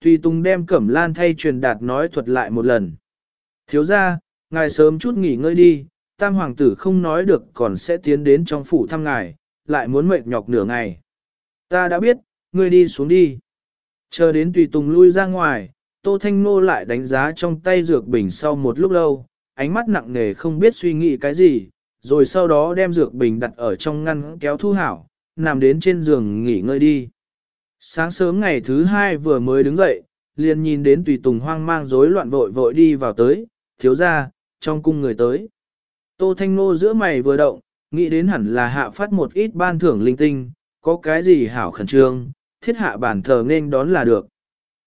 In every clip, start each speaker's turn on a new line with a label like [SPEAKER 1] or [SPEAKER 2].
[SPEAKER 1] Tùy Tùng đem Cẩm Lan thay truyền đạt nói thuật lại một lần. Thiếu ra, ngài sớm chút nghỉ ngơi đi, tam hoàng tử không nói được còn sẽ tiến đến trong phủ thăm ngài, lại muốn mệt nhọc nửa ngày. Ta đã biết, ngươi đi xuống đi. Chờ đến Tùy Tùng lui ra ngoài, Tô Thanh Nô lại đánh giá trong tay dược bình sau một lúc lâu, ánh mắt nặng nề không biết suy nghĩ cái gì, rồi sau đó đem dược bình đặt ở trong ngăn kéo thu hảo, nằm đến trên giường nghỉ ngơi đi. Sáng sớm ngày thứ hai vừa mới đứng dậy, liền nhìn đến tùy tùng hoang mang rối loạn vội vội đi vào tới, thiếu ra, trong cung người tới. Tô Thanh Nô giữa mày vừa động, nghĩ đến hẳn là hạ phát một ít ban thưởng linh tinh, có cái gì hảo khẩn trương, thiết hạ bản thờ nên đón là được.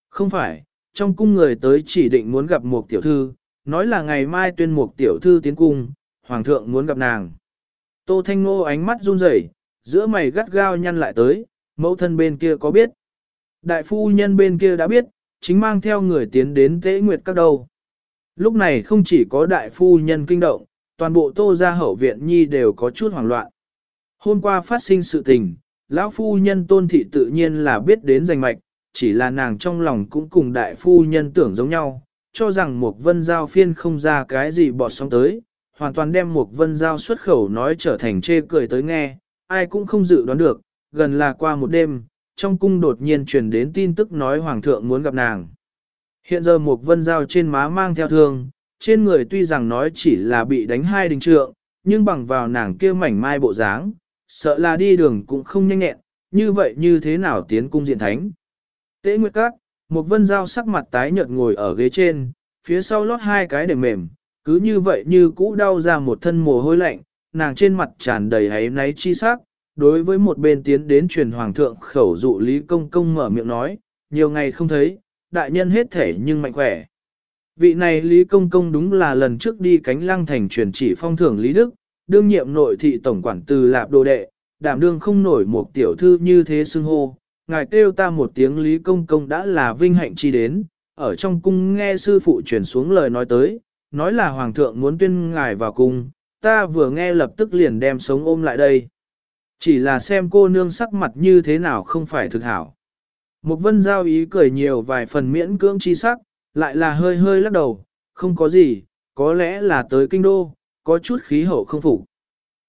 [SPEAKER 1] Không phải, trong cung người tới chỉ định muốn gặp một tiểu thư, nói là ngày mai tuyên một tiểu thư tiến cung, hoàng thượng muốn gặp nàng. Tô Thanh Nô ánh mắt run rẩy, giữa mày gắt gao nhăn lại tới, mẫu thân bên kia có biết. Đại phu nhân bên kia đã biết, chính mang theo người tiến đến tế nguyệt các đầu. Lúc này không chỉ có đại phu nhân kinh động, toàn bộ tô gia hậu viện nhi đều có chút hoảng loạn. Hôm qua phát sinh sự tình, lão phu nhân tôn thị tự nhiên là biết đến danh mạch, chỉ là nàng trong lòng cũng cùng đại phu nhân tưởng giống nhau, cho rằng một vân giao phiên không ra cái gì bọt sóng tới, hoàn toàn đem một vân giao xuất khẩu nói trở thành chê cười tới nghe, ai cũng không dự đoán được, gần là qua một đêm, trong cung đột nhiên truyền đến tin tức nói hoàng thượng muốn gặp nàng. Hiện giờ một vân dao trên má mang theo thương, trên người tuy rằng nói chỉ là bị đánh hai đình trượng, nhưng bằng vào nàng kia mảnh mai bộ dáng, sợ là đi đường cũng không nhanh nhẹn, như vậy như thế nào tiến cung diện thánh. Tế Nguyệt Các, một vân dao sắc mặt tái nhợt ngồi ở ghế trên, phía sau lót hai cái để mềm, cứ như vậy như cũ đau ra một thân mồ hôi lạnh, nàng trên mặt tràn đầy háy náy chi sắc, đối với một bên tiến đến truyền hoàng thượng khẩu dụ Lý Công Công mở miệng nói, nhiều ngày không thấy, đại nhân hết thể nhưng mạnh khỏe. Vị này Lý Công Công đúng là lần trước đi cánh lăng thành truyền chỉ phong thưởng Lý Đức, đương nhiệm nội thị tổng quản từ lạp đồ đệ, đảm đương không nổi một tiểu thư như thế xưng hô, ngài kêu ta một tiếng Lý Công Công đã là vinh hạnh chi đến, ở trong cung nghe sư phụ truyền xuống lời nói tới, nói là hoàng thượng muốn tuyên ngài vào cung, ta vừa nghe lập tức liền đem sống ôm lại đây. Chỉ là xem cô nương sắc mặt như thế nào không phải thực hảo. Một vân giao ý cười nhiều vài phần miễn cưỡng chi sắc, lại là hơi hơi lắc đầu, không có gì, có lẽ là tới kinh đô, có chút khí hậu không phục.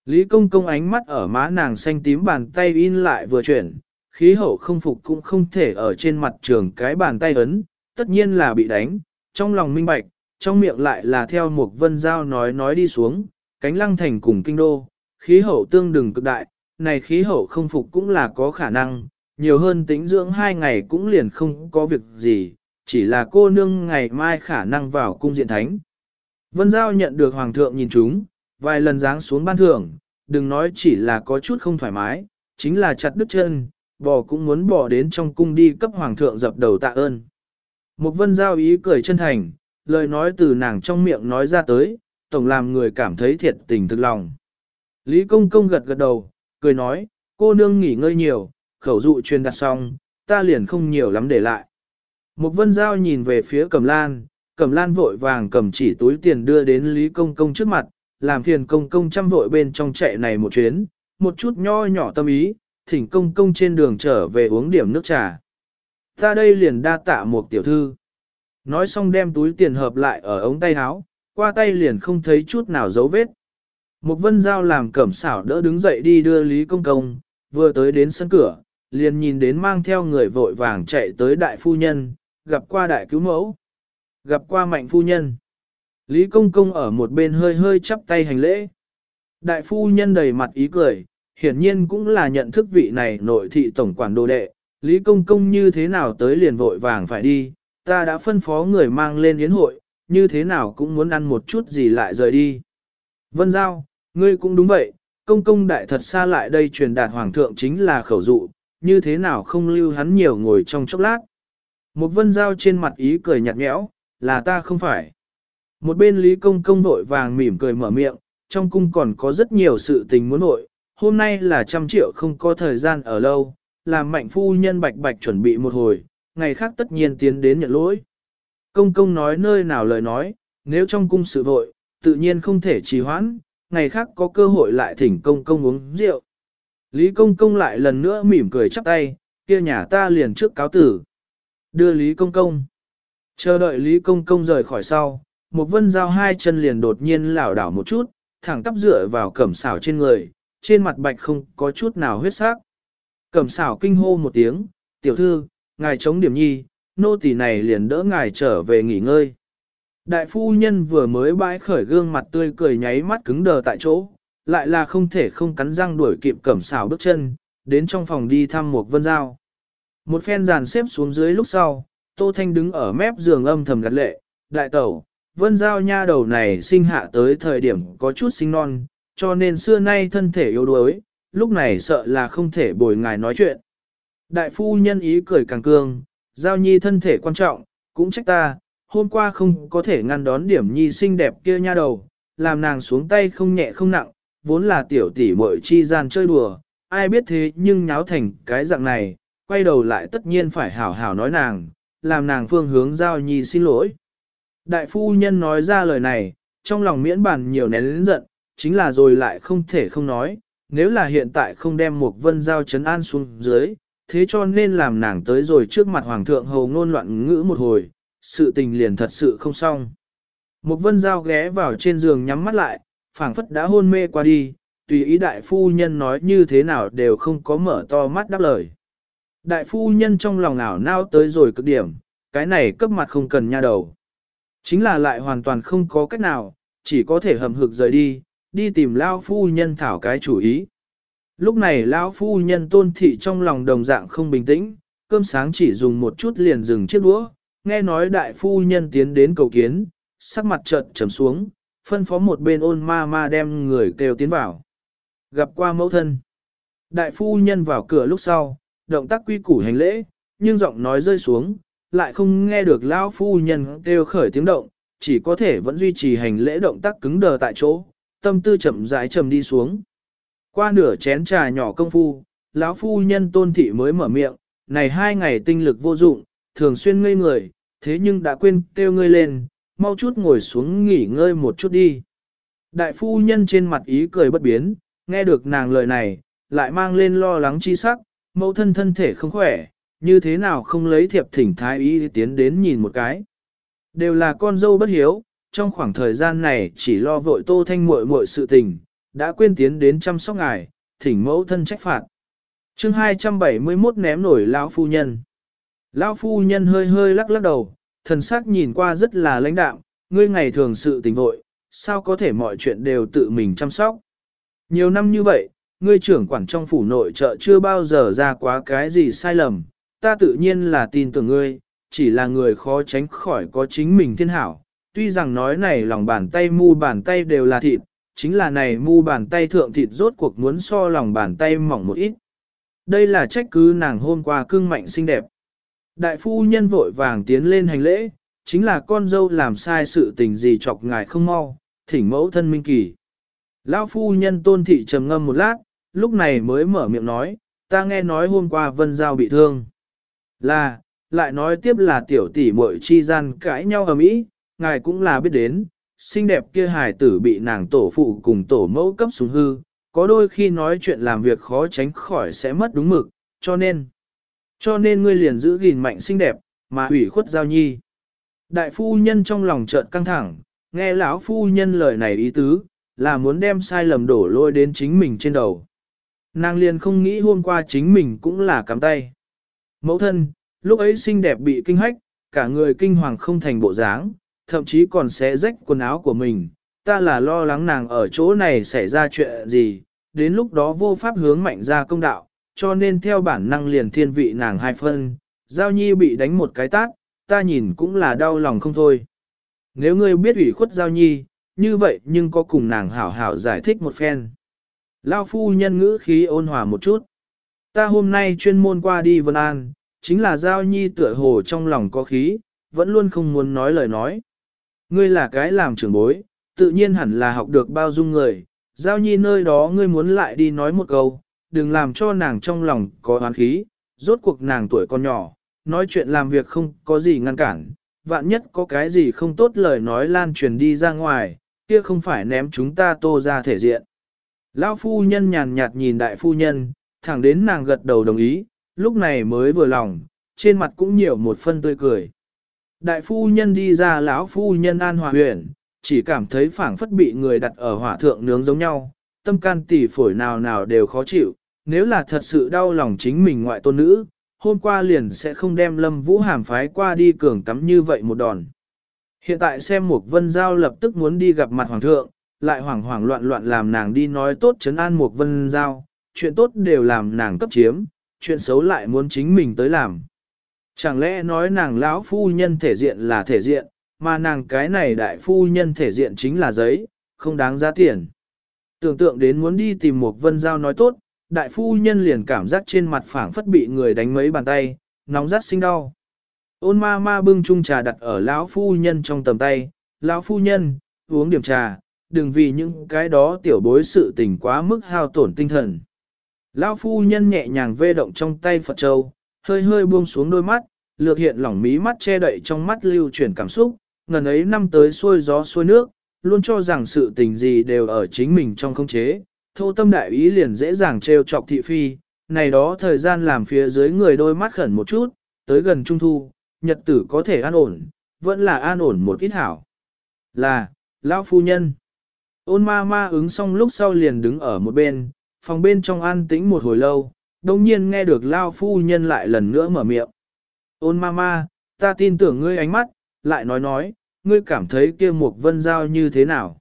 [SPEAKER 1] Lý công công ánh mắt ở má nàng xanh tím bàn tay in lại vừa chuyển, khí hậu không phục cũng không thể ở trên mặt trường cái bàn tay ấn, tất nhiên là bị đánh, trong lòng minh bạch, trong miệng lại là theo một vân giao nói nói đi xuống, cánh lăng thành cùng kinh đô, khí hậu tương đừng cực đại, này khí hậu không phục cũng là có khả năng, nhiều hơn tính dưỡng hai ngày cũng liền không có việc gì, chỉ là cô nương ngày mai khả năng vào cung diện thánh. Vân Giao nhận được Hoàng thượng nhìn chúng, vài lần dáng xuống ban thưởng, đừng nói chỉ là có chút không thoải mái, chính là chặt đứt chân, bò cũng muốn bỏ đến trong cung đi cấp Hoàng thượng dập đầu tạ ơn. Một Vân Giao ý cười chân thành, lời nói từ nàng trong miệng nói ra tới, tổng làm người cảm thấy thiệt tình thực lòng. Lý Công Công gật gật đầu, cười nói, cô nương nghỉ ngơi nhiều, khẩu dụ truyền đặt xong, ta liền không nhiều lắm để lại. Một vân giao nhìn về phía cầm lan, cầm lan vội vàng cầm chỉ túi tiền đưa đến Lý Công Công trước mặt, làm phiền công công chăm vội bên trong chạy này một chuyến, một chút nho nhỏ tâm ý, thỉnh công công trên đường trở về uống điểm nước trà. Ta đây liền đa tạ một tiểu thư. Nói xong đem túi tiền hợp lại ở ống tay áo, qua tay liền không thấy chút nào dấu vết. Một vân giao làm cẩm xảo đỡ đứng dậy đi đưa Lý Công Công, vừa tới đến sân cửa, liền nhìn đến mang theo người vội vàng chạy tới đại phu nhân, gặp qua đại cứu mẫu, gặp qua mạnh phu nhân. Lý Công Công ở một bên hơi hơi chắp tay hành lễ. Đại phu nhân đầy mặt ý cười, hiển nhiên cũng là nhận thức vị này nội thị tổng quản đồ đệ, Lý Công Công như thế nào tới liền vội vàng phải đi, ta đã phân phó người mang lên yến hội, như thế nào cũng muốn ăn một chút gì lại rời đi. Vân Giao, ngươi cũng đúng vậy, công công đại thật xa lại đây truyền đạt hoàng thượng chính là khẩu dụ, như thế nào không lưu hắn nhiều ngồi trong chốc lát. Một vân giao trên mặt ý cười nhạt nhẽo, là ta không phải. Một bên Lý Công Công vội vàng mỉm cười mở miệng, trong cung còn có rất nhiều sự tình muốn nội, hôm nay là trăm triệu không có thời gian ở lâu, làm mạnh phu nhân bạch bạch chuẩn bị một hồi, ngày khác tất nhiên tiến đến nhận lỗi. Công công nói nơi nào lời nói, nếu trong cung sự vội, tự nhiên không thể trì hoãn, ngày khác có cơ hội lại thỉnh công công uống rượu. Lý công công lại lần nữa mỉm cười chắp tay, kia nhà ta liền trước cáo tử. Đưa Lý Công Công. Chờ đợi Lý Công Công rời khỏi sau, một vân giao hai chân liền đột nhiên lảo đảo một chút, thẳng tắp dựa vào cẩm xảo trên người, trên mặt bạch không có chút nào huyết sắc. Cẩm xảo kinh hô một tiếng, tiểu thư, ngài chống điểm nhi, nô tỳ này liền đỡ ngài trở về nghỉ ngơi. Đại phu nhân vừa mới bãi khởi gương mặt tươi cười nháy mắt cứng đờ tại chỗ, lại là không thể không cắn răng đuổi kịp cẩm xảo bước chân, đến trong phòng đi thăm một vân giao. Một phen dàn xếp xuống dưới lúc sau, Tô Thanh đứng ở mép giường âm thầm gật lệ, đại tẩu, vân giao nha đầu này sinh hạ tới thời điểm có chút sinh non, cho nên xưa nay thân thể yếu đuối, lúc này sợ là không thể bồi ngài nói chuyện. Đại phu nhân ý cười càng cương, giao nhi thân thể quan trọng, cũng trách ta, hôm qua không có thể ngăn đón điểm nhi xinh đẹp kia nha đầu, làm nàng xuống tay không nhẹ không nặng, vốn là tiểu tỷ muội chi gian chơi đùa, ai biết thế nhưng nháo thành cái dạng này, quay đầu lại tất nhiên phải hảo hảo nói nàng, làm nàng phương hướng giao nhi xin lỗi. Đại phu nhân nói ra lời này, trong lòng miễn bàn nhiều nén lĩnh giận, chính là rồi lại không thể không nói, nếu là hiện tại không đem một vân giao chấn an xuống dưới, thế cho nên làm nàng tới rồi trước mặt hoàng thượng hầu ngôn loạn ngữ một hồi, sự tình liền thật sự không xong. Một vân giao ghé vào trên giường nhắm mắt lại, phảng phất đã hôn mê qua đi, tùy ý đại phu nhân nói như thế nào đều không có mở to mắt đáp lời. Đại phu nhân trong lòng ảo nao tới rồi cực điểm, cái này cấp mặt không cần nha đầu. Chính là lại hoàn toàn không có cách nào, chỉ có thể hầm hực rời đi, đi tìm Lao phu nhân thảo cái chủ ý. Lúc này Lão phu nhân tôn thị trong lòng đồng dạng không bình tĩnh, cơm sáng chỉ dùng một chút liền dừng chiếc đũa, nghe nói đại phu nhân tiến đến cầu kiến, sắc mặt chợt trầm xuống, phân phó một bên ôn ma ma đem người kêu tiến vào. Gặp qua mẫu thân. Đại phu nhân vào cửa lúc sau, động tác quy củ hành lễ, nhưng giọng nói rơi xuống, lại không nghe được lão phu nhân kêu khởi tiếng động, chỉ có thể vẫn duy trì hành lễ động tác cứng đờ tại chỗ, tâm tư chậm rãi trầm đi xuống. Qua nửa chén trà nhỏ công phu, lão phu nhân tôn thị mới mở miệng, này hai ngày tinh lực vô dụng, thường xuyên ngây người, thế nhưng đã quên kêu ngươi lên, mau chút ngồi xuống nghỉ ngơi một chút đi. Đại phu nhân trên mặt ý cười bất biến, nghe được nàng lời này, lại mang lên lo lắng chi sắc, mẫu thân thân thể không khỏe, như thế nào không lấy thiệp thỉnh thái y tiến đến nhìn một cái. Đều là con dâu bất hiếu, trong khoảng thời gian này chỉ lo vội tô thanh muội muội sự tình, đã quên tiến đến chăm sóc ngài, thỉnh mẫu thân trách phạt. chương 271 ném nổi lão phu nhân. Lão phu nhân hơi hơi lắc lắc đầu, thần sắc nhìn qua rất là lãnh đạm, ngươi ngày thường sự tình vội, sao có thể mọi chuyện đều tự mình chăm sóc. Nhiều năm như vậy, ngươi trưởng quản trong phủ nội trợ chưa bao giờ ra quá cái gì sai lầm, ta tự nhiên là tin tưởng ngươi, chỉ là người khó tránh khỏi có chính mình thiên hảo. Tuy rằng nói này lòng bàn tay mu bàn tay đều là thịt, chính là này mu bàn tay thượng thịt rốt cuộc muốn so lòng bàn tay mỏng một ít. Đây là trách cứ nàng hôm qua cương mạnh xinh đẹp. Đại phu nhân vội vàng tiến lên hành lễ, chính là con dâu làm sai sự tình gì chọc ngài không mau, thỉnh mẫu thân minh kỳ. Lão phu nhân tôn thị trầm ngâm một lát, lúc này mới mở miệng nói, ta nghe nói hôm qua vân giao bị thương. Là, lại nói tiếp là tiểu tỷ muội chi gian cãi nhau ở mỹ, ngài cũng là biết đến, xinh đẹp kia hài tử bị nàng tổ phụ cùng tổ mẫu cấp xuống hư, có đôi khi nói chuyện làm việc khó tránh khỏi sẽ mất đúng mực, cho nên, cho nên ngươi liền giữ gìn mạnh xinh đẹp, mà hủy khuất giao nhi. Đại phu nhân trong lòng chợt căng thẳng, nghe lão phu nhân lời này ý tứ, là muốn đem sai lầm đổ lôi đến chính mình trên đầu. Nàng liền không nghĩ hôm qua chính mình cũng là cắm tay. Mẫu thân, lúc ấy xinh đẹp bị kinh hách, cả người kinh hoàng không thành bộ dáng, thậm chí còn xé rách quần áo của mình. Ta là lo lắng nàng ở chỗ này xảy ra chuyện gì, đến lúc đó vô pháp hướng mạnh ra công đạo, cho nên theo bản năng liền thiên vị nàng hai phân, giao nhi bị đánh một cái tát, ta nhìn cũng là đau lòng không thôi. Nếu ngươi biết ủy khuất giao nhi, như vậy nhưng có cùng nàng hảo hảo giải thích một phen. Lao phu nhân ngữ khí ôn hòa một chút. Ta hôm nay chuyên môn qua đi Vân An, chính là giao nhi tựa hồ trong lòng có khí, vẫn luôn không muốn nói lời nói. Ngươi là cái làm trưởng bối, tự nhiên hẳn là học được bao dung người, giao nhi nơi đó ngươi muốn lại đi nói một câu, đừng làm cho nàng trong lòng có oán khí, rốt cuộc nàng tuổi còn nhỏ, nói chuyện làm việc không có gì ngăn cản, vạn nhất có cái gì không tốt lời nói lan truyền đi ra ngoài, kia không phải ném chúng ta tô ra thể diện. Lão phu nhân nhàn nhạt nhìn đại phu nhân, thẳng đến nàng gật đầu đồng ý, lúc này mới vừa lòng, trên mặt cũng nhiều một phân tươi cười. Đại phu nhân đi ra lão phu nhân an hòa huyện, chỉ cảm thấy phảng phất bị người đặt ở hỏa thượng nướng giống nhau, tâm can tỉ phổi nào nào đều khó chịu, nếu là thật sự đau lòng chính mình ngoại tôn nữ, hôm qua liền sẽ không đem lâm vũ hàm phái qua đi cường tắm như vậy một đòn. Hiện tại xem Mục vân giao lập tức muốn đi gặp mặt hoàng thượng, lại hoảng hoảng loạn loạn làm nàng đi nói tốt chấn an Mục vân giao, chuyện tốt đều làm nàng cấp chiếm, chuyện xấu lại muốn chính mình tới làm. Chẳng lẽ nói nàng lão phu nhân thể diện là thể diện, mà nàng cái này đại phu nhân thể diện chính là giấy, không đáng giá tiền. Tưởng tượng đến muốn đi tìm một vân giao nói tốt, đại phu nhân liền cảm giác trên mặt phảng phất bị người đánh mấy bàn tay, nóng rát sinh đau. Ôn ma ma bưng chung trà đặt ở lão phu nhân trong tầm tay, lão phu nhân, uống điểm trà, đừng vì những cái đó tiểu bối sự tình quá mức hao tổn tinh thần. Lão phu nhân nhẹ nhàng vê động trong tay Phật Châu, hơi hơi buông xuống đôi mắt, lược hiện lỏng mí mắt che đậy trong mắt lưu chuyển cảm xúc, ngần ấy năm tới xuôi gió xuôi nước, luôn cho rằng sự tình gì đều ở chính mình trong không chế, thô tâm đại ý liền dễ dàng trêu chọc thị phi, này đó thời gian làm phía dưới người đôi mắt khẩn một chút, tới gần trung thu, nhật tử có thể an ổn, vẫn là an ổn một ít hảo. Là, lão phu nhân. Ôn ma ma ứng xong lúc sau liền đứng ở một bên, phòng bên trong an tĩnh một hồi lâu, đồng nhiên nghe được lao phu nhân lại lần nữa mở miệng. Ôn ma ma, ta tin tưởng ngươi ánh mắt, lại nói nói, ngươi cảm thấy kia một vân giao như thế nào.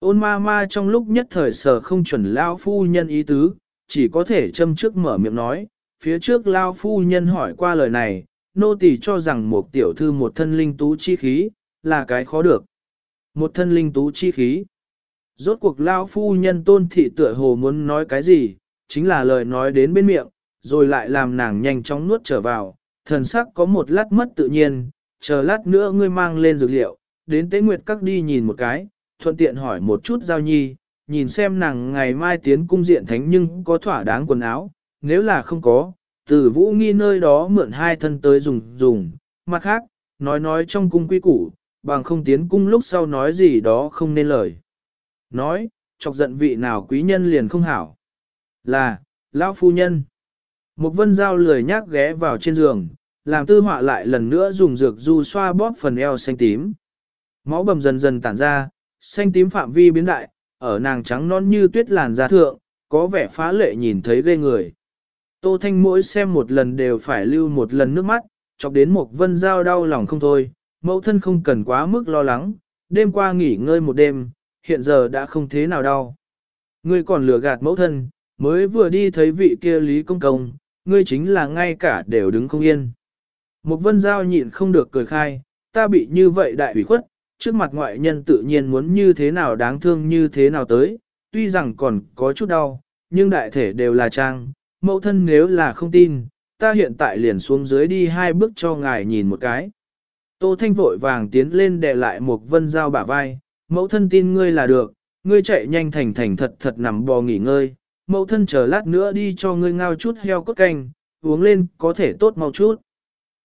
[SPEAKER 1] Ôn ma ma trong lúc nhất thời sở không chuẩn lao phu nhân ý tứ, chỉ có thể châm trước mở miệng nói, phía trước lao phu nhân hỏi qua lời này, nô tỳ cho rằng một tiểu thư một thân linh tú chi khí, là cái khó được. Một thân linh tú chi khí. Rốt cuộc lao phu nhân tôn thị tựa hồ muốn nói cái gì, chính là lời nói đến bên miệng, rồi lại làm nàng nhanh chóng nuốt trở vào, thần sắc có một lát mất tự nhiên, chờ lát nữa ngươi mang lên dược liệu, đến tế nguyệt các đi nhìn một cái, thuận tiện hỏi một chút giao nhi, nhìn xem nàng ngày mai tiến cung diện thánh nhưng có thỏa đáng quần áo, nếu là không có, từ vũ nghi nơi đó mượn hai thân tới dùng dùng, mặt khác, nói nói trong cung quy củ, bằng không tiến cung lúc sau nói gì đó không nên lời. Nói, chọc giận vị nào quý nhân liền không hảo. Là, lão phu nhân. Một vân dao lười nhác ghé vào trên giường, làm tư họa lại lần nữa dùng dược du xoa bóp phần eo xanh tím. Máu bầm dần dần tản ra, xanh tím phạm vi biến đại, ở nàng trắng non như tuyết làn da thượng, có vẻ phá lệ nhìn thấy ghê người. Tô Thanh mỗi xem một lần đều phải lưu một lần nước mắt, chọc đến một vân dao đau lòng không thôi, mẫu thân không cần quá mức lo lắng, đêm qua nghỉ ngơi một đêm, hiện giờ đã không thế nào đau. Ngươi còn lừa gạt mẫu thân, mới vừa đi thấy vị kia Lý Công Công, ngươi chính là ngay cả đều đứng không yên. Một vân giao nhịn không được cười khai, ta bị như vậy đại ủy khuất, trước mặt ngoại nhân tự nhiên muốn như thế nào đáng thương như thế nào tới, tuy rằng còn có chút đau, nhưng đại thể đều là trang, mẫu thân nếu là không tin, ta hiện tại liền xuống dưới đi hai bước cho ngài nhìn một cái. Tô Thanh vội vàng tiến lên để lại một vân dao bả vai, mẫu thân tin ngươi là được, ngươi chạy nhanh thành thành thật thật nằm bò nghỉ ngơi, mẫu thân chờ lát nữa đi cho ngươi ngao chút heo cốt canh, uống lên có thể tốt mau chút.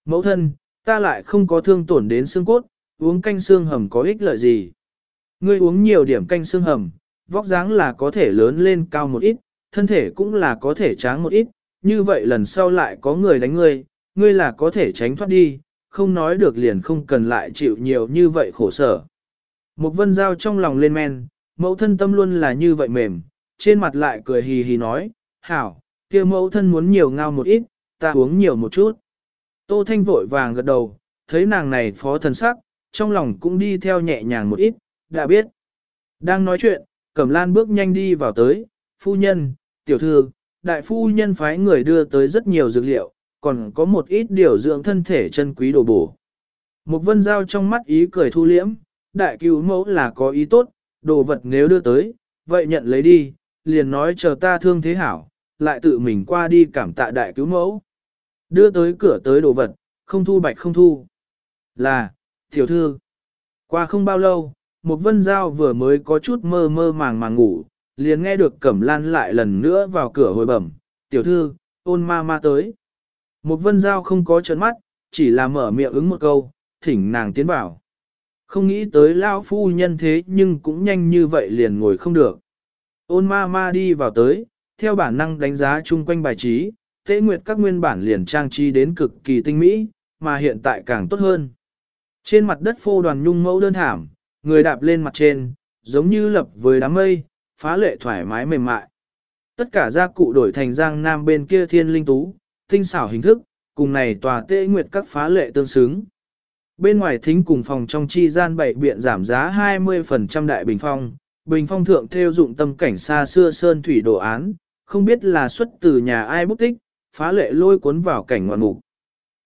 [SPEAKER 1] Mẫu thân, ta lại không có thương tổn đến xương cốt, uống canh xương hầm có ích lợi gì. Ngươi uống nhiều điểm canh xương hầm, vóc dáng là có thể lớn lên cao một ít, thân thể cũng là có thể tráng một ít, như vậy lần sau lại có người đánh ngươi, ngươi là có thể tránh thoát đi, không nói được liền không cần lại chịu nhiều như vậy khổ sở. Một vân dao trong lòng lên men, mẫu thân tâm luôn là như vậy mềm, trên mặt lại cười hì hì nói, hảo, kia mẫu thân muốn nhiều ngao một ít, ta uống nhiều một chút. Tô Thanh vội vàng gật đầu, thấy nàng này phó thần sắc, trong lòng cũng đi theo nhẹ nhàng một ít, đã biết. Đang nói chuyện, Cẩm Lan bước nhanh đi vào tới, phu nhân, tiểu thư, đại phu nhân phái người đưa tới rất nhiều dược liệu, còn có một ít điều dưỡng thân thể chân quý đồ bổ. Một vân giao trong mắt ý cười thu liễm, đại cứu mẫu là có ý tốt, đồ vật nếu đưa tới, vậy nhận lấy đi, liền nói chờ ta thương thế hảo, lại tự mình qua đi cảm tạ đại cứu mẫu. Đưa tới cửa tới đồ vật, không thu bạch không thu. Là, tiểu thư. Qua không bao lâu, một vân giao vừa mới có chút mơ mơ màng màng ngủ, liền nghe được cẩm lan lại lần nữa vào cửa hồi bẩm, tiểu thư, ôn ma ma tới. Một vân giao không có trấn mắt, chỉ là mở miệng ứng một câu, thỉnh nàng tiến vào. Không nghĩ tới lao phu nhân thế nhưng cũng nhanh như vậy liền ngồi không được. Ôn ma ma đi vào tới, theo bản năng đánh giá chung quanh bài trí, tế nguyệt các nguyên bản liền trang trí đến cực kỳ tinh mỹ, mà hiện tại càng tốt hơn. Trên mặt đất phô đoàn nhung mẫu đơn thảm, người đạp lên mặt trên, giống như lập với đám mây, phá lệ thoải mái mềm mại. Tất cả gia cụ đổi thành giang nam bên kia thiên linh tú, tinh xảo hình thức, cùng này tòa tê nguyệt các phá lệ tương xứng. Bên ngoài thính cùng phòng trong chi gian bảy biện giảm giá 20% đại bình phong, bình phong thượng theo dụng tâm cảnh xa xưa sơn thủy đồ án, không biết là xuất từ nhà ai bút tích, phá lệ lôi cuốn vào cảnh ngoạn mục.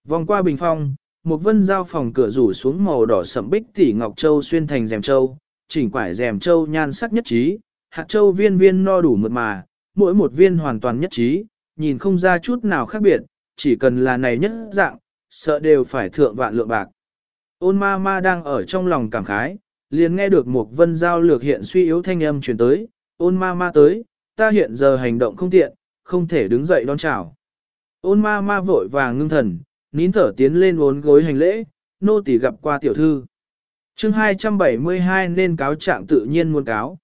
[SPEAKER 1] Vòng qua bình phong, một vân giao phòng cửa rủ xuống màu đỏ sẫm bích tỉ ngọc châu xuyên thành rèm châu, chỉnh quải rèm châu nhan sắc nhất trí, hạt châu viên viên no đủ mượt mà, mỗi một viên hoàn toàn nhất trí, nhìn không ra chút nào khác biệt, chỉ cần là này nhất dạng, sợ đều phải thượng vạn lượng bạc. Ôn ma ma đang ở trong lòng cảm khái, liền nghe được một vân giao lược hiện suy yếu thanh âm truyền tới, ôn ma ma tới, ta hiện giờ hành động không tiện, không thể đứng dậy đón chào. Ôn ma ma vội vàng ngưng thần, nín thở tiến lên uốn gối hành lễ, nô tỳ gặp qua tiểu thư. chương 272 nên cáo trạng tự nhiên muôn cáo.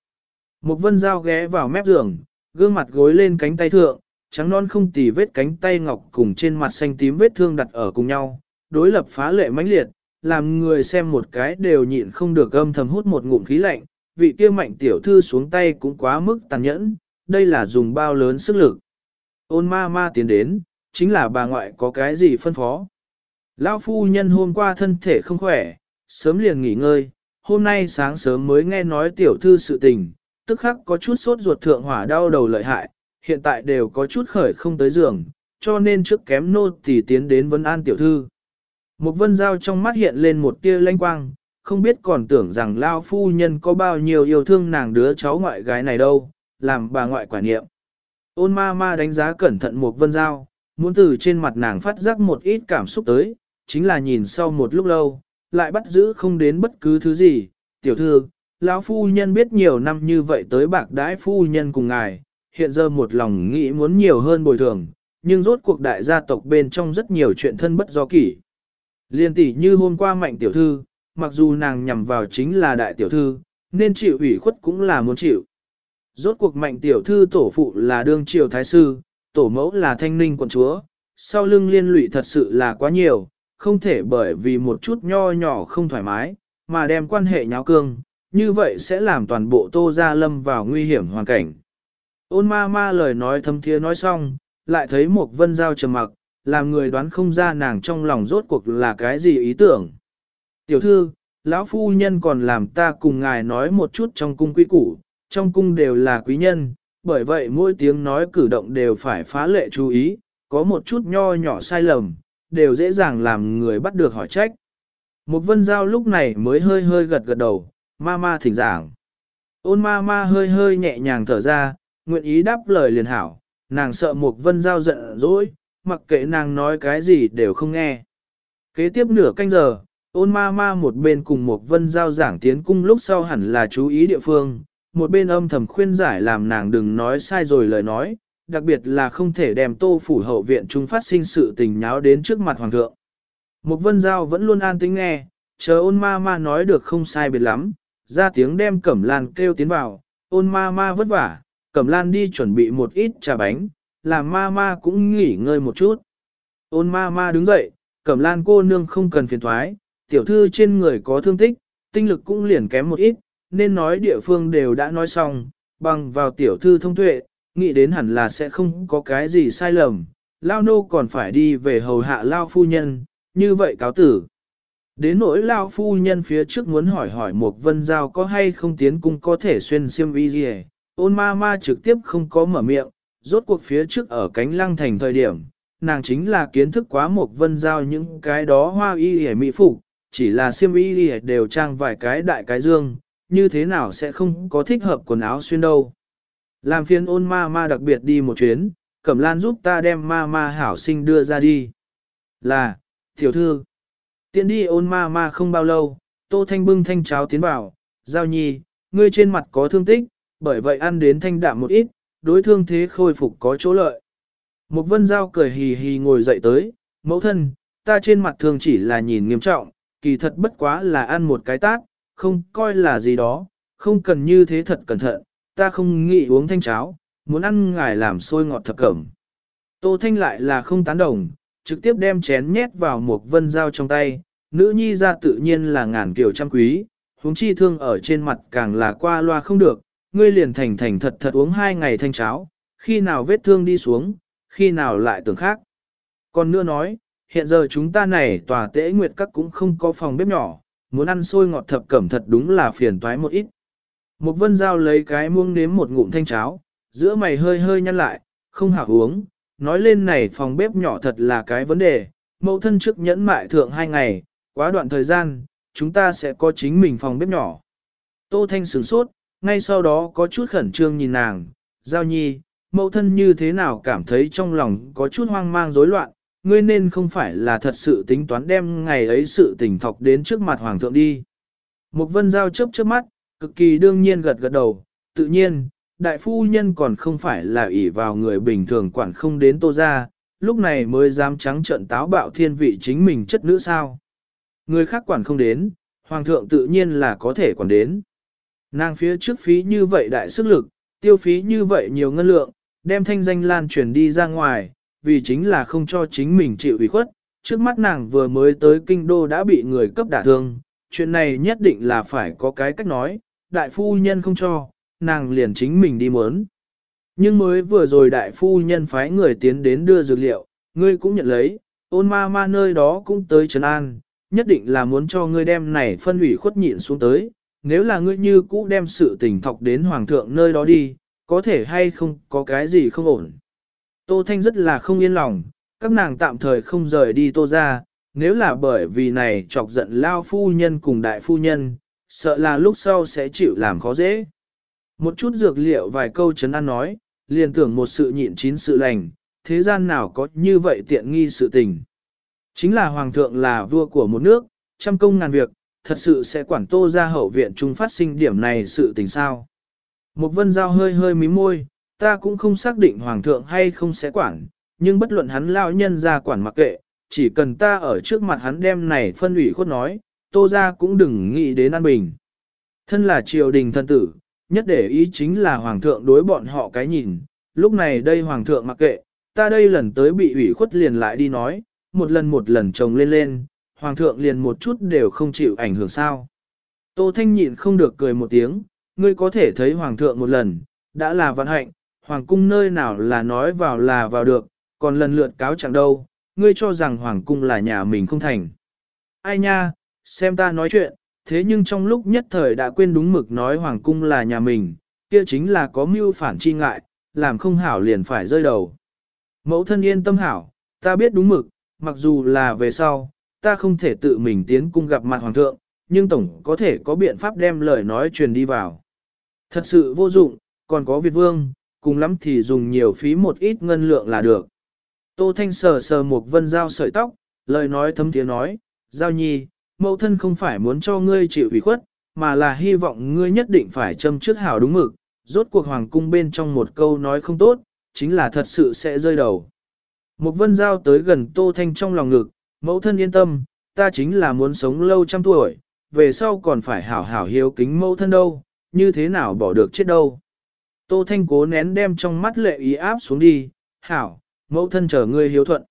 [SPEAKER 1] Một vân dao ghé vào mép giường, gương mặt gối lên cánh tay thượng, trắng non không tì vết cánh tay ngọc cùng trên mặt xanh tím vết thương đặt ở cùng nhau, đối lập phá lệ mãnh liệt, làm người xem một cái đều nhịn không được âm thầm hút một ngụm khí lạnh, vị kia mạnh tiểu thư xuống tay cũng quá mức tàn nhẫn, đây là dùng bao lớn sức lực. Ôn ma ma tiến đến, chính là bà ngoại có cái gì phân phó. Lão phu nhân hôm qua thân thể không khỏe, sớm liền nghỉ ngơi, hôm nay sáng sớm mới nghe nói tiểu thư sự tình, tức khắc có chút sốt ruột thượng hỏa đau đầu lợi hại, hiện tại đều có chút khởi không tới giường, cho nên trước kém nô thì tiến đến vấn an tiểu thư. Một vân dao trong mắt hiện lên một tia lanh quang, không biết còn tưởng rằng lao phu nhân có bao nhiêu yêu thương nàng đứa cháu ngoại gái này đâu, làm bà ngoại quả niệm. Ôn ma ma đánh giá cẩn thận một vân dao, muốn từ trên mặt nàng phát giác một ít cảm xúc tới, chính là nhìn sau một lúc lâu, lại bắt giữ không đến bất cứ thứ gì. Tiểu thư, lão phu nhân biết nhiều năm như vậy tới bạc đãi phu nhân cùng ngài, hiện giờ một lòng nghĩ muốn nhiều hơn bồi thường, nhưng rốt cuộc đại gia tộc bên trong rất nhiều chuyện thân bất do kỷ. Liên tỷ như hôm qua mạnh tiểu thư, mặc dù nàng nhằm vào chính là đại tiểu thư, nên chịu ủy khuất cũng là muốn chịu. Rốt cuộc mạnh tiểu thư tổ phụ là đương triều thái sư, tổ mẫu là thanh ninh quận chúa, sau lưng liên lụy thật sự là quá nhiều, không thể bởi vì một chút nho nhỏ không thoải mái, mà đem quan hệ nháo cương, như vậy sẽ làm toàn bộ tô gia lâm vào nguy hiểm hoàn cảnh. Ôn ma ma lời nói thâm thiế nói xong, lại thấy một vân giao trầm mặc, làm người đoán không ra nàng trong lòng rốt cuộc là cái gì ý tưởng. Tiểu thư, lão phu nhân còn làm ta cùng ngài nói một chút trong cung quý củ, trong cung đều là quý nhân, bởi vậy mỗi tiếng nói cử động đều phải phá lệ chú ý, có một chút nho nhỏ sai lầm, đều dễ dàng làm người bắt được hỏi trách. Một vân giao lúc này mới hơi hơi gật gật đầu, ma ma thỉnh giảng. Ôn ma ma hơi hơi nhẹ nhàng thở ra, nguyện ý đáp lời liền hảo, nàng sợ một vân giao giận dỗi, mặc kệ nàng nói cái gì đều không nghe. Kế tiếp nửa canh giờ, ôn ma ma một bên cùng một vân giao giảng tiến cung lúc sau hẳn là chú ý địa phương, một bên âm thầm khuyên giải làm nàng đừng nói sai rồi lời nói, đặc biệt là không thể đem tô phủ hậu viện trung phát sinh sự tình nháo đến trước mặt hoàng thượng. Mục vân giao vẫn luôn an tĩnh nghe, chờ ôn ma ma nói được không sai biệt lắm, ra tiếng đem cẩm lan kêu tiến vào, ôn ma ma vất vả, cẩm lan đi chuẩn bị một ít trà bánh, làm ma ma cũng nghỉ ngơi một chút. Ôn ma ma đứng dậy, cẩm lan cô nương không cần phiền thoái, tiểu thư trên người có thương tích, tinh lực cũng liền kém một ít, nên nói địa phương đều đã nói xong, bằng vào tiểu thư thông tuệ, nghĩ đến hẳn là sẽ không có cái gì sai lầm, lao nô còn phải đi về hầu hạ lao phu nhân, như vậy cáo tử. Đến nỗi lao phu nhân phía trước muốn hỏi hỏi một vân giao có hay không tiến cung có thể xuyên xiêm y gì ôn ma ma trực tiếp không có mở miệng, rốt cuộc phía trước ở cánh lăng thành thời điểm, nàng chính là kiến thức quá một vân giao những cái đó hoa y hề mỹ phục, chỉ là xiêm y đều trang vài cái đại cái dương, như thế nào sẽ không có thích hợp quần áo xuyên đâu. Làm phiên ôn ma ma đặc biệt đi một chuyến, Cẩm Lan giúp ta đem ma ma hảo sinh đưa ra đi. Là, tiểu thư, tiện đi ôn ma ma không bao lâu, Tô Thanh bưng thanh cháo tiến vào, giao nhi, ngươi trên mặt có thương tích, bởi vậy ăn đến thanh đạm một ít, đối thương thế khôi phục có chỗ lợi. Một vân giao cười hì hì ngồi dậy tới, mẫu thân, ta trên mặt thương chỉ là nhìn nghiêm trọng, kỳ thật bất quá là ăn một cái tát, không coi là gì đó, không cần như thế thật cẩn thận, ta không nghĩ uống thanh cháo, muốn ăn ngài làm sôi ngọt thập cẩm. Tô Thanh lại là không tán đồng, trực tiếp đem chén nhét vào một vân dao trong tay, nữ nhi ra tự nhiên là ngàn kiểu trăm quý, huống chi thương ở trên mặt càng là qua loa không được, ngươi liền thành thành thật thật uống hai ngày thanh cháo, khi nào vết thương đi xuống, khi nào lại tưởng khác. Còn nữa nói, hiện giờ chúng ta này tòa tễ nguyệt các cũng không có phòng bếp nhỏ, muốn ăn xôi ngọt thập cẩm thật đúng là phiền toái một ít. Một vân dao lấy cái muông nếm một ngụm thanh cháo, giữa mày hơi hơi nhăn lại, không hảo uống, nói lên này phòng bếp nhỏ thật là cái vấn đề, mẫu thân trước nhẫn mại thượng hai ngày, quá đoạn thời gian, chúng ta sẽ có chính mình phòng bếp nhỏ. Tô Thanh sửng sốt, ngay sau đó có chút khẩn trương nhìn nàng, giao nhi, mẫu thân như thế nào cảm thấy trong lòng có chút hoang mang rối loạn, ngươi nên không phải là thật sự tính toán đem ngày ấy sự tình thọc đến trước mặt hoàng thượng đi. Mục vân giao chớp chớp mắt, cực kỳ đương nhiên gật gật đầu, tự nhiên, đại phu nhân còn không phải là ỷ vào người bình thường quản không đến tô ra, lúc này mới dám trắng trận táo bạo thiên vị chính mình chất nữ sao. Người khác quản không đến, hoàng thượng tự nhiên là có thể quản đến. Nàng phía trước phí như vậy đại sức lực, tiêu phí như vậy nhiều ngân lượng, đem thanh danh lan truyền đi ra ngoài, vì chính là không cho chính mình chịu ủy khuất. Trước mắt nàng vừa mới tới kinh đô đã bị người cấp đả thương, chuyện này nhất định là phải có cái cách nói, đại phu nhân không cho, nàng liền chính mình đi muốn. Nhưng mới vừa rồi đại phu nhân phái người tiến đến đưa dược liệu, ngươi cũng nhận lấy, ôn ma ma nơi đó cũng tới trấn an, nhất định là muốn cho ngươi đem này phân ủy khuất nhịn xuống tới, nếu là ngươi như cũ đem sự tình thọc đến hoàng thượng nơi đó đi, có thể hay không có cái gì không ổn. Tô Thanh rất là không yên lòng, các nàng tạm thời không rời đi tô ra, nếu là bởi vì này chọc giận lao phu nhân cùng đại phu nhân, sợ là lúc sau sẽ chịu làm khó dễ. Một chút dược liệu vài câu chấn an nói, liền tưởng một sự nhịn chín sự lành, thế gian nào có như vậy tiện nghi sự tình. Chính là hoàng thượng là vua của một nước, trăm công ngàn việc, thật sự sẽ quản tô ra hậu viện chúng phát sinh điểm này sự tình sao. Một vân giao hơi hơi mí môi, ta cũng không xác định hoàng thượng hay không sẽ quản, nhưng bất luận hắn lao nhân ra quản mặc kệ, chỉ cần ta ở trước mặt hắn đem này phân ủy khuất nói, tô ra cũng đừng nghĩ đến an bình. Thân là triều đình thân tử, nhất để ý chính là hoàng thượng đối bọn họ cái nhìn, lúc này đây hoàng thượng mặc kệ, ta đây lần tới bị ủy khuất liền lại đi nói, một lần một lần chồng lên lên, hoàng thượng liền một chút đều không chịu ảnh hưởng sao. Tô Thanh nhịn không được cười một tiếng, ngươi có thể thấy hoàng thượng một lần, đã là vận hạnh, hoàng cung nơi nào là nói vào là vào được, còn lần lượt cáo chẳng đâu, ngươi cho rằng hoàng cung là nhà mình không thành. Ai nha, xem ta nói chuyện, thế nhưng trong lúc nhất thời đã quên đúng mực nói hoàng cung là nhà mình, kia chính là có mưu phản chi ngại, làm không hảo liền phải rơi đầu. Mẫu thân yên tâm hảo, ta biết đúng mực, mặc dù là về sau, ta không thể tự mình tiến cung gặp mặt hoàng thượng, nhưng tổng có thể có biện pháp đem lời nói truyền đi vào. Thật sự vô dụng, còn có Việt Vương, cùng lắm thì dùng nhiều phí một ít ngân lượng là được. Tô Thanh sờ sờ một vân dao sợi tóc, lời nói thấm tiếng nói, giao nhi, mẫu thân không phải muốn cho ngươi chịu ủy khuất, mà là hy vọng ngươi nhất định phải châm trước hảo đúng mực, rốt cuộc hoàng cung bên trong một câu nói không tốt, chính là thật sự sẽ rơi đầu. Một vân giao tới gần Tô Thanh trong lòng ngực, mẫu thân yên tâm, ta chính là muốn sống lâu trăm tuổi, về sau còn phải hảo hảo hiếu kính mẫu thân đâu, như thế nào bỏ được chết đâu. Tô Thanh cố nén đem trong mắt lệ ý áp xuống đi, hảo, mẫu thân chờ ngươi hiếu thuận.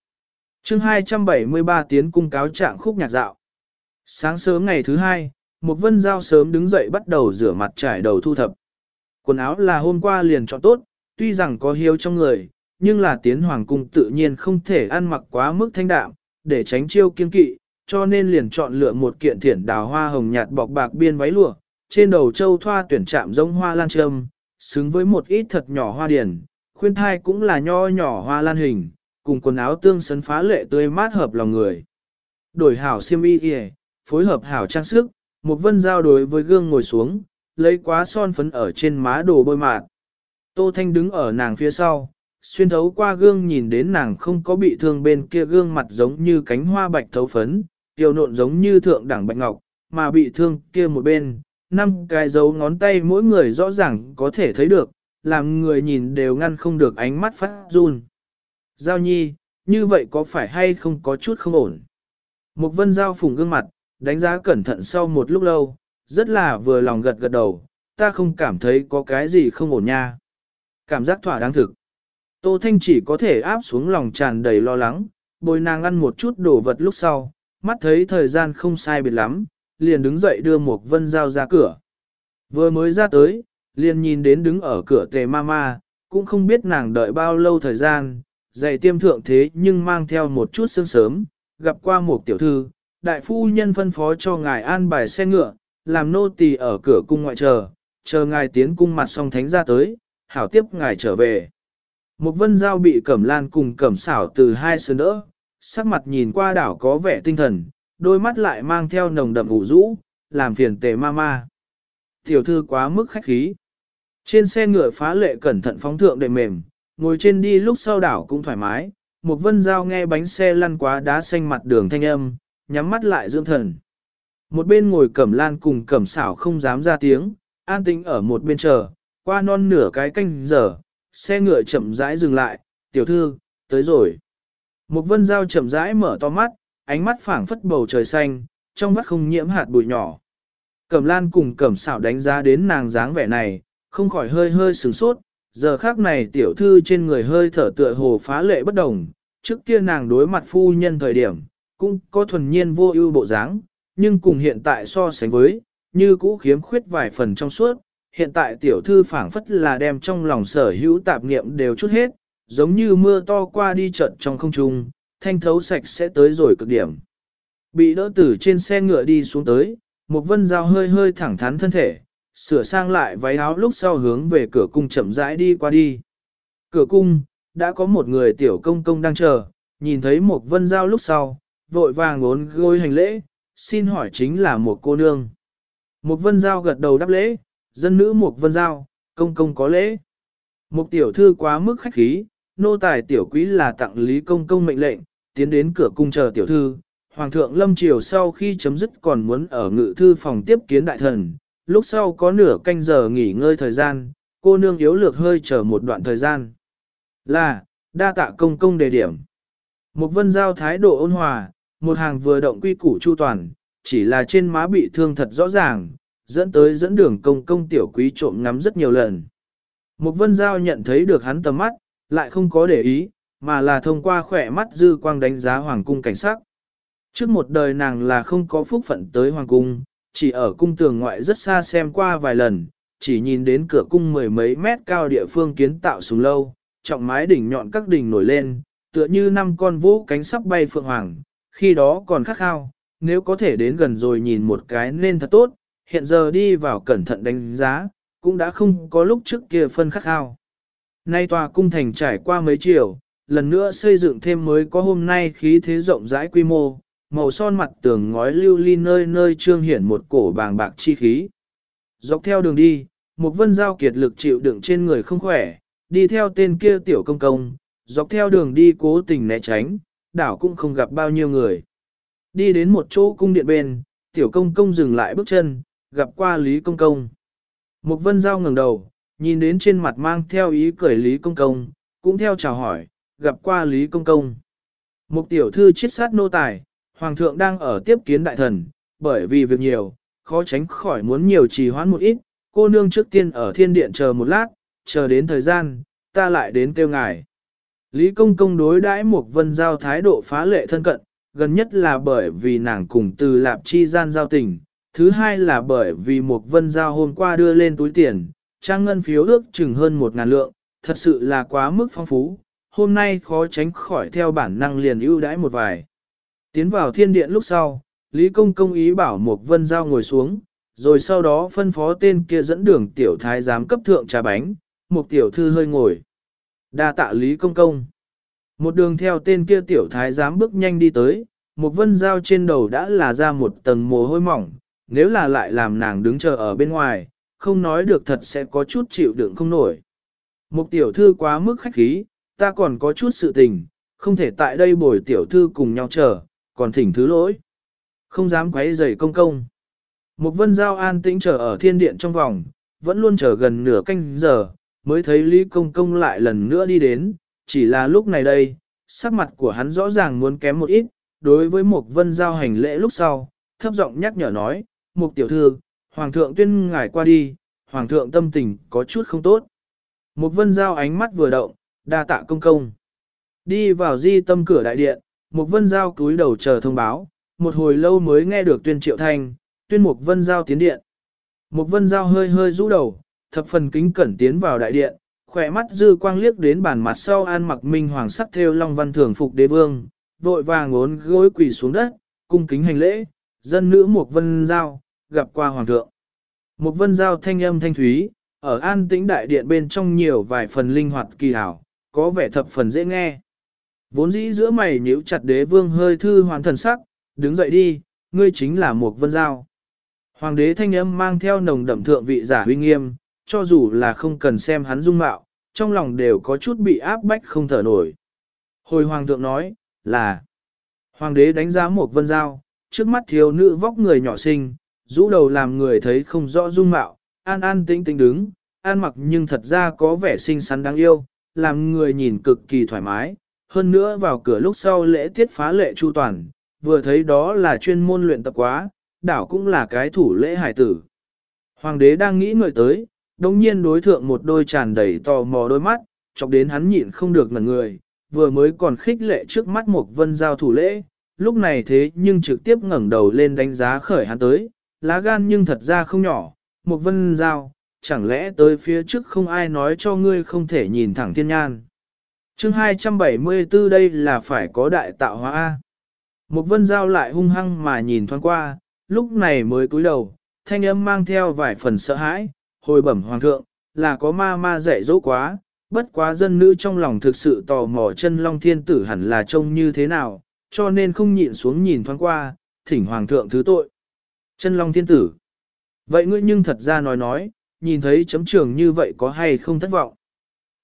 [SPEAKER 1] chương 273 tiến cung cáo trạng khúc nhạc dạo. Sáng sớm ngày thứ hai, một vân giao sớm đứng dậy bắt đầu rửa mặt trải đầu thu thập. Quần áo là hôm qua liền chọn tốt, tuy rằng có hiếu trong người, nhưng là tiến hoàng cung tự nhiên không thể ăn mặc quá mức thanh đạm, để tránh chiêu kiên kỵ, cho nên liền chọn lựa một kiện thiển đào hoa hồng nhạt bọc bạc biên váy lụa, trên đầu châu thoa tuyển chạm giống hoa lan trâm, xứng với một ít thật nhỏ hoa điển, khuyên thai cũng là nho nhỏ hoa lan hình, cùng quần áo tương sấn phá lệ tươi mát hợp lòng người. Đổi hảo xiêm y kìa, phối hợp hảo trang sức, một vân giao đối với gương ngồi xuống, lấy quá son phấn ở trên má đồ bôi mạt. Tô Thanh đứng ở nàng phía sau, xuyên thấu qua gương nhìn đến nàng không có bị thương bên kia gương mặt giống như cánh hoa bạch thấu phấn, tiêu nộn giống như thượng đẳng bạch ngọc, mà bị thương kia một bên, năm cái dấu ngón tay mỗi người rõ ràng có thể thấy được, làm người nhìn đều ngăn không được ánh mắt phát run. Giao nhi, như vậy có phải hay không có chút không ổn? Một vân giao phùng gương mặt, đánh giá cẩn thận sau một lúc lâu, rất là vừa lòng gật gật đầu, ta không cảm thấy có cái gì không ổn nha. Cảm giác thỏa đáng thực. Tô Thanh chỉ có thể áp xuống lòng tràn đầy lo lắng, bồi nàng ăn một chút đồ vật lúc sau, mắt thấy thời gian không sai biệt lắm, liền đứng dậy đưa một vân dao ra cửa. Vừa mới ra tới, liền nhìn đến đứng ở cửa tề mama, cũng không biết nàng đợi bao lâu thời gian, dạy tiêm thượng thế nhưng mang theo một chút sương sớm, gặp qua một tiểu thư, đại phu nhân phân phó cho ngài an bài xe ngựa, làm nô tỳ ở cửa cung ngoại chờ, chờ ngài tiến cung mặt song thánh ra tới, hảo tiếp ngài trở về. Một vân giao bị cẩm lan cùng cẩm xảo từ hai sơn đỡ, sắc mặt nhìn qua đảo có vẻ tinh thần, đôi mắt lại mang theo nồng đậm ủ rũ, làm phiền tề ma ma. Tiểu thư quá mức khách khí. Trên xe ngựa phá lệ cẩn thận phóng thượng đệm mềm, ngồi trên đi lúc sau đảo cũng thoải mái. Một vân giao nghe bánh xe lăn quá đá xanh mặt đường thanh âm, nhắm mắt lại dưỡng thần. Một bên ngồi cẩm lan cùng cẩm xảo không dám ra tiếng, an tĩnh ở một bên chờ, qua non nửa cái canh giờ, xe ngựa chậm rãi dừng lại, tiểu thư, tới rồi. Một vân giao chậm rãi mở to mắt, ánh mắt phảng phất bầu trời xanh, trong mắt không nhiễm hạt bụi nhỏ. Cẩm lan cùng cẩm xảo đánh giá đến nàng dáng vẻ này, không khỏi hơi hơi sửng sốt, giờ khác này tiểu thư trên người hơi thở tựa hồ phá lệ bất đồng, trước kia nàng đối mặt phu nhân thời điểm, cũng có thuần nhiên vô ưu bộ dáng, nhưng cùng hiện tại so sánh với, như cũ khiếm khuyết vài phần trong suốt, hiện tại tiểu thư phảng phất là đem trong lòng sở hữu tạp niệm đều chút hết, giống như mưa to qua đi trận trong không trung, thanh thấu sạch sẽ tới rồi cực điểm. Bị đỡ tử trên xe ngựa đi xuống tới, một vân dao hơi hơi thẳng thắn thân thể, sửa sang lại váy áo lúc sau hướng về cửa cung chậm rãi đi qua đi. Cửa cung, đã có một người tiểu công công đang chờ, nhìn thấy một vân dao lúc sau, vội vàng ngốn gối hành lễ, xin hỏi chính là một cô nương. Một vân giao gật đầu đáp lễ, dân nữ một vân giao, công công có lễ. Một tiểu thư quá mức khách khí, nô tài tiểu quý là tặng lý công công mệnh lệnh, tiến đến cửa cung chờ tiểu thư. Hoàng thượng lâm triều sau khi chấm dứt còn muốn ở ngự thư phòng tiếp kiến đại thần, lúc sau có nửa canh giờ nghỉ ngơi thời gian, cô nương yếu lược hơi chờ một đoạn thời gian. Là, đa tạ công công đề điểm. Một vân giao thái độ ôn hòa, một hàng vừa động quy củ chu toàn, chỉ là trên má bị thương thật rõ ràng, dẫn tới dẫn đường công công tiểu quý trộm ngắm rất nhiều lần. Một vân giao nhận thấy được hắn tầm mắt, lại không có để ý, mà là thông qua khỏe mắt dư quang đánh giá hoàng cung cảnh sắc. Trước một đời nàng là không có phúc phận tới hoàng cung, chỉ ở cung tường ngoại rất xa xem qua vài lần, chỉ nhìn đến cửa cung mười mấy mét cao địa phương kiến tạo xuống lâu, trọng mái đỉnh nhọn các đỉnh nổi lên, tựa như năm con vũ cánh sắp bay phượng hoàng, khi đó còn khắc khao, nếu có thể đến gần rồi nhìn một cái nên thật tốt, hiện giờ đi vào cẩn thận đánh giá, cũng đã không có lúc trước kia phân khắc khao. Nay tòa cung thành trải qua mấy chiều, lần nữa xây dựng thêm mới có hôm nay khí thế rộng rãi quy mô, màu son mặt tường ngói lưu ly nơi nơi trương hiển một cổ bàng bạc chi khí. Dọc theo đường đi, một vân giao kiệt lực chịu đựng trên người không khỏe, đi theo tên kia tiểu công công, dọc theo đường đi cố tình né tránh, đảo cũng không gặp bao nhiêu người. Đi đến một chỗ cung điện bên, tiểu công công dừng lại bước chân, gặp qua Lý Công Công. Một vân giao ngẩng đầu, nhìn đến trên mặt mang theo ý cười Lý Công Công, cũng theo chào hỏi, gặp qua Lý Công Công. Một tiểu thư chiết sát nô tài, Hoàng thượng đang ở tiếp kiến đại thần, bởi vì việc nhiều, khó tránh khỏi muốn nhiều trì hoãn một ít, cô nương trước tiên ở thiên điện chờ một lát, chờ đến thời gian, ta lại đến kêu ngài. Lý công công đối đãi một vân giao thái độ phá lệ thân cận, gần nhất là bởi vì nàng cùng từ lạp chi gian giao tình, thứ hai là bởi vì một vân giao hôm qua đưa lên túi tiền, trang ngân phiếu ước chừng hơn một ngàn lượng, thật sự là quá mức phong phú, hôm nay khó tránh khỏi theo bản năng liền ưu đãi một vài. Tiến vào thiên điện lúc sau, Lý Công công ý bảo Mục vân giao ngồi xuống, rồi sau đó phân phó tên kia dẫn đường tiểu thái giám cấp thượng trà bánh, một tiểu thư hơi ngồi. Đa tạ Lý Công công. Một đường theo tên kia tiểu thái giám bước nhanh đi tới, Mục vân giao trên đầu đã là ra một tầng mồ hôi mỏng, nếu là lại làm nàng đứng chờ ở bên ngoài, không nói được thật sẽ có chút chịu đựng không nổi. Một tiểu thư quá mức khách khí, ta còn có chút sự tình, không thể tại đây bồi tiểu thư cùng nhau chờ, còn thỉnh thứ lỗi. Không dám quấy rầy công công. Một vân giao an tĩnh chờ ở thiên điện trong vòng, vẫn luôn chờ gần nửa canh giờ, mới thấy Lý Công Công lại lần nữa đi đến, chỉ là lúc này đây, sắc mặt của hắn rõ ràng muốn kém một ít, đối với một vân giao hành lễ lúc sau, thấp giọng nhắc nhở nói, một tiểu thư, Hoàng thượng tuyên ngài qua đi, Hoàng thượng tâm tình có chút không tốt. Một vân giao ánh mắt vừa động, đa tạ công công. Đi vào di tâm cửa đại điện, một vân giao cúi đầu chờ thông báo, một hồi lâu mới nghe được tuyên triệu thanh, tuyên một vân giao tiến điện. Một vân giao hơi hơi rũ đầu, thập phần kính cẩn tiến vào đại điện, khỏe mắt dư quang liếc đến bàn mặt sau an mặc minh hoàng sắc theo long văn thường phục đế vương, vội vàng ngốn gối quỳ xuống đất, cung kính hành lễ, dân nữ một vân giao, gặp qua hoàng thượng. Một vân giao thanh âm thanh thúy, ở an tĩnh đại điện bên trong nhiều vài phần linh hoạt kỳ hảo, có vẻ thập phần dễ nghe. Vốn dĩ giữa mày nhíu chặt đế vương hơi thư hoàn thần sắc, đứng dậy đi, ngươi chính là Mục vân giao. Hoàng đế thanh âm mang theo nồng đậm thượng vị giả huy nghiêm, cho dù là không cần xem hắn dung mạo, trong lòng đều có chút bị áp bách không thở nổi. Hồi hoàng thượng nói, là Hoàng đế đánh giá Mục vân giao, trước mắt thiếu nữ vóc người nhỏ xinh, rũ đầu làm người thấy không rõ dung mạo, an an tĩnh tĩnh đứng, an mặc nhưng thật ra có vẻ xinh xắn đáng yêu, làm người nhìn cực kỳ thoải mái. Hơn nữa vào cửa lúc sau lễ tiết phá lệ chu toàn, vừa thấy đó là chuyên môn luyện tập quá, đảo cũng là cái thủ lễ hải tử. Hoàng đế đang nghĩ người tới, đồng nhiên đối thượng một đôi tràn đầy tò mò đôi mắt, chọc đến hắn nhịn không được ngẩn người, vừa mới còn khích lệ trước mắt một vân giao thủ lễ, lúc này thế nhưng trực tiếp ngẩng đầu lên đánh giá khởi hắn tới, lá gan nhưng thật ra không nhỏ, một vân giao, chẳng lẽ tới phía trước không ai nói cho ngươi không thể nhìn thẳng thiên nhan. chương 274 đây là phải có đại tạo hóa A. Một vân giao lại hung hăng mà nhìn thoáng qua, lúc này mới cúi đầu, thanh âm mang theo vài phần sợ hãi, hồi bẩm hoàng thượng, là có ma ma dạy dỗ quá, bất quá dân nữ trong lòng thực sự tò mò chân long thiên tử hẳn là trông như thế nào, cho nên không nhịn xuống nhìn thoáng qua, thỉnh hoàng thượng thứ tội. Chân long thiên tử. Vậy ngươi nhưng thật ra nói nói, nhìn thấy chấm trường như vậy có hay không thất vọng.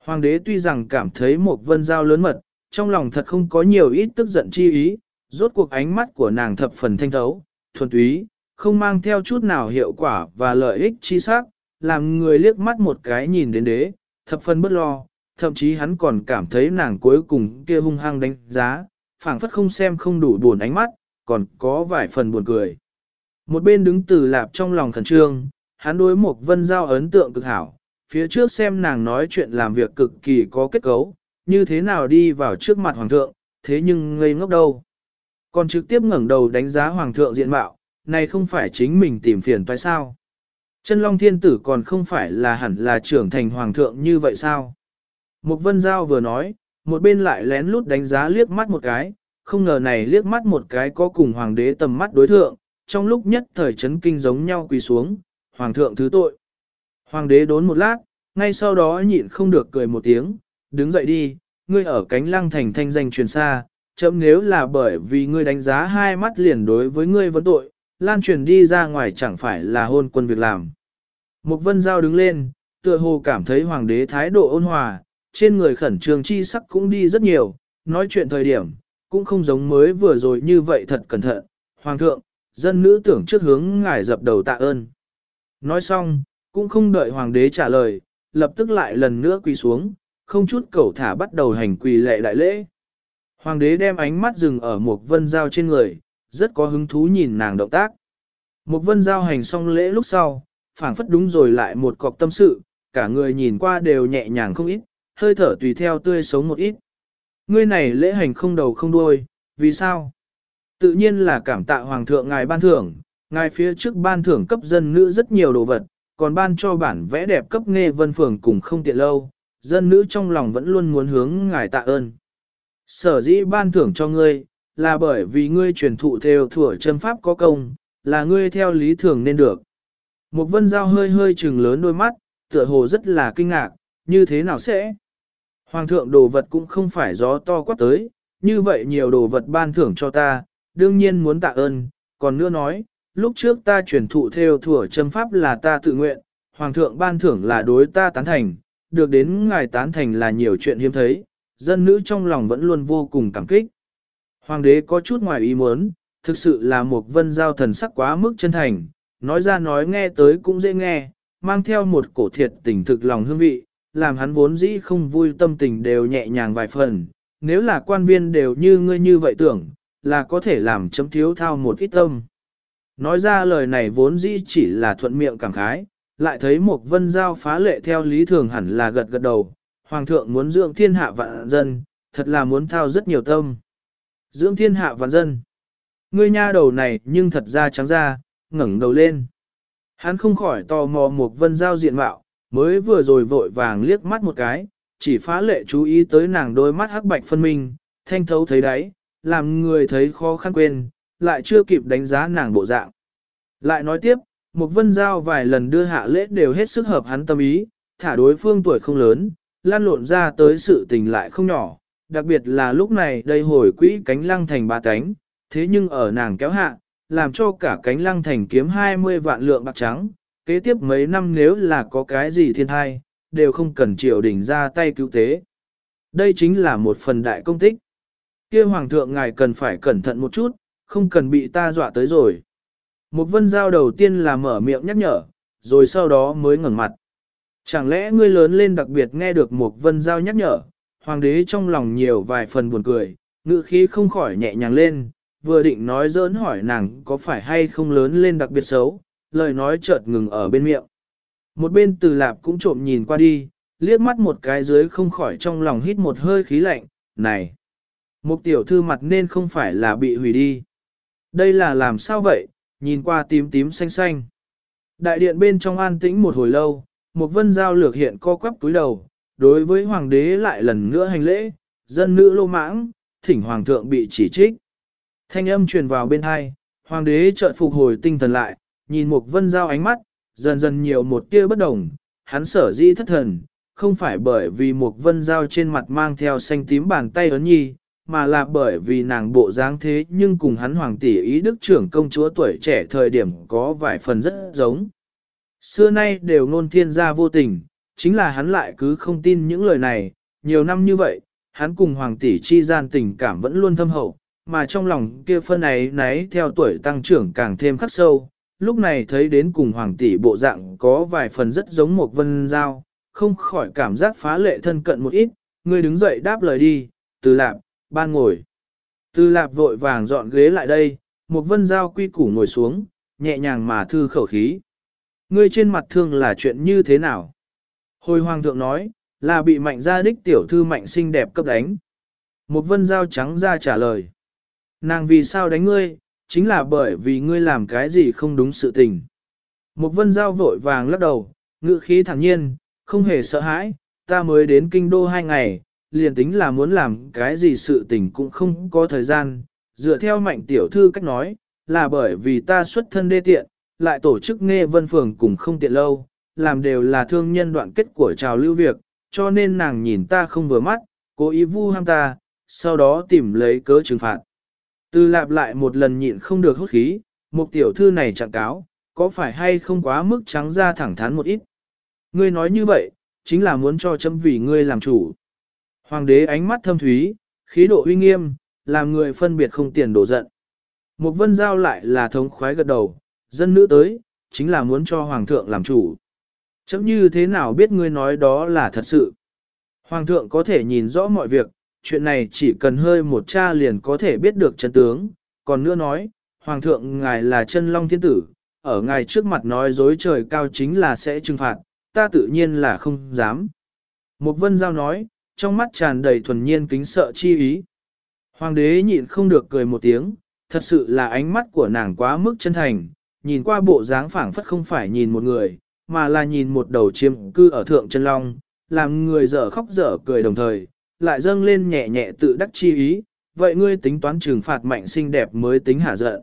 [SPEAKER 1] Hoàng đế tuy rằng cảm thấy một vân giao lớn mật, trong lòng thật không có nhiều ít tức giận chi ý, rốt cuộc ánh mắt của nàng thập phần thanh thấu, thuần túy, không mang theo chút nào hiệu quả và lợi ích chi sắc, làm người liếc mắt một cái nhìn đến đế, thập phần bất lo, thậm chí hắn còn cảm thấy nàng cuối cùng kia hung hăng đánh giá, phảng phất không xem không đủ buồn ánh mắt, còn có vài phần buồn cười. Một bên đứng từ lạp trong lòng thần trương, hắn đối một vân giao ấn tượng cực hảo, phía trước xem nàng nói chuyện làm việc cực kỳ có kết cấu, như thế nào đi vào trước mặt hoàng thượng, thế nhưng ngây ngốc đâu. Còn trực tiếp ngẩng đầu đánh giá hoàng thượng diện mạo, này không phải chính mình tìm phiền toái sao. Chân Long Thiên Tử còn không phải là hẳn là trưởng thành hoàng thượng như vậy sao? Một vân giao vừa nói, một bên lại lén lút đánh giá liếc mắt một cái, không ngờ này liếc mắt một cái có cùng hoàng đế tầm mắt đối thượng, trong lúc nhất thời chấn kinh giống nhau quỳ xuống, hoàng thượng thứ tội. Hoàng đế đốn một lát, ngay sau đó nhịn không được cười một tiếng, đứng dậy đi, ngươi ở cánh lăng thành thanh danh truyền xa, chậm nếu là bởi vì ngươi đánh giá hai mắt liền đối với ngươi vấn tội, lan truyền đi ra ngoài chẳng phải là hôn quân việc làm. Mục vân giao đứng lên, tựa hồ cảm thấy hoàng đế thái độ ôn hòa, trên người khẩn trương chi sắc cũng đi rất nhiều, nói chuyện thời điểm, cũng không giống mới vừa rồi như vậy thật cẩn thận. Hoàng thượng, dân nữ tưởng trước hướng ngài dập đầu tạ ơn. Nói xong, cũng không đợi hoàng đế trả lời, lập tức lại lần nữa quỳ xuống, không chút cầu thả bắt đầu hành quỳ lệ đại lễ. Hoàng đế đem ánh mắt dừng ở một vân giao trên người, rất có hứng thú nhìn nàng động tác. Một vân giao hành xong lễ lúc sau, phảng phất đúng rồi lại một cọc tâm sự, cả người nhìn qua đều nhẹ nhàng không ít, hơi thở tùy theo tươi sống một ít. Ngươi này lễ hành không đầu không đuôi, vì sao? Tự nhiên là cảm tạ hoàng thượng ngài ban thưởng, ngài phía trước ban thưởng cấp dân nữ rất nhiều đồ vật, còn ban cho bản vẽ đẹp cấp nghe vân phường cùng không tiện lâu, dân nữ trong lòng vẫn luôn muốn hướng ngài tạ ơn. Sở dĩ ban thưởng cho ngươi, là bởi vì ngươi truyền thụ theo thủa chân pháp có công, là ngươi theo lý thường nên được. Một vân giao hơi hơi trừng lớn đôi mắt, tựa hồ rất là kinh ngạc, như thế nào sẽ? Hoàng thượng đồ vật cũng không phải gió to quát tới, như vậy nhiều đồ vật ban thưởng cho ta, đương nhiên muốn tạ ơn, còn nữa nói, lúc trước ta truyền thụ theo thủa châm pháp là ta tự nguyện, Hoàng thượng ban thưởng là đối ta tán thành, được đến ngài tán thành là nhiều chuyện hiếm thấy, dân nữ trong lòng vẫn luôn vô cùng cảm kích. Hoàng đế có chút ngoài ý muốn, thực sự là một vân giao thần sắc quá mức chân thành, nói ra nói nghe tới cũng dễ nghe, mang theo một cổ thiệt tình thực lòng hương vị, làm hắn vốn dĩ không vui tâm tình đều nhẹ nhàng vài phần. Nếu là quan viên đều như ngươi như vậy tưởng, là có thể làm chấm thiếu thao một ít tâm. Nói ra lời này vốn dĩ chỉ là thuận miệng cảm khái, lại thấy một vân giao phá lệ theo lý thường hẳn là gật gật đầu, hoàng thượng muốn dưỡng thiên hạ vạn dân, thật là muốn thao rất nhiều tâm. Dưỡng thiên hạ vạn dân. Ngươi nha đầu này nhưng thật ra trắng ra, ngẩng đầu lên. Hắn không khỏi tò mò một vân giao diện mạo, mới vừa rồi vội vàng liếc mắt một cái, chỉ phá lệ chú ý tới nàng đôi mắt hắc bạch phân minh, thanh thấu thấy đáy, làm người thấy khó khăn quên, lại chưa kịp đánh giá nàng bộ dạng. Lại nói tiếp, một vân giao vài lần đưa hạ lễ đều hết sức hợp hắn tâm ý, thả đối phương tuổi không lớn, lan lộn ra tới sự tình lại không nhỏ, đặc biệt là lúc này đây hồi quỹ cánh lăng thành ba cánh, thế nhưng ở nàng kéo hạ, làm cho cả cánh lăng thành kiếm 20 vạn lượng bạc trắng, kế tiếp mấy năm nếu là có cái gì thiên thai, đều không cần triều đình ra tay cứu tế. Đây chính là một phần đại công tích. kia hoàng thượng ngài cần phải cẩn thận một chút, không cần bị ta dọa tới rồi. Một vân giao đầu tiên là mở miệng nhắc nhở, rồi sau đó mới ngẩng mặt. Chẳng lẽ ngươi lớn lên đặc biệt nghe được một vân giao nhắc nhở, hoàng đế trong lòng nhiều vài phần buồn cười, ngữ khí không khỏi nhẹ nhàng lên, vừa định nói dỡn hỏi nàng có phải hay không lớn lên đặc biệt xấu, lời nói chợt ngừng ở bên miệng. Một bên từ lạp cũng trộm nhìn qua đi, liếc mắt một cái dưới không khỏi trong lòng hít một hơi khí lạnh, này. Một tiểu thư mặt nên không phải là bị hủy đi. Đây là làm sao vậy, nhìn qua tím tím xanh xanh. Đại điện bên trong an tĩnh một hồi lâu, một vân giao lược hiện co quắp túi đầu, đối với hoàng đế lại lần nữa hành lễ, dân nữ lô mãng, thỉnh hoàng thượng bị chỉ trích. Thanh âm truyền vào bên hai, hoàng đế chợt phục hồi tinh thần lại, nhìn một vân giao ánh mắt, dần dần nhiều một tia bất đồng, hắn sở dĩ thất thần, không phải bởi vì một vân giao trên mặt mang theo xanh tím bàn tay ấn nhi, mà là bởi vì nàng bộ dáng thế nhưng cùng hắn hoàng tỷ ý đức trưởng công chúa tuổi trẻ thời điểm có vài phần rất giống. Xưa nay đều ngôn thiên gia vô tình, chính là hắn lại cứ không tin những lời này, nhiều năm như vậy, hắn cùng hoàng tỷ chi gian tình cảm vẫn luôn thâm hậu, mà trong lòng kia phân ấy nấy theo tuổi tăng trưởng càng thêm khắc sâu, lúc này thấy đến cùng hoàng tỷ bộ dạng có vài phần rất giống một vân giao, không khỏi cảm giác phá lệ thân cận một ít, người đứng dậy đáp lời đi, từ lạc ban ngồi. Từ lạp vội vàng dọn ghế lại đây, một vân giao quy củ ngồi xuống, nhẹ nhàng mà thư khẩu khí. Ngươi trên mặt thương là chuyện như thế nào? Hồi hoàng thượng nói, là bị mạnh gia đích tiểu thư mạnh xinh đẹp cấp đánh. Một vân giao trắng ra trả lời. Nàng vì sao đánh ngươi, chính là bởi vì ngươi làm cái gì không đúng sự tình. Một vân giao vội vàng lắc đầu, ngự khí thản nhiên, không hề sợ hãi, ta mới đến kinh đô hai ngày, liền tính là muốn làm cái gì sự tình cũng không có thời gian, dựa theo mạnh tiểu thư cách nói, là bởi vì ta xuất thân đê tiện, lại tổ chức nghe vân phường cùng không tiện lâu, làm đều là thương nhân đoạn kết của trào lưu việc, cho nên nàng nhìn ta không vừa mắt, cố ý vu ham ta, sau đó tìm lấy cớ trừng phạt. Từ lạp lại một lần nhịn không được hốt khí, một tiểu thư này chẳng cáo, có phải hay không quá mức trắng ra thẳng thắn một ít. Ngươi nói như vậy, chính là muốn cho chấm vì ngươi làm chủ. Hoàng đế ánh mắt thâm thúy, khí độ uy nghiêm, làm người phân biệt không tiền đổ giận. Một vân giao lại là thống khoái gật đầu, dân nữ tới, chính là muốn cho hoàng thượng làm chủ. Chấm như thế nào biết ngươi nói đó là thật sự. Hoàng thượng có thể nhìn rõ mọi việc, chuyện này chỉ cần hơi một cha liền có thể biết được chân tướng. Còn nữa nói, Hoàng thượng ngài là chân long thiên tử, ở ngài trước mặt nói dối trời cao chính là sẽ trừng phạt, ta tự nhiên là không dám. Một vân giao nói, trong mắt tràn đầy thuần nhiên kính sợ chi ý. Hoàng đế nhịn không được cười một tiếng, thật sự là ánh mắt của nàng quá mức chân thành, nhìn qua bộ dáng phảng phất không phải nhìn một người, mà là nhìn một đầu chiêm cư ở thượng chân long, làm người dở khóc dở cười đồng thời, lại dâng lên nhẹ nhẹ tự đắc chi ý, vậy ngươi tính toán trừng phạt mạnh xinh đẹp mới tính hả giận.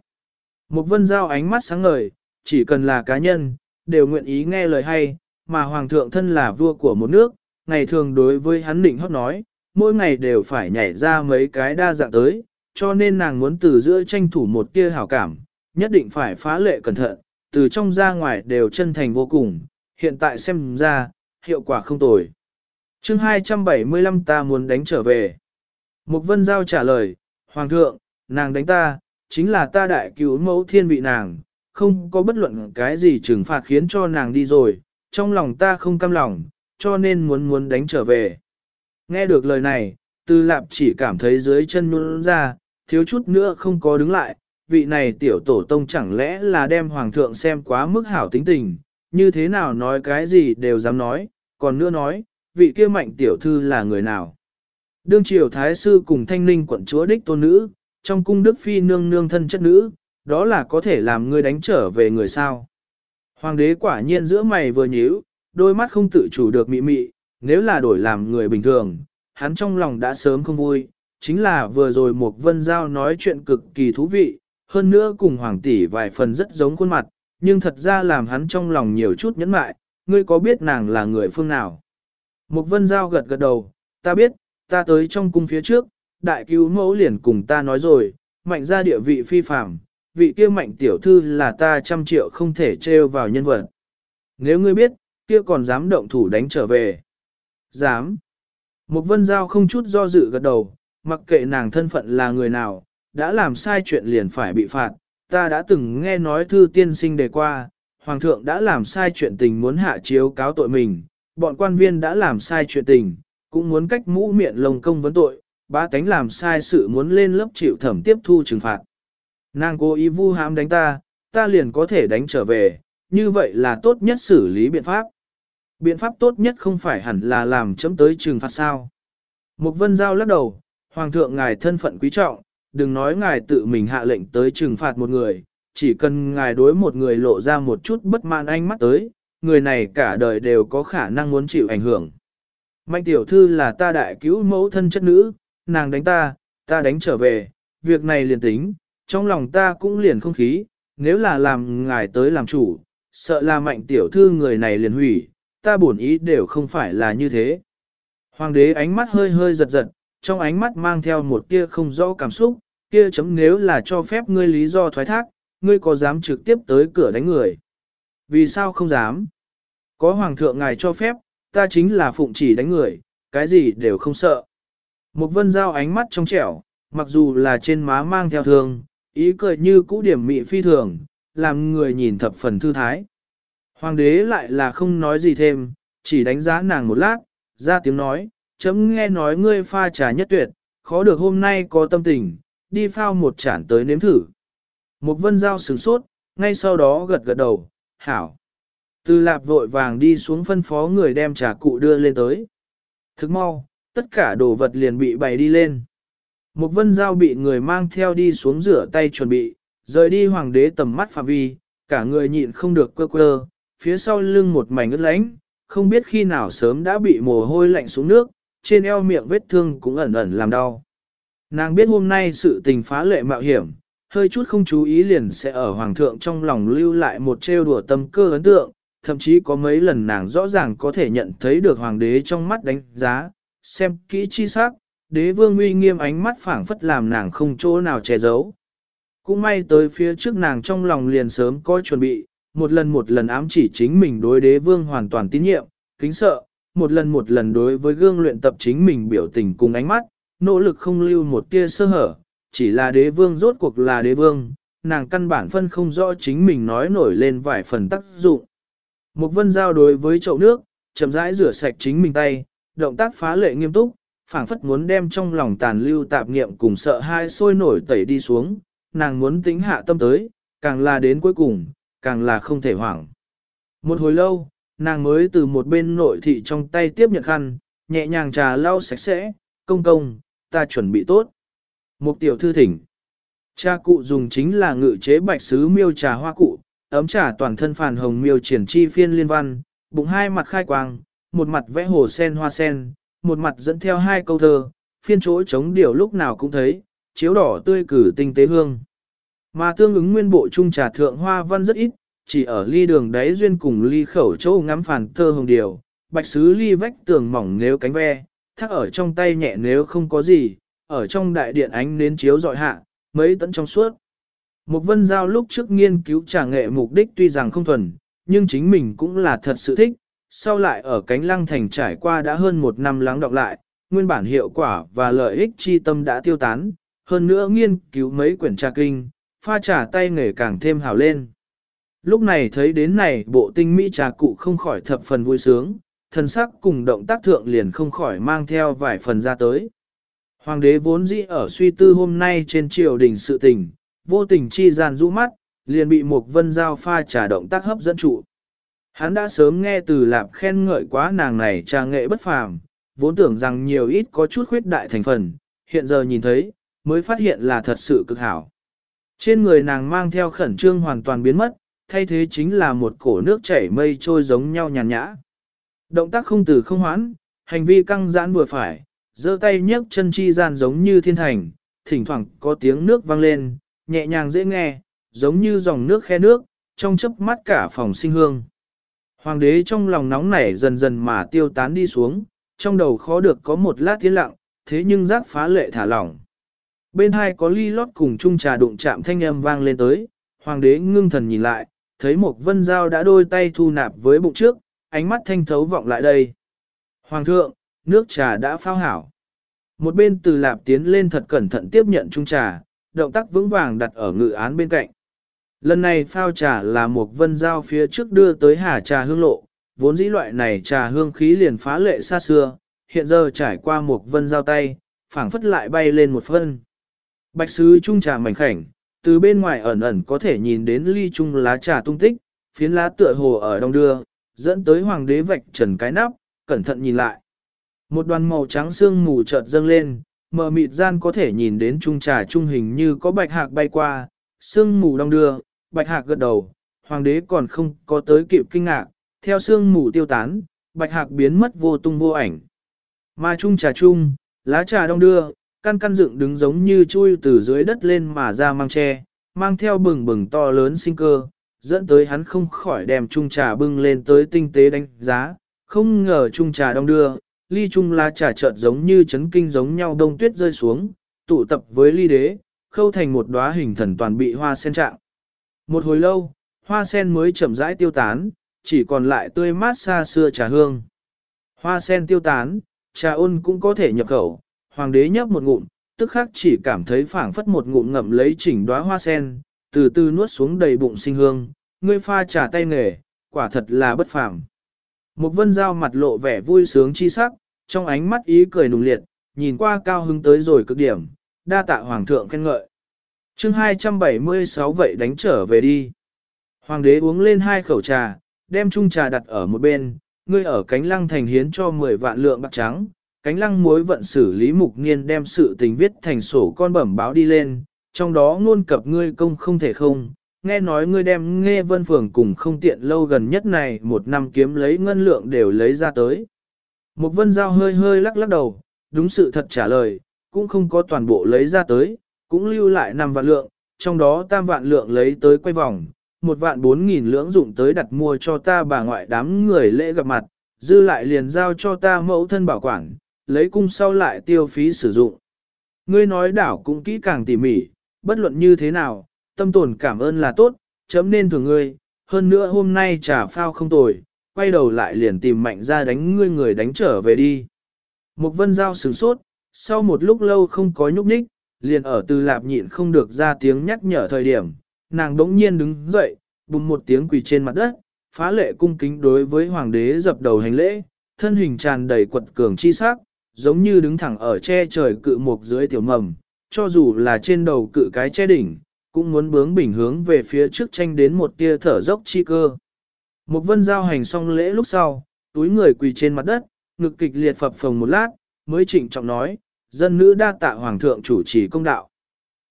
[SPEAKER 1] Một vân giao ánh mắt sáng ngời, chỉ cần là cá nhân, đều nguyện ý nghe lời hay, mà hoàng thượng thân là vua của một nước, ngày thường đối với hắn định hót nói, mỗi ngày đều phải nhảy ra mấy cái đa dạng tới, cho nên nàng muốn từ giữa tranh thủ một tia hảo cảm, nhất định phải phá lệ cẩn thận, từ trong ra ngoài đều chân thành vô cùng, hiện tại xem ra, hiệu quả không tồi. chương 275 ta muốn đánh trở về. Mục Vân Giao trả lời, Hoàng thượng, nàng đánh ta, chính là ta đại cứu mẫu thiên vị nàng, không có bất luận cái gì trừng phạt khiến cho nàng đi rồi, trong lòng ta không cam lòng, cho nên muốn muốn đánh trở về. Nghe được lời này, Tư Lạp chỉ cảm thấy dưới chân nhún ra, thiếu chút nữa không có đứng lại, vị này tiểu tổ tông chẳng lẽ là đem hoàng thượng xem quá mức hảo tính tình, như thế nào nói cái gì đều dám nói, còn nữa nói, vị kia mạnh tiểu thư là người nào? Đương triều thái sư cùng thanh ninh quận chúa đích tôn nữ, trong cung đức phi nương nương thân chất nữ, đó là có thể làm ngươi đánh trở về người sao. Hoàng đế quả nhiên giữa mày vừa nhíu, đôi mắt không tự chủ được mị mị, nếu là đổi làm người bình thường, hắn trong lòng đã sớm không vui, chính là vừa rồi một vân giao nói chuyện cực kỳ thú vị, hơn nữa cùng hoàng tỷ vài phần rất giống khuôn mặt, nhưng thật ra làm hắn trong lòng nhiều chút nhẫn mại, ngươi có biết nàng là người phương nào? Một vân giao gật gật đầu, ta biết, ta tới trong cung phía trước, đại cứu mẫu liền cùng ta nói rồi, mạnh ra địa vị phi phạm, vị kia mạnh tiểu thư là ta trăm triệu không thể trêu vào nhân vật. Nếu ngươi biết, kia còn dám động thủ đánh trở về. Dám. Một vân giao không chút do dự gật đầu, mặc kệ nàng thân phận là người nào, đã làm sai chuyện liền phải bị phạt. Ta đã từng nghe nói thư tiên sinh đề qua, hoàng thượng đã làm sai chuyện tình muốn hạ chiếu cáo tội mình, bọn quan viên đã làm sai chuyện tình, cũng muốn cách mũ miệng lồng công vấn tội, ba tánh làm sai sự muốn lên lớp chịu thẩm tiếp thu trừng phạt. Nàng cố ý vu hãm đánh ta, ta liền có thể đánh trở về, như vậy là tốt nhất xử lý biện pháp. Biện pháp tốt nhất không phải hẳn là làm chấm tới trừng phạt sao. Mục vân giao lắc đầu, Hoàng thượng ngài thân phận quý trọng, đừng nói ngài tự mình hạ lệnh tới trừng phạt một người, chỉ cần ngài đối một người lộ ra một chút bất mãn ánh mắt tới, người này cả đời đều có khả năng muốn chịu ảnh hưởng. Mạnh tiểu thư là ta đại cứu mẫu thân chất nữ, nàng đánh ta, ta đánh trở về, việc này liền tính, trong lòng ta cũng liền không khí, nếu là làm ngài tới làm chủ, sợ là mạnh tiểu thư người này liền hủy, ta bổn ý đều không phải là như thế. Hoàng đế ánh mắt hơi hơi giật giật, trong ánh mắt mang theo một tia không rõ cảm xúc, kia chấm nếu là cho phép ngươi lý do thoái thác, ngươi có dám trực tiếp tới cửa đánh người. Vì sao không dám? Có hoàng thượng ngài cho phép, ta chính là phụng chỉ đánh người, cái gì đều không sợ. Một vân giao ánh mắt trong trẻo, mặc dù là trên má mang theo thương, ý cười như cũ điểm mị phi thường, làm người nhìn thập phần thư thái. Hoàng đế lại là không nói gì thêm, chỉ đánh giá nàng một lát, ra tiếng nói, chấm nghe nói ngươi pha trà nhất tuyệt, khó được hôm nay có tâm tình, đi phao một chản tới nếm thử. Một vân giao sửng sốt, ngay sau đó gật gật đầu, hảo. Từ lạp vội vàng đi xuống phân phó người đem trà cụ đưa lên tới. Thức mau, tất cả đồ vật liền bị bày đi lên. Một vân giao bị người mang theo đi xuống rửa tay chuẩn bị, rời đi hoàng đế tầm mắt phạm vi, cả người nhịn không được quơ quơ, phía sau lưng một mảnh ướt lánh, không biết khi nào sớm đã bị mồ hôi lạnh xuống nước, trên eo miệng vết thương cũng ẩn ẩn làm đau. Nàng biết hôm nay sự tình phá lệ mạo hiểm, hơi chút không chú ý liền sẽ ở hoàng thượng trong lòng lưu lại một trêu đùa tâm cơ ấn tượng, thậm chí có mấy lần nàng rõ ràng có thể nhận thấy được hoàng đế trong mắt đánh giá, xem kỹ chi xác, đế vương uy nghiêm ánh mắt phảng phất làm nàng không chỗ nào che giấu. Cũng may tới phía trước nàng trong lòng liền sớm có chuẩn bị, một lần một lần ám chỉ chính mình đối đế vương hoàn toàn tín nhiệm, kính sợ, một lần một lần đối với gương luyện tập chính mình biểu tình cùng ánh mắt, nỗ lực không lưu một tia sơ hở, chỉ là đế vương rốt cuộc là đế vương, nàng căn bản phân không rõ chính mình nói nổi lên vài phần tác dụng. Một vân giao đối với chậu nước, chậm rãi rửa sạch chính mình tay, động tác phá lệ nghiêm túc, phảng phất muốn đem trong lòng tàn lưu tạp nghiệm cùng sợ hai sôi nổi tẩy đi xuống, nàng muốn tính hạ tâm tới, càng là đến cuối cùng, càng là không thể hoảng. Một hồi lâu, nàng mới từ một bên nội thị trong tay tiếp nhận khăn, nhẹ nhàng trà lau sạch sẽ, công công, ta chuẩn bị tốt. Một tiểu thư thỉnh. Cha cụ dùng chính là ngự chế bạch sứ miêu trà hoa cụ, ấm trà toàn thân phản hồng miêu triển chi phiên liên văn, bụng hai mặt khai quang, một mặt vẽ hồ sen hoa sen, một mặt dẫn theo hai câu thơ, phiên chỗ chống điều lúc nào cũng thấy, chiếu đỏ tươi cử tinh tế hương. Mà tương ứng nguyên bộ trung trà thượng hoa văn rất ít, chỉ ở ly đường đáy duyên cùng ly khẩu châu ngắm phản thơ hồng điều, bạch sứ ly vách tường mỏng nếu cánh ve, thắc ở trong tay nhẹ nếu không có gì, ở trong đại điện ánh nến chiếu dọi hạ, mấy tấn trong suốt. Một vân giao lúc trước nghiên cứu trà nghệ mục đích tuy rằng không thuần, nhưng chính mình cũng là thật sự thích, sau lại ở cánh lăng thành trải qua đã hơn một năm lắng đọng lại, nguyên bản hiệu quả và lợi ích chi tâm đã tiêu tán, hơn nữa nghiên cứu mấy quyển trà kinh, pha trà tay nghề càng thêm hào lên. Lúc này thấy đến này bộ tinh mỹ trà cụ không khỏi thập phần vui sướng, thần sắc cùng động tác thượng liền không khỏi mang theo vài phần ra tới. Hoàng đế vốn dĩ ở suy tư hôm nay trên triều đình sự tình, vô tình chi gian rũ mắt, liền bị một vân giao pha trà động tác hấp dẫn trụ. Hắn đã sớm nghe từ lạp khen ngợi quá nàng này trà nghệ bất phàm, vốn tưởng rằng nhiều ít có chút khuyết đại thành phần, hiện giờ nhìn thấy, mới phát hiện là thật sự cực hảo. Trên người nàng mang theo khẩn trương hoàn toàn biến mất, thay thế chính là một cổ nước chảy mây trôi giống nhau nhàn nhã. Động tác không từ không hoãn, hành vi căng giãn vừa phải, giơ tay nhấc chân chi gian giống như thiên thành, thỉnh thoảng có tiếng nước vang lên, nhẹ nhàng dễ nghe, giống như dòng nước khe nước, trong chớp mắt cả phòng sinh hương. Hoàng đế trong lòng nóng nảy dần dần mà tiêu tán đi xuống, trong đầu khó được có một lát thiên lặng, thế nhưng giác phá lệ thả lỏng. Bên hai có ly lót cùng chung trà đụng chạm thanh âm vang lên tới, hoàng đế ngưng thần nhìn lại, thấy một vân dao đã đôi tay thu nạp với bụng trước, ánh mắt thanh thấu vọng lại đây. Hoàng thượng, nước trà đã phao hảo. Một bên từ lạp tiến lên thật cẩn thận tiếp nhận chung trà, động tác vững vàng đặt ở ngự án bên cạnh. Lần này phao trà là một vân dao phía trước đưa tới hà trà hương lộ, vốn dĩ loại này trà hương khí liền phá lệ xa xưa, hiện giờ trải qua một vân dao tay, phảng phất lại bay lên một phân. Bạch sứ trung trà mảnh khảnh, từ bên ngoài ẩn ẩn có thể nhìn đến ly trung lá trà tung tích, phiến lá tựa hồ ở đông đưa, dẫn tới hoàng đế vạch trần cái nắp, cẩn thận nhìn lại. Một đoàn màu trắng xương mù chợt dâng lên, mờ mịt gian có thể nhìn đến trung trà trung hình như có bạch hạc bay qua, xương mù đông đưa, bạch hạc gật đầu, hoàng đế còn không có tới kịp kinh ngạc, theo xương mù tiêu tán, bạch hạc biến mất vô tung vô ảnh. Mà trung trà trung, lá trà đông đưa, căn căn dựng đứng giống như chui từ dưới đất lên mà ra mang tre, mang theo bừng bừng to lớn sinh cơ, dẫn tới hắn không khỏi đem chung trà bưng lên tới tinh tế đánh giá, không ngờ chung trà đông đưa, ly chung lá trà chợt giống như chấn kinh giống nhau đông tuyết rơi xuống, tụ tập với ly đế, khâu thành một đóa hình thần toàn bị hoa sen trạng. Một hồi lâu, hoa sen mới chậm rãi tiêu tán, chỉ còn lại tươi mát xa xưa trà hương. Hoa sen tiêu tán, trà ôn cũng có thể nhập khẩu, hoàng đế nhấp một ngụm, tức khắc chỉ cảm thấy phảng phất một ngụm ngậm lấy chỉnh đóa hoa sen, từ từ nuốt xuống đầy bụng sinh hương, ngươi pha trà tay nghề, quả thật là bất phàm. Một vân giao mặt lộ vẻ vui sướng chi sắc, trong ánh mắt ý cười nùng liệt, nhìn qua cao hứng tới rồi cực điểm, đa tạ hoàng thượng khen ngợi. chương 276 vậy đánh trở về đi. Hoàng đế uống lên hai khẩu trà, đem chung trà đặt ở một bên, ngươi ở cánh lăng thành hiến cho 10 vạn lượng bạc trắng, cánh lăng mối vận xử lý mục niên đem sự tình viết thành sổ con bẩm báo đi lên, trong đó ngôn cập ngươi công không thể không, nghe nói ngươi đem nghe vân phường cùng không tiện lâu gần nhất này một năm kiếm lấy ngân lượng đều lấy ra tới. Mục vân giao hơi hơi lắc lắc đầu, đúng sự thật trả lời, cũng không có toàn bộ lấy ra tới, cũng lưu lại 5 vạn lượng, trong đó tam vạn lượng lấy tới quay vòng, một vạn bốn nghìn lưỡng dụng tới đặt mua cho ta bà ngoại đám người lễ gặp mặt, dư lại liền giao cho ta mẫu thân bảo quản, lấy cung sau lại tiêu phí sử dụng. Ngươi nói đảo cũng kỹ càng tỉ mỉ, bất luận như thế nào, tâm tồn cảm ơn là tốt, chấm nên thường ngươi, hơn nữa hôm nay trả phao không tồi, quay đầu lại liền tìm mạnh ra đánh ngươi người đánh trở về đi. Mục vân giao sửng sốt, sau một lúc lâu không có nhúc nhích, liền ở từ lạp nhịn không được ra tiếng nhắc nhở thời điểm, nàng đống nhiên đứng dậy, bùng một tiếng quỳ trên mặt đất, phá lệ cung kính đối với hoàng đế dập đầu hành lễ, thân hình tràn đầy quật cường chi sắc, giống như đứng thẳng ở che trời cự mục dưới tiểu mầm, cho dù là trên đầu cự cái che đỉnh, cũng muốn bướng bình hướng về phía trước tranh đến một tia thở dốc chi cơ. Một vân giao hành xong lễ lúc sau, túi người quỳ trên mặt đất, ngực kịch liệt phập phồng một lát, mới trịnh trọng nói, dân nữ đa tạ hoàng thượng chủ trì công đạo.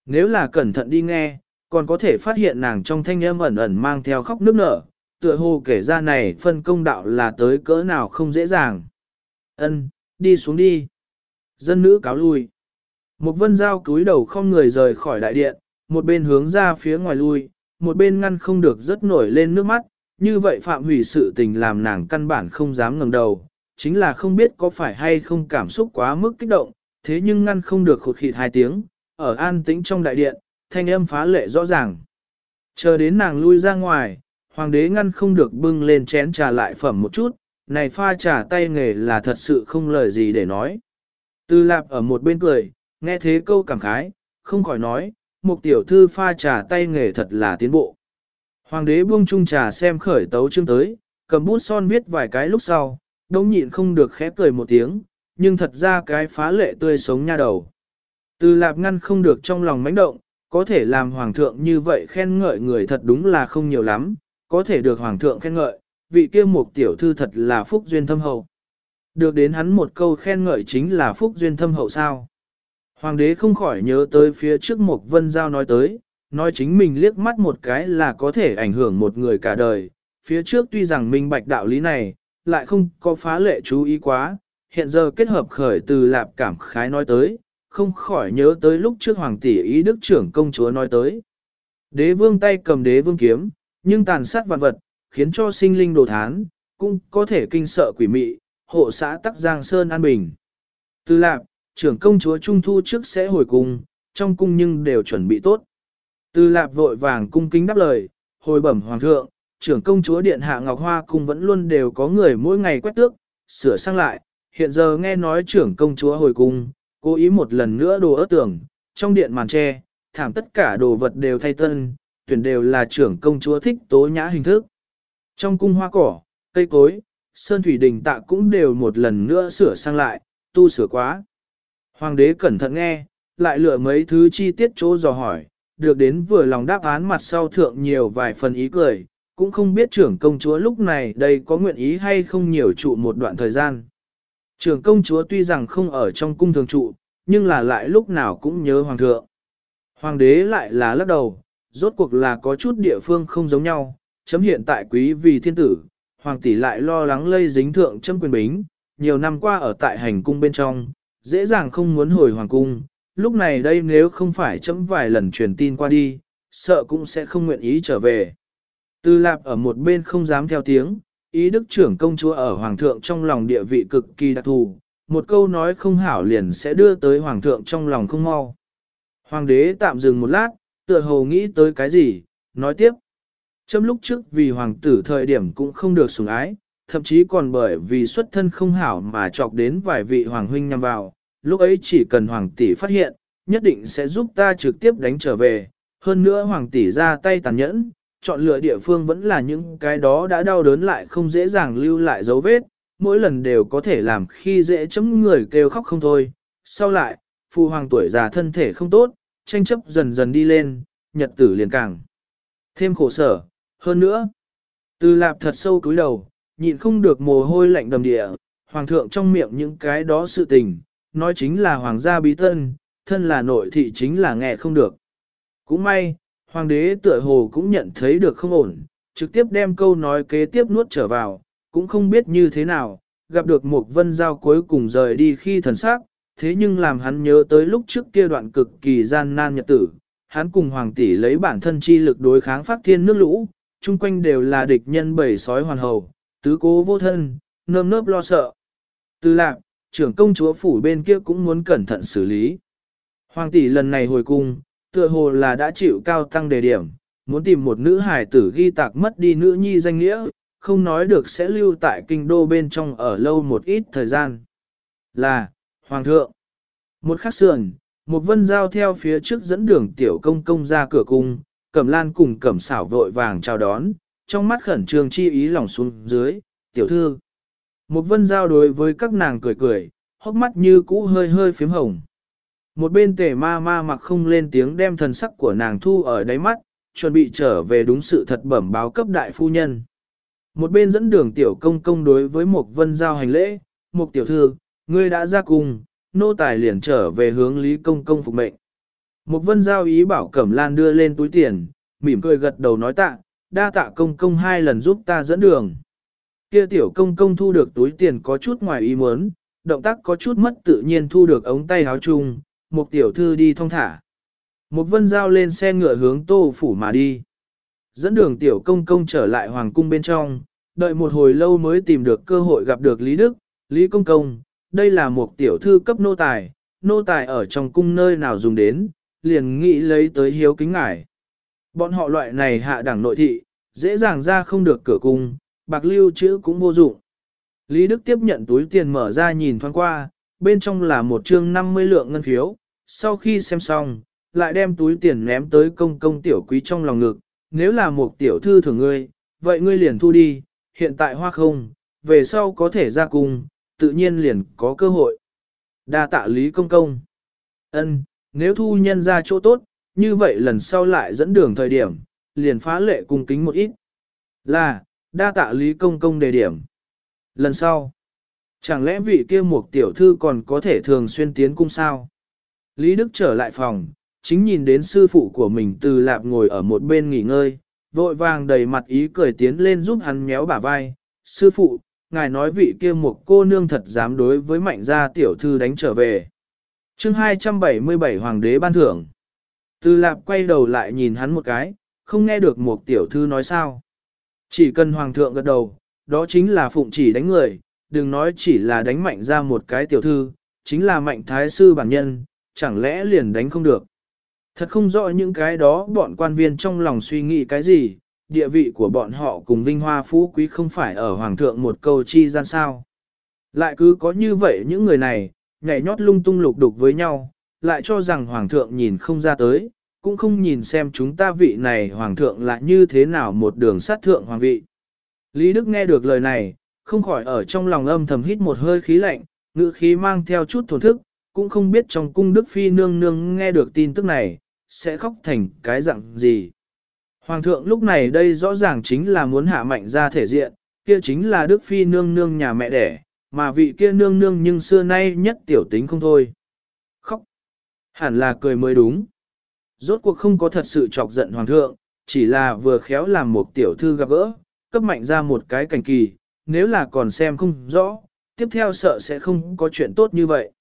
[SPEAKER 1] Nếu là cẩn thận đi nghe, còn có thể phát hiện nàng trong thanh âm ẩn ẩn mang theo khóc nước nở, tựa hồ kể ra này phân công đạo là tới cỡ nào không dễ dàng. Ân, đi xuống đi. Dân nữ cáo lui. Một vân giao cúi đầu không người rời khỏi đại điện, một bên hướng ra phía ngoài lui, một bên ngăn không được rất nổi lên nước mắt, như vậy phạm hủy sự tình làm nàng căn bản không dám ngẩng đầu, chính là không biết có phải hay không cảm xúc quá mức kích động, thế nhưng ngăn không được khụt khịt hai tiếng, ở an tĩnh trong đại điện, thanh âm phá lệ rõ ràng. Chờ đến nàng lui ra ngoài, hoàng đế ngăn không được bưng lên chén trà lại phẩm một chút, này pha trà tay nghề là thật sự không lời gì để nói. Tư lạp ở một bên cười, nghe thế câu cảm khái, không khỏi nói, một tiểu thư pha trà tay nghề thật là tiến bộ. Hoàng đế buông chung trà xem khởi tấu chương tới, cầm bút son viết vài cái lúc sau, đống nhịn không được khẽ cười một tiếng, nhưng thật ra cái phá lệ tươi sống nha đầu. Từ lạp ngăn không được trong lòng mãnh động, có thể làm hoàng thượng như vậy khen ngợi người thật đúng là không nhiều lắm, có thể được hoàng thượng khen ngợi, vị kia một tiểu thư thật là phúc duyên thâm hậu. Được đến hắn một câu khen ngợi chính là phúc duyên thâm hậu sao. Hoàng đế không khỏi nhớ tới phía trước một vân giao nói tới, nói chính mình liếc mắt một cái là có thể ảnh hưởng một người cả đời. Phía trước tuy rằng minh bạch đạo lý này, lại không có phá lệ chú ý quá, hiện giờ kết hợp khởi từ lạp cảm khái nói tới, không khỏi nhớ tới lúc trước hoàng tỷ ý đức trưởng công chúa nói tới. Đế vương tay cầm đế vương kiếm, nhưng tàn sát vạn vật, khiến cho sinh linh đồ thán, cũng có thể kinh sợ quỷ mị, hộ xã tắc giang sơn an bình. Từ lạp, trưởng công chúa Trung Thu trước sẽ hồi cung, trong cung nhưng đều chuẩn bị tốt. Từ lạp vội vàng cung kính đáp lời, hồi bẩm hoàng thượng, trưởng công chúa điện hạ Ngọc Hoa cung vẫn luôn đều có người mỗi ngày quét tước, sửa sang lại, hiện giờ nghe nói trưởng công chúa hồi cung, cố ý một lần nữa đồ ớt tưởng, trong điện màn tre, thảm tất cả đồ vật đều thay tân, tuyển đều là trưởng công chúa thích tố nhã hình thức. Trong cung hoa cỏ, cây cối, sơn thủy đình tạ cũng đều một lần nữa sửa sang lại, tu sửa quá. Hoàng đế cẩn thận nghe, lại lựa mấy thứ chi tiết chỗ dò hỏi, được đến vừa lòng đáp án mặt sau thượng nhiều vài phần ý cười, cũng không biết trưởng công chúa lúc này đây có nguyện ý hay không nhiều trụ một đoạn thời gian. Trưởng công chúa tuy rằng không ở trong cung thường trụ, nhưng là lại lúc nào cũng nhớ hoàng thượng. Hoàng đế lại là lắc đầu, rốt cuộc là có chút địa phương không giống nhau, chấm hiện tại quý vì thiên tử, hoàng tỷ lại lo lắng lây dính thượng chấm quyền bính, nhiều năm qua ở tại hành cung bên trong, dễ dàng không muốn hồi hoàng cung, lúc này đây nếu không phải chấm vài lần truyền tin qua đi, sợ cũng sẽ không nguyện ý trở về. Tư lạp ở một bên không dám theo tiếng, ý đức trưởng công chúa ở hoàng thượng trong lòng địa vị cực kỳ đặc thù, một câu nói không hảo liền sẽ đưa tới hoàng thượng trong lòng không mau. Hoàng đế tạm dừng một lát, tựa hồ nghĩ tới cái gì, nói tiếp. Châm lúc trước vì hoàng tử thời điểm cũng không được sủng ái, thậm chí còn bởi vì xuất thân không hảo mà chọc đến vài vị hoàng huynh nhằm vào, lúc ấy chỉ cần hoàng tỷ phát hiện, nhất định sẽ giúp ta trực tiếp đánh trở về, hơn nữa hoàng tỷ ra tay tàn nhẫn, chọn lựa địa phương vẫn là những cái đó đã đau đớn lại không dễ dàng lưu lại dấu vết, mỗi lần đều có thể làm khi dễ chấm người kêu khóc không thôi. Sau lại, phụ hoàng tuổi già thân thể không tốt, tranh chấp dần dần đi lên, nhật tử liền càng. Thêm khổ sở, hơn nữa. Từ lạp thật sâu cúi đầu, nhịn không được mồ hôi lạnh đầm địa, hoàng thượng trong miệng những cái đó sự tình, nói chính là hoàng gia bí tân, thân là nội thị chính là nghe không được. Cũng may, hoàng đế tựa hồ cũng nhận thấy được không ổn, trực tiếp đem câu nói kế tiếp nuốt trở vào, cũng không biết như thế nào, gặp được một vân giao cuối cùng rời đi khi thần sắc, thế nhưng làm hắn nhớ tới lúc trước kia đoạn cực kỳ gian nan nhật tử, hắn cùng hoàng tỷ lấy bản thân chi lực đối kháng phát thiên nước lũ, chung quanh đều là địch nhân bầy sói hoàn hầu, tứ cố vô thân, nơm nớp lo sợ. Từ lạc, trưởng công chúa phủ bên kia cũng muốn cẩn thận xử lý. Hoàng tỷ lần này hồi cung, tựa hồ là đã chịu cao tăng đề điểm, muốn tìm một nữ hài tử ghi tạc mất đi nữ nhi danh nghĩa, không nói được sẽ lưu tại kinh đô bên trong ở lâu một ít thời gian. Là, Hoàng thượng, một khắc sườn, một vân giao theo phía trước dẫn đường tiểu công công ra cửa cung, cẩm lan cùng cẩm xảo vội vàng chào đón, trong mắt khẩn trương chi ý lòng xuống dưới, tiểu thư. Một vân giao đối với các nàng cười cười, hốc mắt như cũ hơi hơi phím hồng. Một bên tể ma ma mặc không lên tiếng đem thần sắc của nàng thu ở đáy mắt, chuẩn bị trở về đúng sự thật bẩm báo cấp đại phu nhân. Một bên dẫn đường tiểu công công đối với một vân giao hành lễ, một tiểu thư, ngươi đã ra cùng, nô tài liền trở về hướng lý công công phục mệnh. Một vân giao ý bảo cẩm lan đưa lên túi tiền, mỉm cười gật đầu nói tạ, đa tạ công công hai lần giúp ta dẫn đường. Kia tiểu công công thu được túi tiền có chút ngoài ý muốn, động tác có chút mất tự nhiên thu được ống tay áo chung, một tiểu thư đi thong thả. Một vân giao lên xe ngựa hướng tô phủ mà đi. Dẫn đường tiểu công công trở lại hoàng cung bên trong, đợi một hồi lâu mới tìm được cơ hội gặp được Lý Đức, Lý Công Công, đây là một tiểu thư cấp nô tài, nô tài ở trong cung nơi nào dùng đến, liền nghĩ lấy tới hiếu kính ngải. Bọn họ loại này hạ đẳng nội thị, dễ dàng ra không được cửa cung, bạc lưu chữ cũng vô dụng. Lý Đức tiếp nhận túi tiền mở ra nhìn thoáng qua, bên trong là một chương 50 lượng ngân phiếu, sau khi xem xong, lại đem túi tiền ném tới công công tiểu quý trong lòng ngực, nếu là một tiểu thư thường ngươi, vậy ngươi liền thu đi, hiện tại hoa không, về sau có thể ra cung, tự nhiên liền có cơ hội. Đa tạ lý công công. ân nếu thu nhân ra chỗ tốt, như vậy lần sau lại dẫn đường thời điểm, liền phá lệ cung kính một ít. Là, đa tạ Lý Công Công đề điểm. Lần sau, chẳng lẽ vị kia một tiểu thư còn có thể thường xuyên tiến cung sao? Lý Đức trở lại phòng, chính nhìn đến sư phụ của mình từ lạp ngồi ở một bên nghỉ ngơi, vội vàng đầy mặt ý cười tiến lên giúp hắn méo bả vai. Sư phụ, ngài nói vị kia một cô nương thật dám đối với mạnh gia tiểu thư đánh trở về chương 277 Hoàng đế ban thưởng. Từ lạp quay đầu lại nhìn hắn một cái, không nghe được một tiểu thư nói sao. Chỉ cần hoàng thượng gật đầu, đó chính là phụng chỉ đánh người, đừng nói chỉ là đánh mạnh ra một cái tiểu thư, chính là mạnh thái sư bản nhân, chẳng lẽ liền đánh không được. Thật không rõ những cái đó bọn quan viên trong lòng suy nghĩ cái gì, địa vị của bọn họ cùng vinh hoa phú quý không phải ở hoàng thượng một câu chi gian sao. Lại cứ có như vậy những người này, nhảy nhót lung tung lục đục với nhau, lại cho rằng hoàng thượng nhìn không ra tới, cũng không nhìn xem chúng ta vị này hoàng thượng là như thế nào một đường sát thượng hoàng vị. Lý Đức nghe được lời này, không khỏi ở trong lòng âm thầm hít một hơi khí lạnh, ngữ khí mang theo chút thổn thức, cũng không biết trong cung Đức Phi nương nương nghe được tin tức này, sẽ khóc thành cái dạng gì. Hoàng thượng lúc này đây rõ ràng chính là muốn hạ mạnh ra thể diện, kia chính là Đức Phi nương nương nhà mẹ đẻ, mà vị kia nương nương nhưng xưa nay nhất tiểu tính không thôi. Khóc. Hẳn là cười mới đúng. Rốt cuộc không có thật sự chọc giận hoàng thượng, chỉ là vừa khéo làm một tiểu thư gặp gỡ, cấp mạnh ra một cái cảnh kỳ, nếu là còn xem không rõ, tiếp theo sợ sẽ không có chuyện tốt như vậy.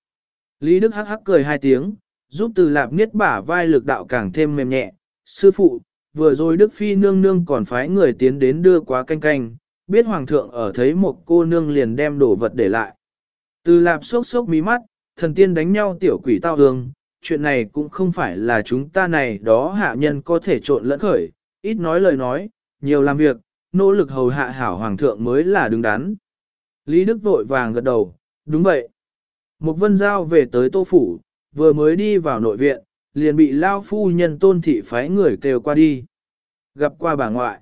[SPEAKER 1] Lý Đức hắc hắc cười hai tiếng, giúp từ lạp niết bả vai lực đạo càng thêm mềm nhẹ. Sư phụ, vừa rồi Đức Phi nương nương còn phái người tiến đến đưa quá canh canh, biết hoàng thượng ở thấy một cô nương liền đem đồ vật để lại. Từ lạp sốc sốc mí mắt, thần tiên đánh nhau tiểu quỷ tao hương, chuyện này cũng không phải là chúng ta này đó hạ nhân có thể trộn lẫn khởi, ít nói lời nói, nhiều làm việc, nỗ lực hầu hạ hảo hoàng thượng mới là đứng đắn. Lý Đức vội vàng gật đầu, đúng vậy. Một vân giao về tới tô phủ, vừa mới đi vào nội viện, liền bị lao phu nhân tôn thị phái người kêu qua đi. Gặp qua bà ngoại.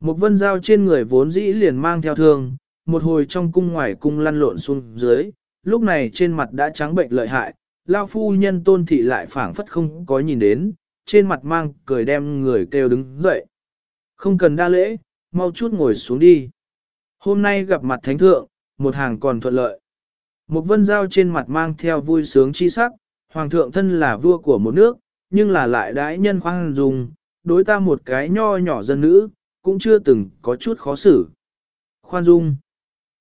[SPEAKER 1] Một vân dao trên người vốn dĩ liền mang theo thương, một hồi trong cung ngoài cung lăn lộn xuống dưới, lúc này trên mặt đã trắng bệnh lợi hại, lao phu nhân tôn thị lại phảng phất không có nhìn đến, trên mặt mang cười đem người kêu đứng dậy. Không cần đa lễ, mau chút ngồi xuống đi. Hôm nay gặp mặt thánh thượng, một hàng còn thuận lợi. Một vân dao trên mặt mang theo vui sướng chi sắc, hoàng thượng thân là vua của một nước, nhưng là lại đãi nhân khoan dùng, đối ta một cái nho nhỏ dân nữ, cũng chưa từng có chút khó xử. Khoan dung.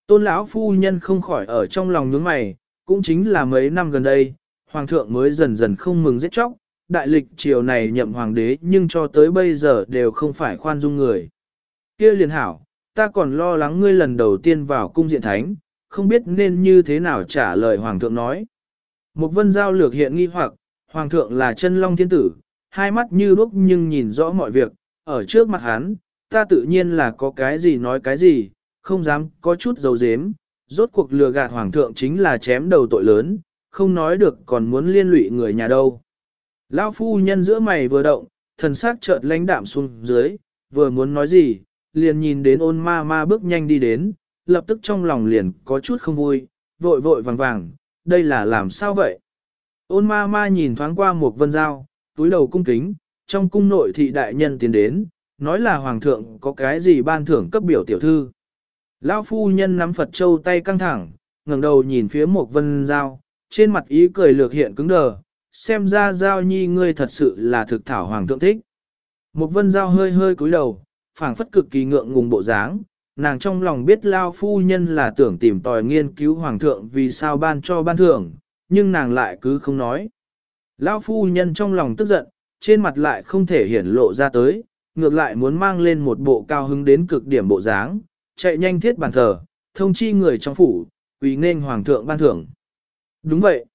[SPEAKER 1] Tôn lão phu nhân không khỏi ở trong lòng nhướng mày, cũng chính là mấy năm gần đây, hoàng thượng mới dần dần không mừng giết chóc, đại lịch triều này nhậm hoàng đế nhưng cho tới bây giờ đều không phải khoan dung người. kia liền hảo, ta còn lo lắng ngươi lần đầu tiên vào cung diện thánh, không biết nên như thế nào trả lời hoàng thượng nói. Một vân giao lược hiện nghi hoặc, hoàng thượng là chân long thiên tử, hai mắt như đúc nhưng nhìn rõ mọi việc, ở trước mặt hắn, ta tự nhiên là có cái gì nói cái gì, không dám có chút dầu dếm, rốt cuộc lừa gạt hoàng thượng chính là chém đầu tội lớn, không nói được còn muốn liên lụy người nhà đâu. Lão phu nhân giữa mày vừa động, thần sắc chợt lãnh đạm xuống dưới, vừa muốn nói gì, liền nhìn đến ôn ma ma bước nhanh đi đến, lập tức trong lòng liền có chút không vui, vội vội vàng vàng, đây là làm sao vậy? Ôn ma ma nhìn thoáng qua một vân dao, túi đầu cung kính, trong cung nội thị đại nhân tiến đến, nói là hoàng thượng có cái gì ban thưởng cấp biểu tiểu thư. Lão phu nhân nắm Phật châu tay căng thẳng, ngẩng đầu nhìn phía Mộc vân dao, trên mặt ý cười lược hiện cứng đờ, xem ra giao nhi ngươi thật sự là thực thảo hoàng thượng thích. Mộc vân giao hơi hơi cúi đầu, phảng phất cực kỳ ngượng ngùng bộ dáng, nàng trong lòng biết lao phu nhân là tưởng tìm tòi nghiên cứu hoàng thượng vì sao ban cho ban thưởng, nhưng nàng lại cứ không nói. Lao phu nhân trong lòng tức giận, trên mặt lại không thể hiển lộ ra tới, ngược lại muốn mang lên một bộ cao hứng đến cực điểm bộ dáng, chạy nhanh thiết bàn thờ, thông chi người trong phủ, quỳ nên hoàng thượng ban thưởng. Đúng vậy.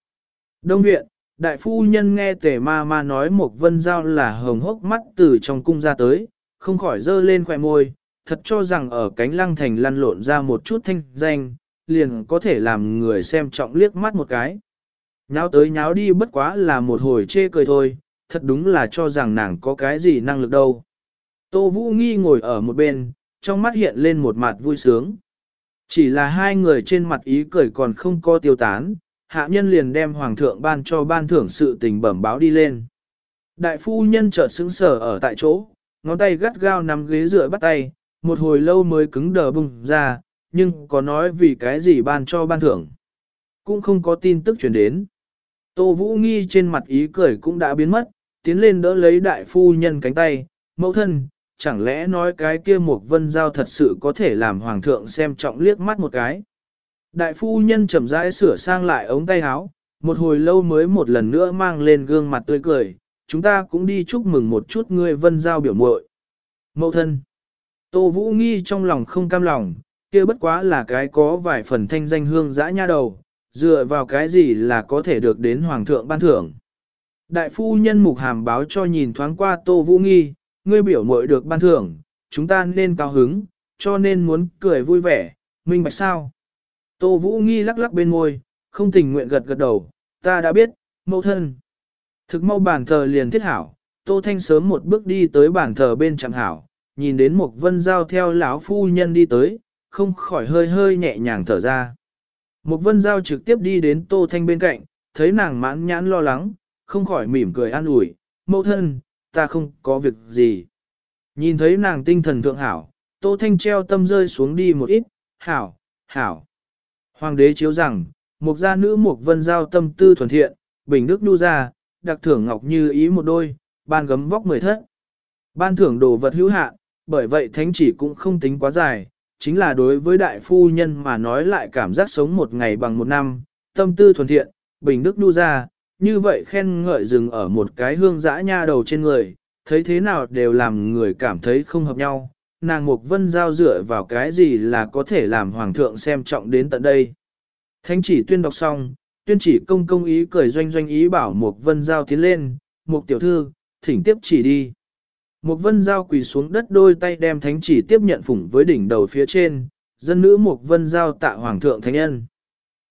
[SPEAKER 1] Đông viện, đại phu nhân nghe tề ma ma nói một vân giao là hồng hốc mắt từ trong cung ra tới, không khỏi dơ lên khoẻ môi, thật cho rằng ở cánh lăng thành lăn lộn ra một chút thanh danh, liền có thể làm người xem trọng liếc mắt một cái. Nháo tới nháo đi bất quá là một hồi chê cười thôi, thật đúng là cho rằng nàng có cái gì năng lực đâu. Tô Vũ Nghi ngồi ở một bên, trong mắt hiện lên một mặt vui sướng. Chỉ là hai người trên mặt ý cười còn không có tiêu tán, hạ nhân liền đem hoàng thượng ban cho ban thưởng sự tình bẩm báo đi lên. Đại phu nhân chợt sững sờ ở tại chỗ, ngón tay gắt gao nắm ghế dựa bắt tay, một hồi lâu mới cứng đờ bung ra, nhưng có nói vì cái gì ban cho ban thưởng. Cũng không có tin tức chuyển đến. Tô Vũ Nghi trên mặt ý cười cũng đã biến mất, tiến lên đỡ lấy đại phu nhân cánh tay, mẫu thân, chẳng lẽ nói cái kia một vân giao thật sự có thể làm hoàng thượng xem trọng liếc mắt một cái. Đại phu nhân chậm rãi sửa sang lại ống tay áo, một hồi lâu mới một lần nữa mang lên gương mặt tươi cười, chúng ta cũng đi chúc mừng một chút ngươi vân giao biểu muội. Mẫu thân, Tô Vũ Nghi trong lòng không cam lòng, kia bất quá là cái có vài phần thanh danh hương dã nha đầu, dựa vào cái gì là có thể được đến hoàng thượng ban thưởng. Đại phu nhân mục hàm báo cho nhìn thoáng qua Tô Vũ Nghi, ngươi biểu muội được ban thưởng, chúng ta nên cao hứng, cho nên muốn cười vui vẻ, minh bạch sao. Tô Vũ Nghi lắc lắc bên ngôi, không tình nguyện gật gật đầu, ta đã biết, mẫu thân. Thực mau bàn thờ liền thiết hảo, Tô Thanh sớm một bước đi tới bàn thờ bên chẳng hảo, nhìn đến một vân giao theo lão phu nhân đi tới, không khỏi hơi hơi nhẹ nhàng thở ra. Một vân giao trực tiếp đi đến Tô Thanh bên cạnh, thấy nàng mãn nhãn lo lắng, không khỏi mỉm cười an ủi, mẫu thân, ta không có việc gì. Nhìn thấy nàng tinh thần thượng hảo, Tô Thanh treo tâm rơi xuống đi một ít, hảo, hảo. Hoàng đế chiếu rằng, một gia nữ một vân giao tâm tư thuần thiện, bình đức đu ra, đặc thưởng ngọc như ý một đôi, ban gấm vóc mười thất. Ban thưởng đồ vật hữu hạn, bởi vậy thánh chỉ cũng không tính quá dài, chính là đối với đại phu nhân mà nói lại cảm giác sống một ngày bằng một năm, tâm tư thuần thiện, bình đức đu ra, như vậy khen ngợi dừng ở một cái hương dã nha đầu trên người, thấy thế nào đều làm người cảm thấy không hợp nhau, nàng Mục Vân Giao dựa vào cái gì là có thể làm Hoàng thượng xem trọng đến tận đây. Thánh chỉ tuyên đọc xong, tuyên chỉ công công ý cười doanh doanh ý bảo Mục Vân Giao tiến lên, Mục tiểu thư, thỉnh tiếp chỉ đi. Mục Vân Giao quỳ xuống đất đôi tay đem thánh chỉ tiếp nhận phủng với đỉnh đầu phía trên, dân nữ Mục Vân Giao tạ Hoàng thượng thánh nhân.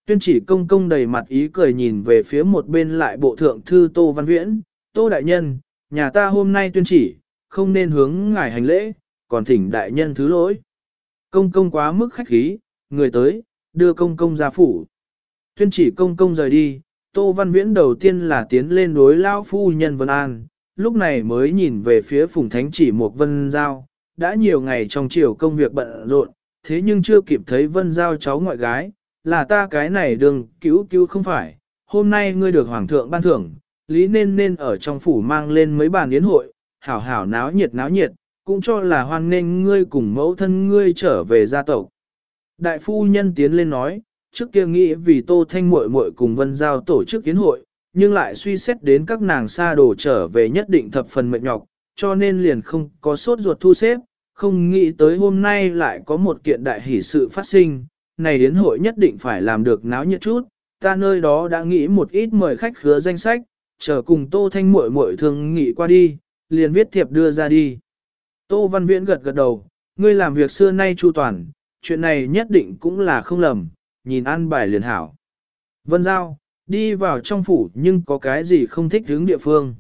[SPEAKER 1] Tuyên chỉ công công đầy mặt ý cười nhìn về phía một bên lại bộ thượng thư Tô Văn Viễn, Tô Đại Nhân, nhà ta hôm nay tuyên chỉ, không nên hướng ngài hành lễ, còn thỉnh đại nhân thứ lỗi. Công công quá mức khách khí, người tới, đưa công công ra phủ. Tuyên chỉ công công rời đi, Tô Văn Viễn đầu tiên là tiến lên đối lao phu nhân Vân An, lúc này mới nhìn về phía phùng thánh chỉ một Vân Giao, đã nhiều ngày trong chiều công việc bận rộn, thế nhưng chưa kịp thấy Vân Giao cháu ngoại gái, là ta cái này đừng cứu cứu không phải, hôm nay ngươi được hoàng thượng ban thưởng, lý nên nên ở trong phủ mang lên mấy bàn yến hội, hảo hảo náo nhiệt náo nhiệt, cũng cho là hoan nên ngươi cùng mẫu thân ngươi trở về gia tộc. Đại phu nhân tiến lên nói, trước kia nghĩ vì tô thanh muội muội cùng vân giao tổ chức yến hội, nhưng lại suy xét đến các nàng xa đồ trở về nhất định thập phần mệt nhọc, cho nên liền không có sốt ruột thu xếp, không nghĩ tới hôm nay lại có một kiện đại hỷ sự phát sinh, này đến hội nhất định phải làm được náo nhiệt chút, ta nơi đó đã nghĩ một ít mời khách khứa danh sách, chờ cùng Tô Thanh muội muội thường nghị qua đi, liền viết thiệp đưa ra đi. Tô Văn Viễn gật gật đầu, ngươi làm việc xưa nay chu toàn, chuyện này nhất định cũng là không lầm, nhìn ăn bài liền hảo. Vân Giao, đi vào trong phủ nhưng có cái gì không thích hướng địa phương.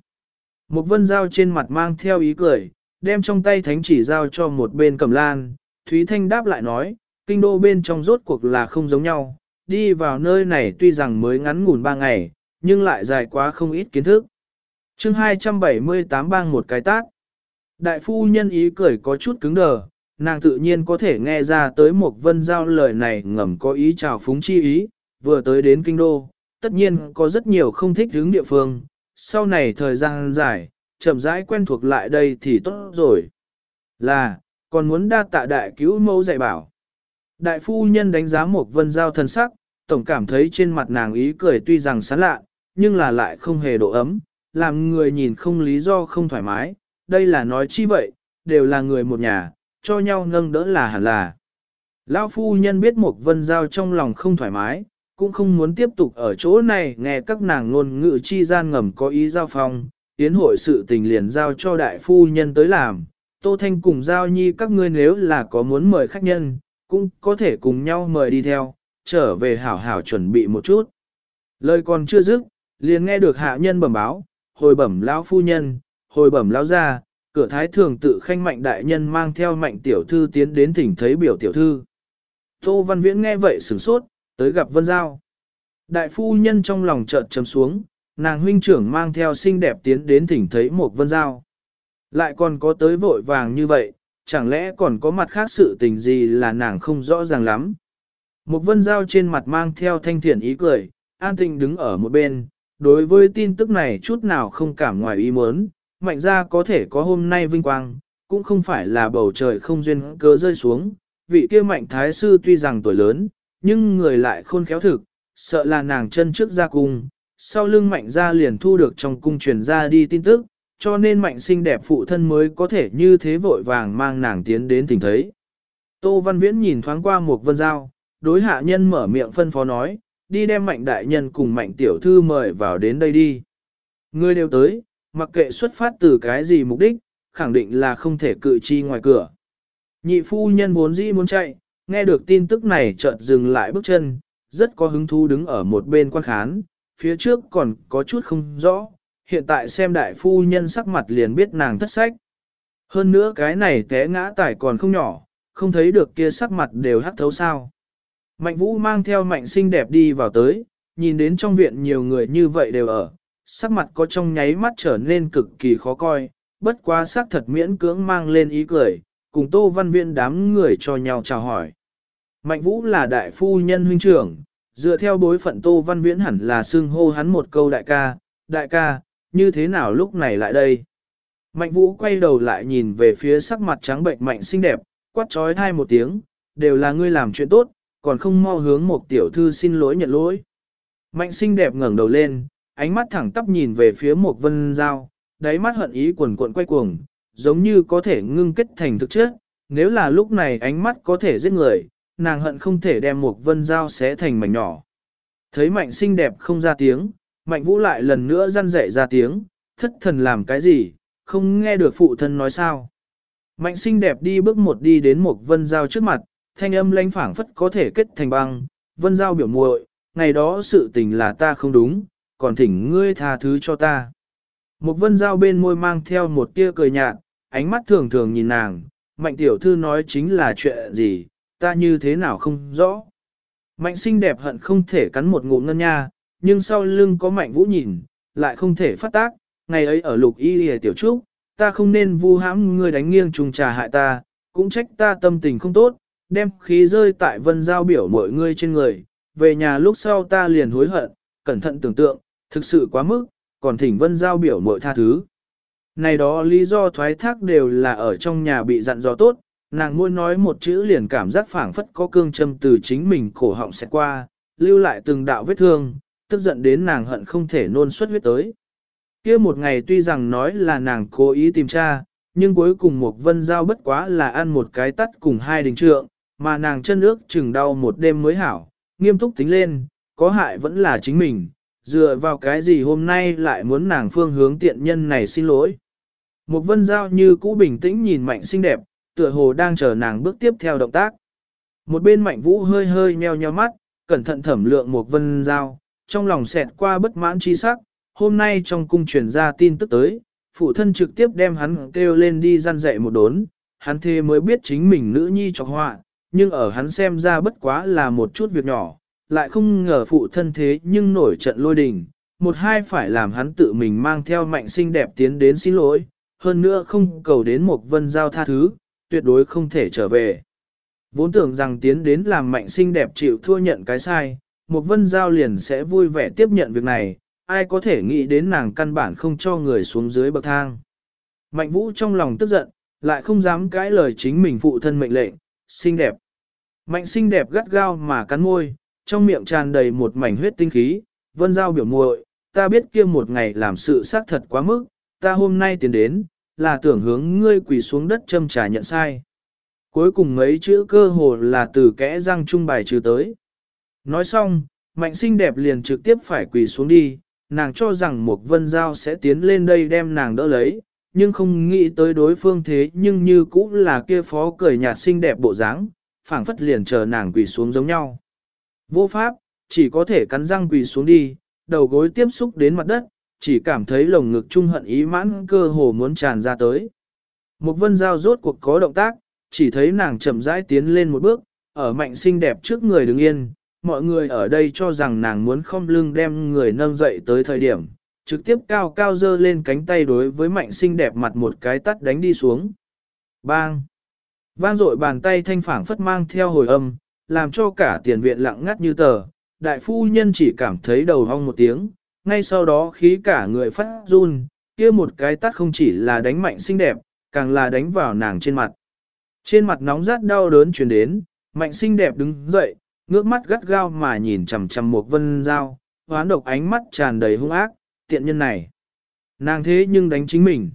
[SPEAKER 1] Một vân giao trên mặt mang theo ý cười, đem trong tay thánh chỉ giao cho một bên cầm lan, Thúy Thanh đáp lại nói, kinh đô bên trong rốt cuộc là không giống nhau, đi vào nơi này tuy rằng mới ngắn ngủn ba ngày, nhưng lại dài quá không ít kiến thức. chương 278 bang một cái tác. Đại phu nhân ý cười có chút cứng đờ, nàng tự nhiên có thể nghe ra tới một vân giao lời này ngầm có ý chào phúng chi ý, vừa tới đến kinh đô, tất nhiên có rất nhiều không thích hướng địa phương, sau này thời gian dài, chậm rãi quen thuộc lại đây thì tốt rồi. Là, còn muốn đa tạ đại cứu mẫu dạy bảo. Đại phu nhân đánh giá một vân giao thân sắc, tổng cảm thấy trên mặt nàng ý cười tuy rằng sán lạ, nhưng là lại không hề độ ấm, làm người nhìn không lý do không thoải mái, đây là nói chi vậy, đều là người một nhà, cho nhau nâng đỡ là hẳn là. Lão phu nhân biết một vân giao trong lòng không thoải mái, cũng không muốn tiếp tục ở chỗ này nghe các nàng ngôn ngữ chi gian ngầm có ý giao phong, tiến hội sự tình liền giao cho đại phu nhân tới làm. Tô Thanh cùng giao nhi các ngươi nếu là có muốn mời khách nhân, cũng có thể cùng nhau mời đi theo, trở về hảo hảo chuẩn bị một chút. Lời còn chưa dứt, liền nghe được hạ nhân bẩm báo, hồi bẩm lão phu nhân, hồi bẩm lão gia, cửa thái thường tự khanh mạnh đại nhân mang theo mạnh tiểu thư tiến đến thỉnh thấy biểu tiểu thư. Tô Văn Viễn nghe vậy sửng sốt, tới gặp Vân Giao. Đại phu nhân trong lòng chợt chấm xuống, nàng huynh trưởng mang theo xinh đẹp tiến đến thỉnh thấy một Vân Giao. Lại còn có tới vội vàng như vậy, chẳng lẽ còn có mặt khác sự tình gì là nàng không rõ ràng lắm. Một vân giao trên mặt mang theo thanh thiện ý cười, an tình đứng ở một bên, đối với tin tức này chút nào không cảm ngoài ý muốn, mạnh ra có thể có hôm nay vinh quang, cũng không phải là bầu trời không duyên cớ rơi xuống, vị kia mạnh thái sư tuy rằng tuổi lớn, nhưng người lại khôn khéo thực, sợ là nàng chân trước ra cung, sau lưng mạnh ra liền thu được trong cung truyền ra đi tin tức, cho nên mạnh xinh đẹp phụ thân mới có thể như thế vội vàng mang nàng tiến đến tình thấy. Tô Văn Viễn nhìn thoáng qua một vân giao, đối hạ nhân mở miệng phân phó nói, đi đem mạnh đại nhân cùng mạnh tiểu thư mời vào đến đây đi. Người đều tới, mặc kệ xuất phát từ cái gì mục đích, khẳng định là không thể cự chi ngoài cửa. Nhị phu nhân vốn dĩ muốn chạy, nghe được tin tức này chợt dừng lại bước chân, rất có hứng thú đứng ở một bên quan khán, phía trước còn có chút không rõ, hiện tại xem đại phu nhân sắc mặt liền biết nàng thất sách. Hơn nữa cái này té ngã tải còn không nhỏ, không thấy được kia sắc mặt đều hắt thấu sao. Mạnh vũ mang theo mạnh xinh đẹp đi vào tới, nhìn đến trong viện nhiều người như vậy đều ở, sắc mặt có trong nháy mắt trở nên cực kỳ khó coi, bất quá sắc thật miễn cưỡng mang lên ý cười, cùng tô văn viện đám người cho nhau chào hỏi. Mạnh vũ là đại phu nhân huynh trưởng, dựa theo bối phận tô văn viễn hẳn là xưng hô hắn một câu đại ca, đại ca, như thế nào lúc này lại đây? Mạnh vũ quay đầu lại nhìn về phía sắc mặt trắng bệnh mạnh xinh đẹp, quát trói thai một tiếng, đều là ngươi làm chuyện tốt, còn không mau hướng một tiểu thư xin lỗi nhận lỗi. Mạnh xinh đẹp ngẩng đầu lên, ánh mắt thẳng tắp nhìn về phía một vân giao, đáy mắt hận ý quần cuộn quay cuồng, giống như có thể ngưng kết thành thực chất, nếu là lúc này ánh mắt có thể giết người, nàng hận không thể đem một vân giao xé thành mảnh nhỏ. Thấy mạnh xinh đẹp không ra tiếng, mạnh vũ lại lần nữa răn dạy ra tiếng, thất thần làm cái gì, không nghe được phụ thân nói sao. Mạnh xinh đẹp đi bước một đi đến một vân giao trước mặt, thanh âm lanh phảng phất có thể kết thành băng, vân giao biểu muội, ngày đó sự tình là ta không đúng, còn thỉnh ngươi tha thứ cho ta. Một vân giao bên môi mang theo một tia cười nhạt, ánh mắt thường thường nhìn nàng, mạnh tiểu thư nói chính là chuyện gì, ta như thế nào không rõ. Mạnh xinh đẹp hận không thể cắn một ngụm ngân nha, nhưng sau lưng có mạnh vũ nhìn, lại không thể phát tác, ngày ấy ở lục y lìa tiểu trúc, ta không nên vu hãm ngươi đánh nghiêng trùng trà hại ta, cũng trách ta tâm tình không tốt, đem khí rơi tại vân giao biểu mọi ngươi trên người, về nhà lúc sau ta liền hối hận, cẩn thận tưởng tượng, thực sự quá mức, còn thỉnh vân giao biểu mọi tha thứ. Này đó lý do thoái thác đều là ở trong nhà bị dặn dò tốt, nàng môi nói một chữ liền cảm giác phảng phất có cương châm từ chính mình cổ họng sẽ qua, lưu lại từng đạo vết thương, tức giận đến nàng hận không thể nôn xuất huyết tới. kia một ngày tuy rằng nói là nàng cố ý tìm cha, nhưng cuối cùng một vân giao bất quá là ăn một cái tắt cùng hai đình trượng, mà nàng chân ước chừng đau một đêm mới hảo, nghiêm túc tính lên, có hại vẫn là chính mình, dựa vào cái gì hôm nay lại muốn nàng phương hướng tiện nhân này xin lỗi. Một vân giao như cũ bình tĩnh nhìn mạnh xinh đẹp, tựa hồ đang chờ nàng bước tiếp theo động tác. Một bên mạnh vũ hơi hơi nheo nheo mắt, cẩn thận thẩm lượng một vân giao, trong lòng xẹt qua bất mãn chi sắc, hôm nay trong cung truyền ra tin tức tới, phụ thân trực tiếp đem hắn kêu lên đi gian dạy một đốn, hắn thề mới biết chính mình nữ nhi cho họa, nhưng ở hắn xem ra bất quá là một chút việc nhỏ, lại không ngờ phụ thân thế nhưng nổi trận lôi đình, một hai phải làm hắn tự mình mang theo mạnh xinh đẹp tiến đến xin lỗi, hơn nữa không cầu đến một vân giao tha thứ, tuyệt đối không thể trở về. Vốn tưởng rằng tiến đến làm mạnh xinh đẹp chịu thua nhận cái sai, một vân giao liền sẽ vui vẻ tiếp nhận việc này, ai có thể nghĩ đến nàng căn bản không cho người xuống dưới bậc thang. Mạnh vũ trong lòng tức giận, lại không dám cãi lời chính mình phụ thân mệnh lệnh, xinh đẹp. Mạnh xinh đẹp gắt gao mà cắn môi, trong miệng tràn đầy một mảnh huyết tinh khí, vân giao biểu muội, ta biết kia một ngày làm sự xác thật quá mức, ta hôm nay tiến đến, là tưởng hướng ngươi quỳ xuống đất châm trà nhận sai. Cuối cùng mấy chữ cơ hồ là từ kẽ răng trung bài trừ tới. Nói xong, mạnh xinh đẹp liền trực tiếp phải quỳ xuống đi, nàng cho rằng một vân giao sẽ tiến lên đây đem nàng đỡ lấy, nhưng không nghĩ tới đối phương thế nhưng như cũng là kia phó cười nhạt xinh đẹp bộ dáng, phảng phất liền chờ nàng quỳ xuống giống nhau. Vô pháp, chỉ có thể cắn răng quỳ xuống đi, đầu gối tiếp xúc đến mặt đất, chỉ cảm thấy lồng ngực trung hận ý mãn cơ hồ muốn tràn ra tới. Một vân giao rốt cuộc có động tác, chỉ thấy nàng chậm rãi tiến lên một bước, ở mạnh xinh đẹp trước người đứng yên, mọi người ở đây cho rằng nàng muốn không lưng đem người nâng dậy tới thời điểm, trực tiếp cao cao dơ lên cánh tay đối với mạnh xinh đẹp mặt một cái tắt đánh đi xuống. Bang! Vang dội bàn tay thanh phảng phất mang theo hồi âm, làm cho cả tiền viện lặng ngắt như tờ, đại phu nhân chỉ cảm thấy đầu hong một tiếng, ngay sau đó khí cả người phát run, kia một cái tắt không chỉ là đánh mạnh xinh đẹp, càng là đánh vào nàng trên mặt. Trên mặt nóng rát đau đớn truyền đến, mạnh xinh đẹp đứng dậy, ngước mắt gắt gao mà nhìn chằm chằm một vân dao, hoán độc ánh mắt tràn đầy hung ác, tiện nhân này. Nàng thế nhưng đánh chính mình.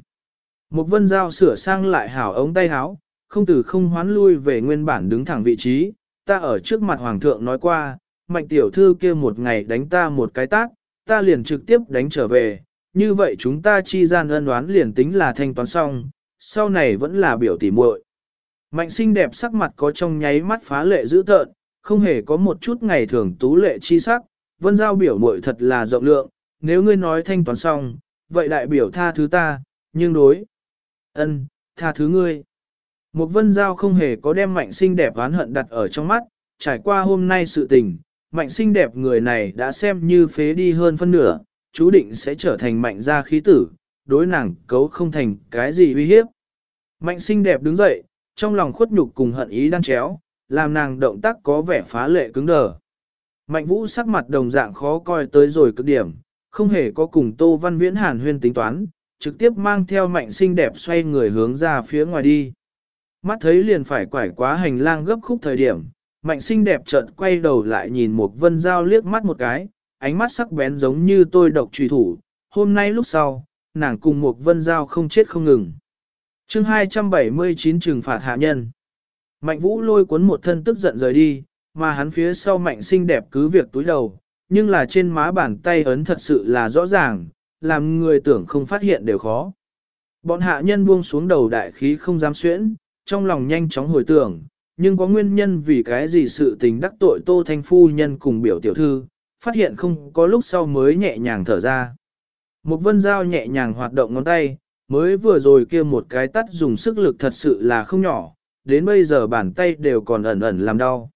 [SPEAKER 1] Một vân dao sửa sang lại hảo ống tay háo, không từ không hoán lui về nguyên bản đứng thẳng vị trí, ta ở trước mặt hoàng thượng nói qua, mạnh tiểu thư kia một ngày đánh ta một cái tác, ta liền trực tiếp đánh trở về, như vậy chúng ta chi gian ân đoán liền tính là thanh toán xong, sau này vẫn là biểu tỉ muội. Mạnh xinh đẹp sắc mặt có trong nháy mắt phá lệ dữ tợn, không hề có một chút ngày thường tú lệ chi sắc, vân giao biểu muội thật là rộng lượng, nếu ngươi nói thanh toán xong, vậy đại biểu tha thứ ta, nhưng đối. ân tha thứ ngươi. Một vân giao không hề có đem mạnh xinh đẹp oán hận đặt ở trong mắt, trải qua hôm nay sự tình, mạnh xinh đẹp người này đã xem như phế đi hơn phân nửa, chú định sẽ trở thành mạnh gia khí tử, đối nàng cấu không thành cái gì uy hiếp. Mạnh xinh đẹp đứng dậy, trong lòng khuất nhục cùng hận ý đang chéo, làm nàng động tác có vẻ phá lệ cứng đờ. Mạnh vũ sắc mặt đồng dạng khó coi tới rồi cực điểm, không hề có cùng Tô Văn Viễn hàn huyên tính toán, trực tiếp mang theo mạnh xinh đẹp xoay người hướng ra phía ngoài đi. Mắt thấy liền phải quải quá hành lang gấp khúc thời điểm, mạnh xinh đẹp chợt quay đầu lại nhìn một vân dao liếc mắt một cái, ánh mắt sắc bén giống như tôi độc trùy thủ, hôm nay lúc sau, nàng cùng một vân dao không chết không ngừng. chương 279 trừng phạt hạ nhân. Mạnh vũ lôi cuốn một thân tức giận rời đi, mà hắn phía sau mạnh xinh đẹp cứ việc túi đầu, nhưng là trên má bàn tay ấn thật sự là rõ ràng, làm người tưởng không phát hiện đều khó. Bọn hạ nhân buông xuống đầu đại khí không dám xuyễn, trong lòng nhanh chóng hồi tưởng, nhưng có nguyên nhân vì cái gì sự tình đắc tội Tô Thanh Phu nhân cùng biểu tiểu thư, phát hiện không có lúc sau mới nhẹ nhàng thở ra. Một vân dao nhẹ nhàng hoạt động ngón tay, mới vừa rồi kia một cái tắt dùng sức lực thật sự là không nhỏ, đến bây giờ bàn tay đều còn ẩn ẩn làm đau.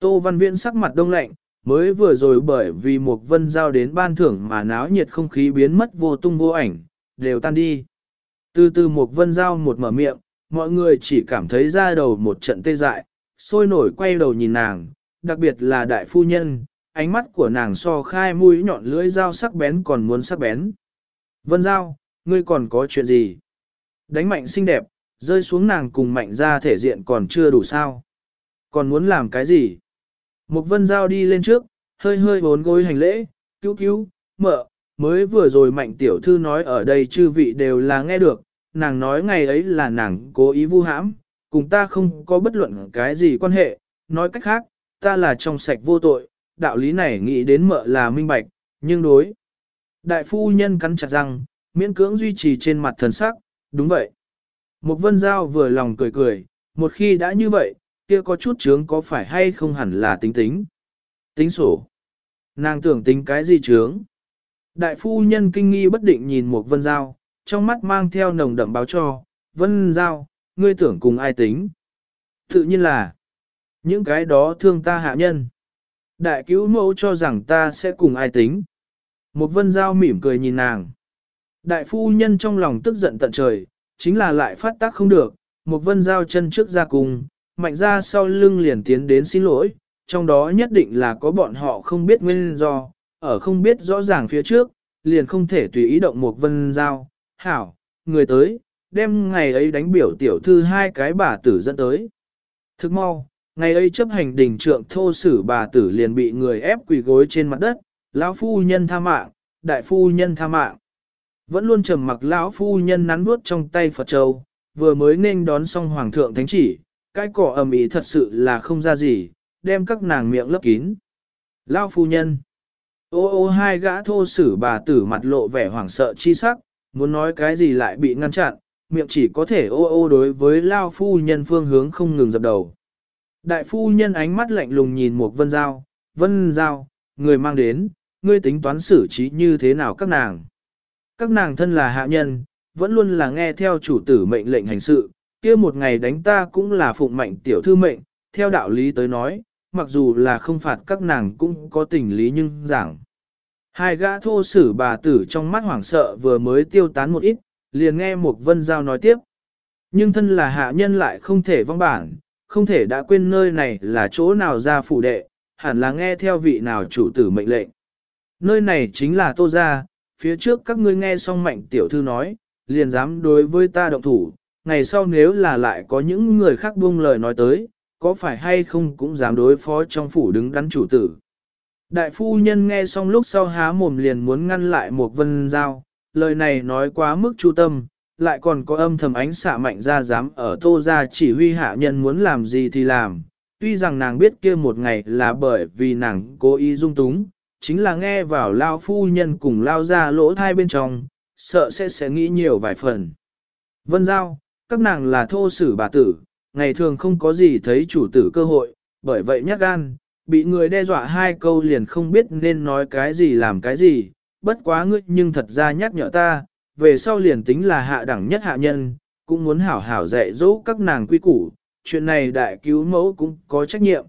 [SPEAKER 1] Tô Văn Viễn sắc mặt đông lạnh, mới vừa rồi bởi vì một vân giao đến ban thưởng mà náo nhiệt không khí biến mất vô tung vô ảnh, đều tan đi. Từ từ một vân giao một mở miệng, mọi người chỉ cảm thấy ra đầu một trận tê dại, sôi nổi quay đầu nhìn nàng, đặc biệt là đại phu nhân, ánh mắt của nàng so khai mũi nhọn lưỡi dao sắc bén còn muốn sắc bén. Vân giao, ngươi còn có chuyện gì? Đánh mạnh xinh đẹp, rơi xuống nàng cùng mạnh ra thể diện còn chưa đủ sao. Còn muốn làm cái gì? Một vân giao đi lên trước, hơi hơi bốn gối hành lễ, cứu cứu, mợ, mới vừa rồi mạnh tiểu thư nói ở đây chư vị đều là nghe được, nàng nói ngày ấy là nàng cố ý vu hãm, cùng ta không có bất luận cái gì quan hệ, nói cách khác, ta là trong sạch vô tội, đạo lý này nghĩ đến mợ là minh bạch, nhưng đối. Đại phu nhân cắn chặt răng, miễn cưỡng duy trì trên mặt thần sắc, đúng vậy. Một vân giao vừa lòng cười cười, một khi đã như vậy, kia có chút chướng có phải hay không hẳn là tính tính. Tính sổ. Nàng tưởng tính cái gì chướng. Đại phu nhân kinh nghi bất định nhìn một vân giao, trong mắt mang theo nồng đậm báo cho, vân giao, ngươi tưởng cùng ai tính. Tự nhiên là, những cái đó thương ta hạ nhân. Đại cứu mẫu cho rằng ta sẽ cùng ai tính. Một vân giao mỉm cười nhìn nàng. Đại phu nhân trong lòng tức giận tận trời, chính là lại phát tác không được, một vân giao chân trước ra cùng, mạnh ra sau lưng liền tiến đến xin lỗi, trong đó nhất định là có bọn họ không biết nguyên do, ở không biết rõ ràng phía trước, liền không thể tùy ý động một vân giao, hảo, người tới, đem ngày ấy đánh biểu tiểu thư hai cái bà tử dẫn tới. Thức mau, ngày ấy chấp hành đình trượng thô sử bà tử liền bị người ép quỳ gối trên mặt đất, lão phu nhân tha mạng, đại phu nhân tha mạng. Vẫn luôn trầm mặc lão phu nhân nắn vuốt trong tay Phật Châu, vừa mới nên đón xong hoàng thượng thánh chỉ, cái cỏ ầm ĩ thật sự là không ra gì, đem các nàng miệng lấp kín. Lão phu nhân. Ô ô hai gã thô sử bà tử mặt lộ vẻ hoảng sợ chi sắc, muốn nói cái gì lại bị ngăn chặn, miệng chỉ có thể ô ô đối với lao phu nhân phương hướng không ngừng dập đầu. Đại phu nhân ánh mắt lạnh lùng nhìn một vân giao, vân giao, người mang đến, ngươi tính toán xử trí như thế nào các nàng. Các nàng thân là hạ nhân, vẫn luôn là nghe theo chủ tử mệnh lệnh hành sự, kia một ngày đánh ta cũng là phụng mệnh tiểu thư mệnh, theo đạo lý tới nói, mặc dù là không phạt các nàng cũng có tình lý nhưng giảng. Hai gã thô sử bà tử trong mắt hoảng sợ vừa mới tiêu tán một ít, liền nghe một vân giao nói tiếp. Nhưng thân là hạ nhân lại không thể vong bản, không thể đã quên nơi này là chỗ nào ra phủ đệ, hẳn là nghe theo vị nào chủ tử mệnh lệnh. Nơi này chính là tô gia, phía trước các ngươi nghe xong mạnh tiểu thư nói, liền dám đối với ta động thủ, ngày sau nếu là lại có những người khác buông lời nói tới, có phải hay không cũng dám đối phó trong phủ đứng đắn chủ tử. Đại phu nhân nghe xong lúc sau há mồm liền muốn ngăn lại một vân giao, lời này nói quá mức chu tâm, lại còn có âm thầm ánh xạ mạnh ra dám ở tô ra chỉ huy hạ nhân muốn làm gì thì làm. Tuy rằng nàng biết kia một ngày là bởi vì nàng cố ý dung túng, chính là nghe vào lao phu nhân cùng lao ra lỗ thai bên trong, sợ sẽ sẽ nghĩ nhiều vài phần. Vân Giao, các nàng là thô sử bà tử, ngày thường không có gì thấy chủ tử cơ hội, bởi vậy nhát gan, bị người đe dọa hai câu liền không biết nên nói cái gì làm cái gì, bất quá ngươi nhưng thật ra nhắc nhở ta, về sau liền tính là hạ đẳng nhất hạ nhân, cũng muốn hảo hảo dạy dỗ các nàng quy củ, chuyện này đại cứu mẫu cũng có trách nhiệm.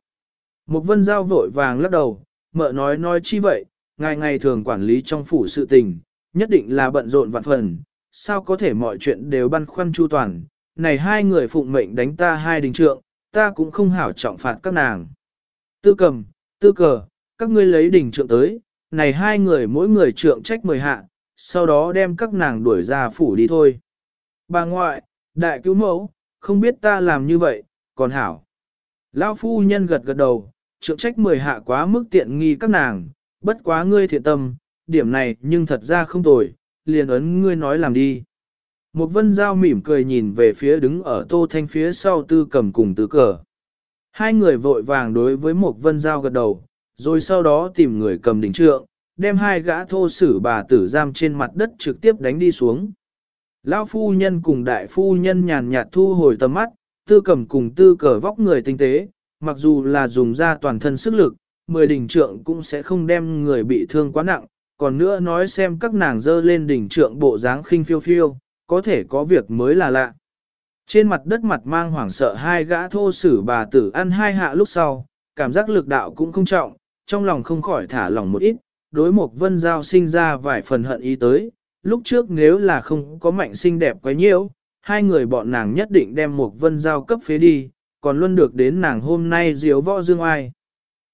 [SPEAKER 1] Một vân giao vội vàng lắc đầu, mợ nói nói chi vậy, ngày ngày thường quản lý trong phủ sự tình, nhất định là bận rộn vạn phần, sao có thể mọi chuyện đều băn khoăn chu toàn, này hai người phụng mệnh đánh ta hai đình trượng, ta cũng không hảo trọng phạt các nàng. Tư cầm, tư cờ, các ngươi lấy đình trượng tới, này hai người mỗi người trượng trách mười hạ, sau đó đem các nàng đuổi ra phủ đi thôi. Bà ngoại, đại cứu mẫu, không biết ta làm như vậy, còn hảo. Lão phu nhân gật gật đầu, trượng trách mười hạ quá mức tiện nghi các nàng, bất quá ngươi thiện tâm, điểm này nhưng thật ra không tồi, liền ấn ngươi nói làm đi. Một vân giao mỉm cười nhìn về phía đứng ở tô thanh phía sau tư cầm cùng tứ cờ. Hai người vội vàng đối với một vân giao gật đầu, rồi sau đó tìm người cầm đỉnh trượng, đem hai gã thô sử bà tử giam trên mặt đất trực tiếp đánh đi xuống. Lão phu nhân cùng đại phu nhân nhàn nhạt thu hồi tầm mắt, tư cầm cùng tư cờ vóc người tinh tế, mặc dù là dùng ra toàn thân sức lực, mười đỉnh trượng cũng sẽ không đem người bị thương quá nặng, còn nữa nói xem các nàng dơ lên đỉnh trượng bộ dáng khinh phiêu phiêu, có thể có việc mới là lạ. Trên mặt đất mặt mang hoảng sợ hai gã thô sử bà tử ăn hai hạ lúc sau, cảm giác lực đạo cũng không trọng, trong lòng không khỏi thả lỏng một ít, đối một vân giao sinh ra vài phần hận ý tới, lúc trước nếu là không có mạnh xinh đẹp quá nhiều, hai người bọn nàng nhất định đem một vân giao cấp phế đi, còn luôn được đến nàng hôm nay diếu võ dương ai.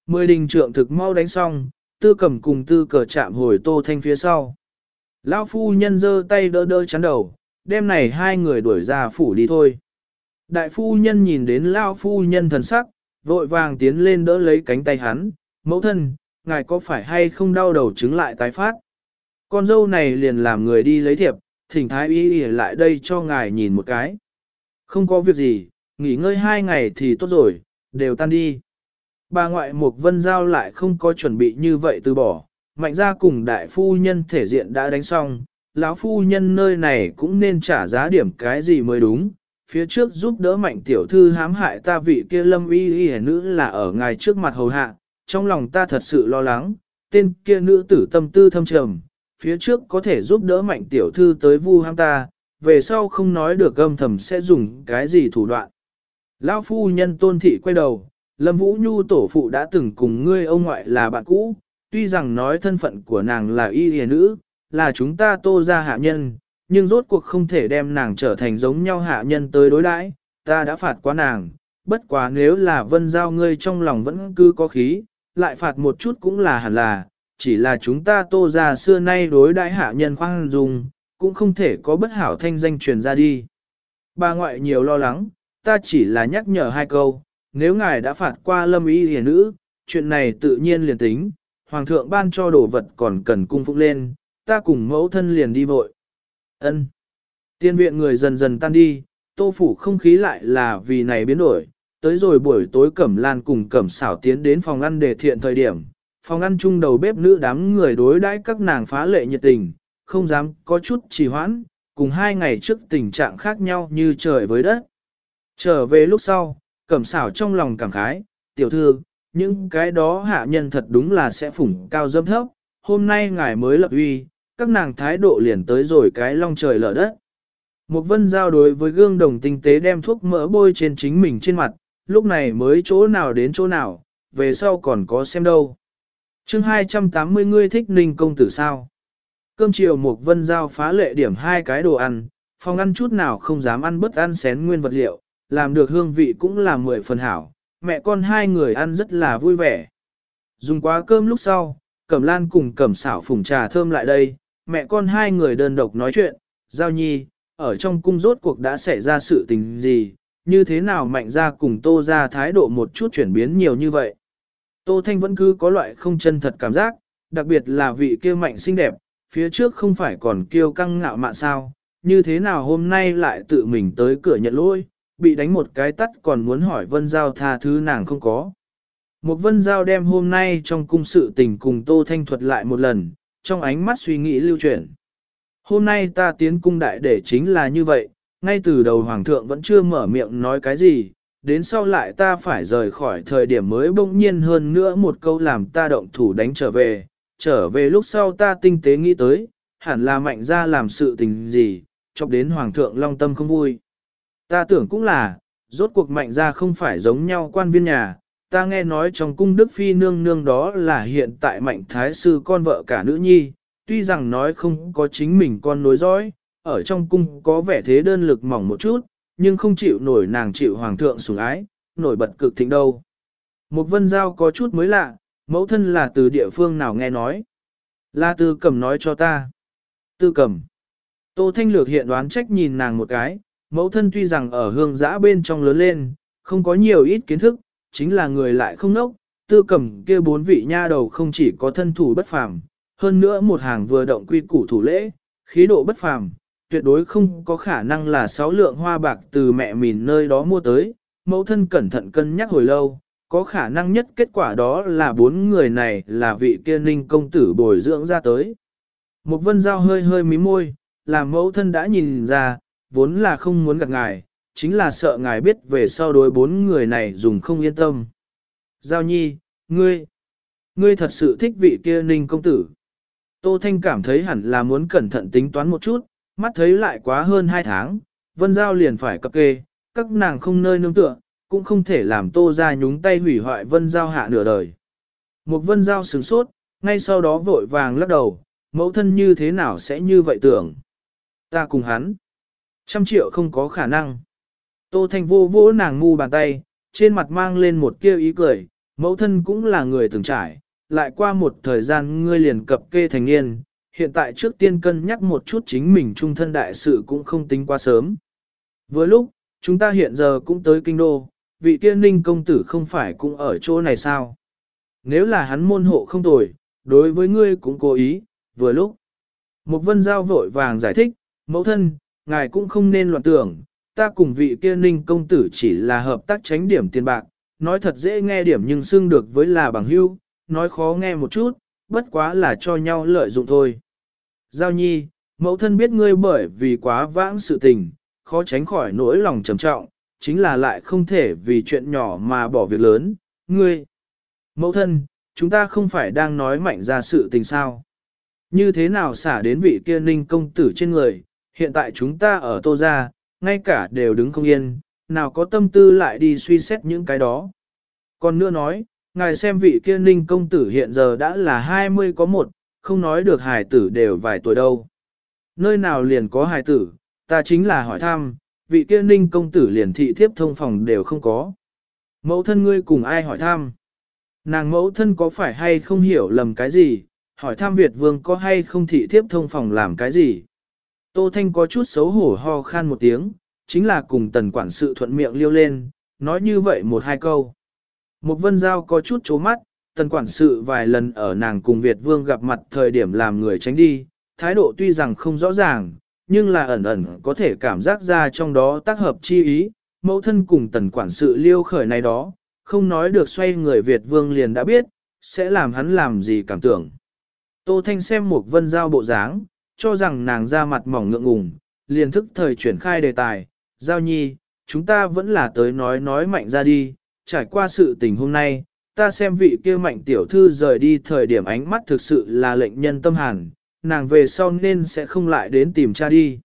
[SPEAKER 1] Mười đình trượng thực mau đánh xong, tư cầm cùng tư cờ chạm hồi tô thanh phía sau. Lão phu nhân giơ tay đỡ đỡ chắn đầu, đêm này hai người đuổi ra phủ đi thôi. Đại phu nhân nhìn đến Lão phu nhân thần sắc, vội vàng tiến lên đỡ lấy cánh tay hắn, mẫu thân, ngài có phải hay không đau đầu chứng lại tái phát? Con dâu này liền làm người đi lấy thiệp, thỉnh thái y lại đây cho ngài nhìn một cái. Không có việc gì, nghỉ ngơi hai ngày thì tốt rồi, đều tan đi. Bà ngoại Mục Vân Giao lại không có chuẩn bị như vậy từ bỏ, mạnh ra cùng đại phu nhân thể diện đã đánh xong, lão phu nhân nơi này cũng nên trả giá điểm cái gì mới đúng. Phía trước giúp đỡ mạnh tiểu thư hãm hại ta vị kia lâm y y nữ là ở ngài trước mặt hầu hạ, trong lòng ta thật sự lo lắng, tên kia nữ tử tâm tư thâm trầm, phía trước có thể giúp đỡ mạnh tiểu thư tới vu ham ta, về sau không nói được âm thầm sẽ dùng cái gì thủ đoạn. Lão phu nhân tôn thị quay đầu, Lâm Vũ Nhu tổ phụ đã từng cùng ngươi ông ngoại là bạn cũ, tuy rằng nói thân phận của nàng là y hề nữ, là chúng ta tô ra hạ nhân, nhưng rốt cuộc không thể đem nàng trở thành giống nhau hạ nhân tới đối đãi, ta đã phạt quá nàng, bất quá nếu là vân giao ngươi trong lòng vẫn cứ có khí, lại phạt một chút cũng là hẳn là, chỉ là chúng ta tô ra xưa nay đối đãi hạ nhân khoan dung, cũng không thể có bất hảo thanh danh truyền ra đi. Bà ngoại nhiều lo lắng, ta chỉ là nhắc nhở hai câu, nếu ngài đã phạt qua lâm y hiền nữ, chuyện này tự nhiên liền tính, hoàng thượng ban cho đồ vật còn cần cung phụng lên, ta cùng mẫu thân liền đi vội. Ân. Tiên viện người dần dần tan đi, tô phủ không khí lại là vì này biến đổi, tới rồi buổi tối cẩm lan cùng cẩm xảo tiến đến phòng ăn để thiện thời điểm, phòng ăn chung đầu bếp nữ đám người đối đãi các nàng phá lệ nhiệt tình, không dám có chút trì hoãn, cùng hai ngày trước tình trạng khác nhau như trời với đất. Trở về lúc sau, cẩm xảo trong lòng cảm khái, tiểu thư, những cái đó hạ nhân thật đúng là sẽ phủng cao dâm thấp, hôm nay ngài mới lập uy, các nàng thái độ liền tới rồi cái long trời lở đất. Một vân giao đối với gương đồng tinh tế đem thuốc mỡ bôi trên chính mình trên mặt, lúc này mới chỗ nào đến chỗ nào, về sau còn có xem đâu. chương 280 ngươi thích ninh công tử sao? Cơm chiều một vân giao phá lệ điểm hai cái đồ ăn, phòng ăn chút nào không dám ăn bất ăn xén nguyên vật liệu, làm được hương vị cũng là mười phần hảo, mẹ con hai người ăn rất là vui vẻ. Dùng quá cơm lúc sau, Cẩm Lan cùng Cẩm xảo phùng trà thơm lại đây, mẹ con hai người đơn độc nói chuyện, giao nhi, ở trong cung rốt cuộc đã xảy ra sự tình gì, như thế nào mạnh ra cùng tô ra thái độ một chút chuyển biến nhiều như vậy. Tô Thanh vẫn cứ có loại không chân thật cảm giác, đặc biệt là vị kia mạnh xinh đẹp, phía trước không phải còn kêu căng ngạo mạn sao, như thế nào hôm nay lại tự mình tới cửa nhận lỗi, bị đánh một cái tắt còn muốn hỏi Vân Giao tha thứ nàng không có. Một Vân Giao đem hôm nay trong cung sự tình cùng Tô Thanh thuật lại một lần, trong ánh mắt suy nghĩ lưu chuyển. Hôm nay ta tiến cung đại để chính là như vậy, ngay từ đầu Hoàng thượng vẫn chưa mở miệng nói cái gì, đến sau lại ta phải rời khỏi thời điểm mới bỗng nhiên hơn nữa một câu làm ta động thủ đánh trở về, trở về lúc sau ta tinh tế nghĩ tới, hẳn là mạnh ra làm sự tình gì, chọc đến Hoàng thượng long tâm không vui. Ta tưởng cũng là, rốt cuộc mạnh ra không phải giống nhau quan viên nhà, ta nghe nói trong cung Đức Phi nương nương đó là hiện tại mạnh thái sư con vợ cả nữ nhi, tuy rằng nói không có chính mình con nối dõi, ở trong cung có vẻ thế đơn lực mỏng một chút, nhưng không chịu nổi nàng chịu hoàng thượng sủng ái, nổi bật cực thịnh đâu. Một vân giao có chút mới lạ, mẫu thân là từ địa phương nào nghe nói. La tư cầm nói cho ta. Tư cầm. Tô Thanh Lược hiện đoán trách nhìn nàng một cái, mẫu thân tuy rằng ở hương giã bên trong lớn lên, không có nhiều ít kiến thức, chính là người lại không nốc, tư cầm kia bốn vị nha đầu không chỉ có thân thủ bất phàm, hơn nữa một hàng vừa động quy củ thủ lễ, khí độ bất phàm, tuyệt đối không có khả năng là sáu lượng hoa bạc từ mẹ mình nơi đó mua tới, mẫu thân cẩn thận cân nhắc hồi lâu, có khả năng nhất kết quả đó là bốn người này là vị kia ninh công tử bồi dưỡng ra tới. Một vân dao hơi hơi mí môi, làm mẫu thân đã nhìn ra, vốn là không muốn gặp ngài, chính là sợ ngài biết về sau đối bốn người này dùng không yên tâm. Giao nhi, ngươi, ngươi thật sự thích vị kia ninh công tử. Tô Thanh cảm thấy hẳn là muốn cẩn thận tính toán một chút, mắt thấy lại quá hơn hai tháng, Vân Giao liền phải cập kê, các nàng không nơi nương tựa, cũng không thể làm Tô ra nhúng tay hủy hoại Vân Giao hạ nửa đời. Một Vân Giao sửng sốt, ngay sau đó vội vàng lắc đầu, mẫu thân như thế nào sẽ như vậy tưởng. Ta cùng hắn. Trăm triệu không có khả năng. Tô Thanh vô vỗ nàng ngu bàn tay, trên mặt mang lên một kia ý cười, mẫu thân cũng là người từng trải, lại qua một thời gian ngươi liền cập kê thành niên, hiện tại trước tiên cân nhắc một chút chính mình trung thân đại sự cũng không tính quá sớm. Với lúc, chúng ta hiện giờ cũng tới kinh đô, vị tiên ninh công tử không phải cũng ở chỗ này sao? Nếu là hắn môn hộ không tồi, đối với ngươi cũng cố ý, vừa lúc. Một vân giao vội vàng giải thích, mẫu thân, ngài cũng không nên loạn tưởng, ta cùng vị kia ninh công tử chỉ là hợp tác tránh điểm tiền bạc, nói thật dễ nghe điểm nhưng xưng được với là bằng hưu, nói khó nghe một chút, bất quá là cho nhau lợi dụng thôi. Giao nhi, mẫu thân biết ngươi bởi vì quá vãng sự tình, khó tránh khỏi nỗi lòng trầm trọng, chính là lại không thể vì chuyện nhỏ mà bỏ việc lớn, ngươi. Mẫu thân, chúng ta không phải đang nói mạnh ra sự tình sao. Như thế nào xả đến vị kia ninh công tử trên người, hiện tại chúng ta ở tô ra, ngay cả đều đứng không yên, nào có tâm tư lại đi suy xét những cái đó. Còn nữa nói, ngài xem vị kia ninh công tử hiện giờ đã là 20 có một, không nói được hài tử đều vài tuổi đâu. Nơi nào liền có hài tử, ta chính là hỏi thăm, vị kia ninh công tử liền thị thiếp thông phòng đều không có. Mẫu thân ngươi cùng ai hỏi thăm? Nàng mẫu thân có phải hay không hiểu lầm cái gì, hỏi thăm Việt vương có hay không thị thiếp thông phòng làm cái gì? Tô Thanh có chút xấu hổ ho khan một tiếng, chính là cùng tần quản sự thuận miệng liêu lên, nói như vậy một hai câu. Một vân giao có chút chố mắt, tần quản sự vài lần ở nàng cùng Việt Vương gặp mặt thời điểm làm người tránh đi, thái độ tuy rằng không rõ ràng, nhưng là ẩn ẩn có thể cảm giác ra trong đó tác hợp chi ý, mẫu thân cùng tần quản sự liêu khởi này đó, không nói được xoay người Việt Vương liền đã biết, sẽ làm hắn làm gì cảm tưởng. Tô Thanh xem một vân giao bộ dáng, cho rằng nàng ra mặt mỏng ngượng ngùng, liền thức thời chuyển khai đề tài, giao nhi, chúng ta vẫn là tới nói nói mạnh ra đi, trải qua sự tình hôm nay, ta xem vị kia mạnh tiểu thư rời đi thời điểm ánh mắt thực sự là lệnh nhân tâm hàn, nàng về sau nên sẽ không lại đến tìm cha đi.